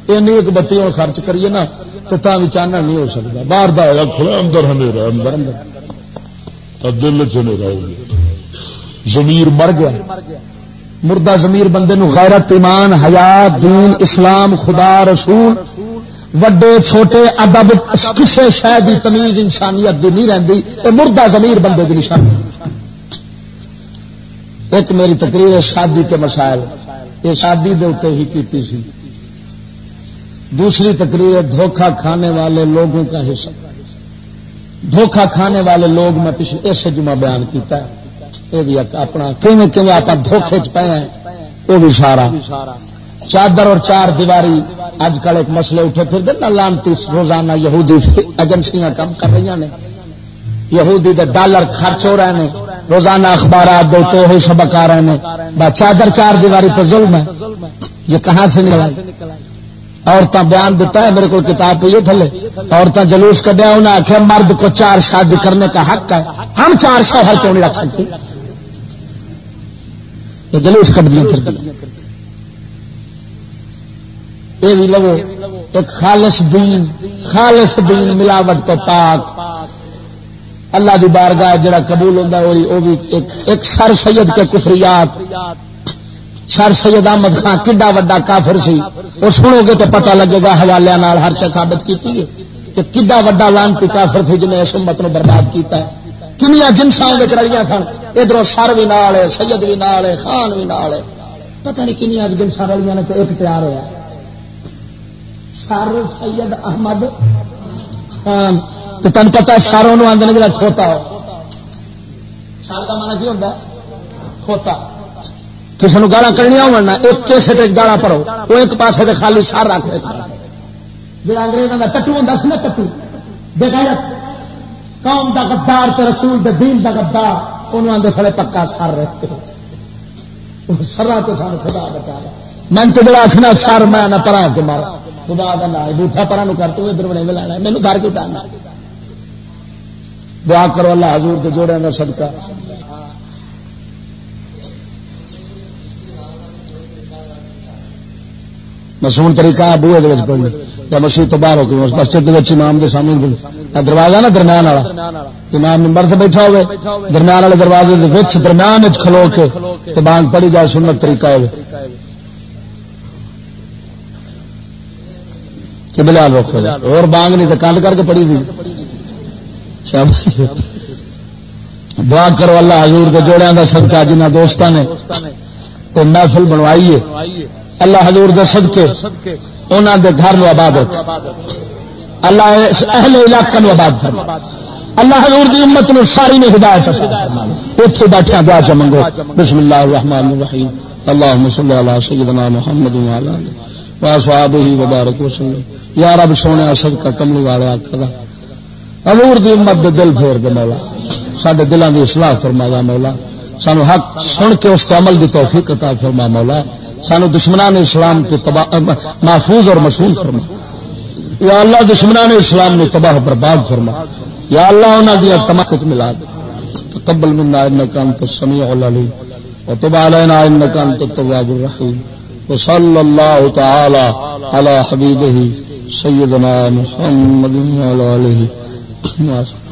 ایک بتی ہوں خرچ کریے نا تو بھی چانن نہیں ہو سکتا باہر کھلا اندر اندر اندر دل زمیر مر گیا مردہ زمیر بندے نو غیرت ایمان حیات دین اسلام خدا رسول وڈے چھوٹے ادب کسی شہ کی تمیز انسانیت دی نہیں رہتی یہ مردہ زمیر بندے کی نشانی۔ ایک میری تقریر شادی کے مسائل۔ یہ شادی دے اتنے ہی کی سی۔ دوسری تقریر دھوکھا کھانے والے لوگوں کا حصہ۔ دھوکھا کھانے والے لوگ میں پچھلے اس جمعہ بیان کیتا ہے۔ یہ بھی اپنا کیونکہ آپ دھوکھے چ پے ہیں وہ بھی سارا۔ چادر اور چار دیواری اج کل ایک مسئلے اٹھے پھر دن لانتی روزانہ یہودی ایجنسیاں کام کر رہی ہیں یہودی دے ڈالر خرچ ہو رہے ہیں روزانہ اخبارات دو تو ہی سبق آ رہے ہیں چادر چار دیواری تو ظلم ہے۔ یہ کہاں سے نکلا عورتیں بیان دیتا ہے، میرے کو کتاب پہ یہ تھلے۔ عورتیں جلوس کڈیا انہیں آخیا مرد کو چار شادی کرنے کا حق ہے۔ ہم چار شوہر کیوں نہیں رکھ سکتے؟ یہ جلوس کٹ دیا۔ یہ بھی لگو ایک خالص دین خالص دین ملاوٹ تو پاک۔ اللہ دی بارگاہ جڑا قبول ہوتا وہ بھی ایک ایک سر سید کے کفریات۔ سر سید احمد خان کڈا وا کافر سی۔ وہ سنو گے تو پتہ لگے گا حوالے ہر شا ثابت کی کہ کڈا وا لانتی کافر سی جنہیں اس امت برباد کیتا ہے۔ کنیا جنسا رلیاں سن۔ ادھر سر بھی نال ہے، سید بھی نال ہے، خان بھی نال ہے۔ پتہ نہیں کنیا جنسا رلیاں نے ایک تیار ہوا سر سید احمد. خان تو تین پتا ساروں آدھے جا کھوتا ہو. سر کا مانا کی ہوتا کھوتا. کسی نے گالا کرنی ہونا ایک کیسے گالا پڑو وہ ایک پاس خالی سر رکھ دے. جا انگریزوں کا ٹٹو ہوں سی نا ٹٹو بغیرت، قوم کا گدار تے رسول دے دین کا گدار انہوں آدھے سارے پکا سر رہتے سرا تو سارے خدا بتا میں تو جڑا آخنا سر میں نہ پرا کے مارا خدا کا نام بوٹا پرا کر، تو ادھر بنے لینا مینو گھر کیوں ٹاننا دعا کرو اللہ حضور کے جوڑے میں صدقہ۔ مسون طریقہ بوے پڑھنے یا مسیح تو باہر ہو کے مسجد امام کے سامنے دروازہ نا درمیان والا۔ امام نمبر سے بیٹھا ہوئے۔ درمیان والے دروازے درمیان کھلو کے بانگ پڑی جائے، سنت طریقہ ہوئے۔ کہ بلال رکھو۔ اور بانگ نہیں تو کانڈ کر کے پڑی تھی۔ دعا کرو اللہ حضور کے جوڑیا کا سدکا جنہ دوستوں نے محفل بنوائی ہے۔ اللہ حضور دے صدقے انہوں دے گھر نو آباد رکھ اللہ اہل علاقہ نو آباد کر اللہ حضور دی امت نو ساری نے ہدایت اتنے بیٹھے دعا چ منگو۔ بسم اللہ الرحمن الرحیم۔ اللهم صل على سيدنا محمد وعلى اله وصحبه وبارك وسلم یا رب سونے صدقہ کملی والے آکھدا حضور دی امت دے دل پھیر دے مولا۔ سڈے دلان دی اصلاح فرما یا مولا۔ سانو حق سن کے اس عمل دی توفیق عطا فرما مولا۔ سانو دشمنان اسلام تو محفوظ اور مشہور فرما۔ یا اللہ دشمنان اسلام نے تباہ برباد فرما۔ یا اللہ انہوں دیا تماکت ملا دے۔ تقبل منا انك انت السميع العليم وتب علينا انك انت التواب الرحيم وصلى الله تعالى على حبيبه سيدنا محمد وعلى آله وصحبه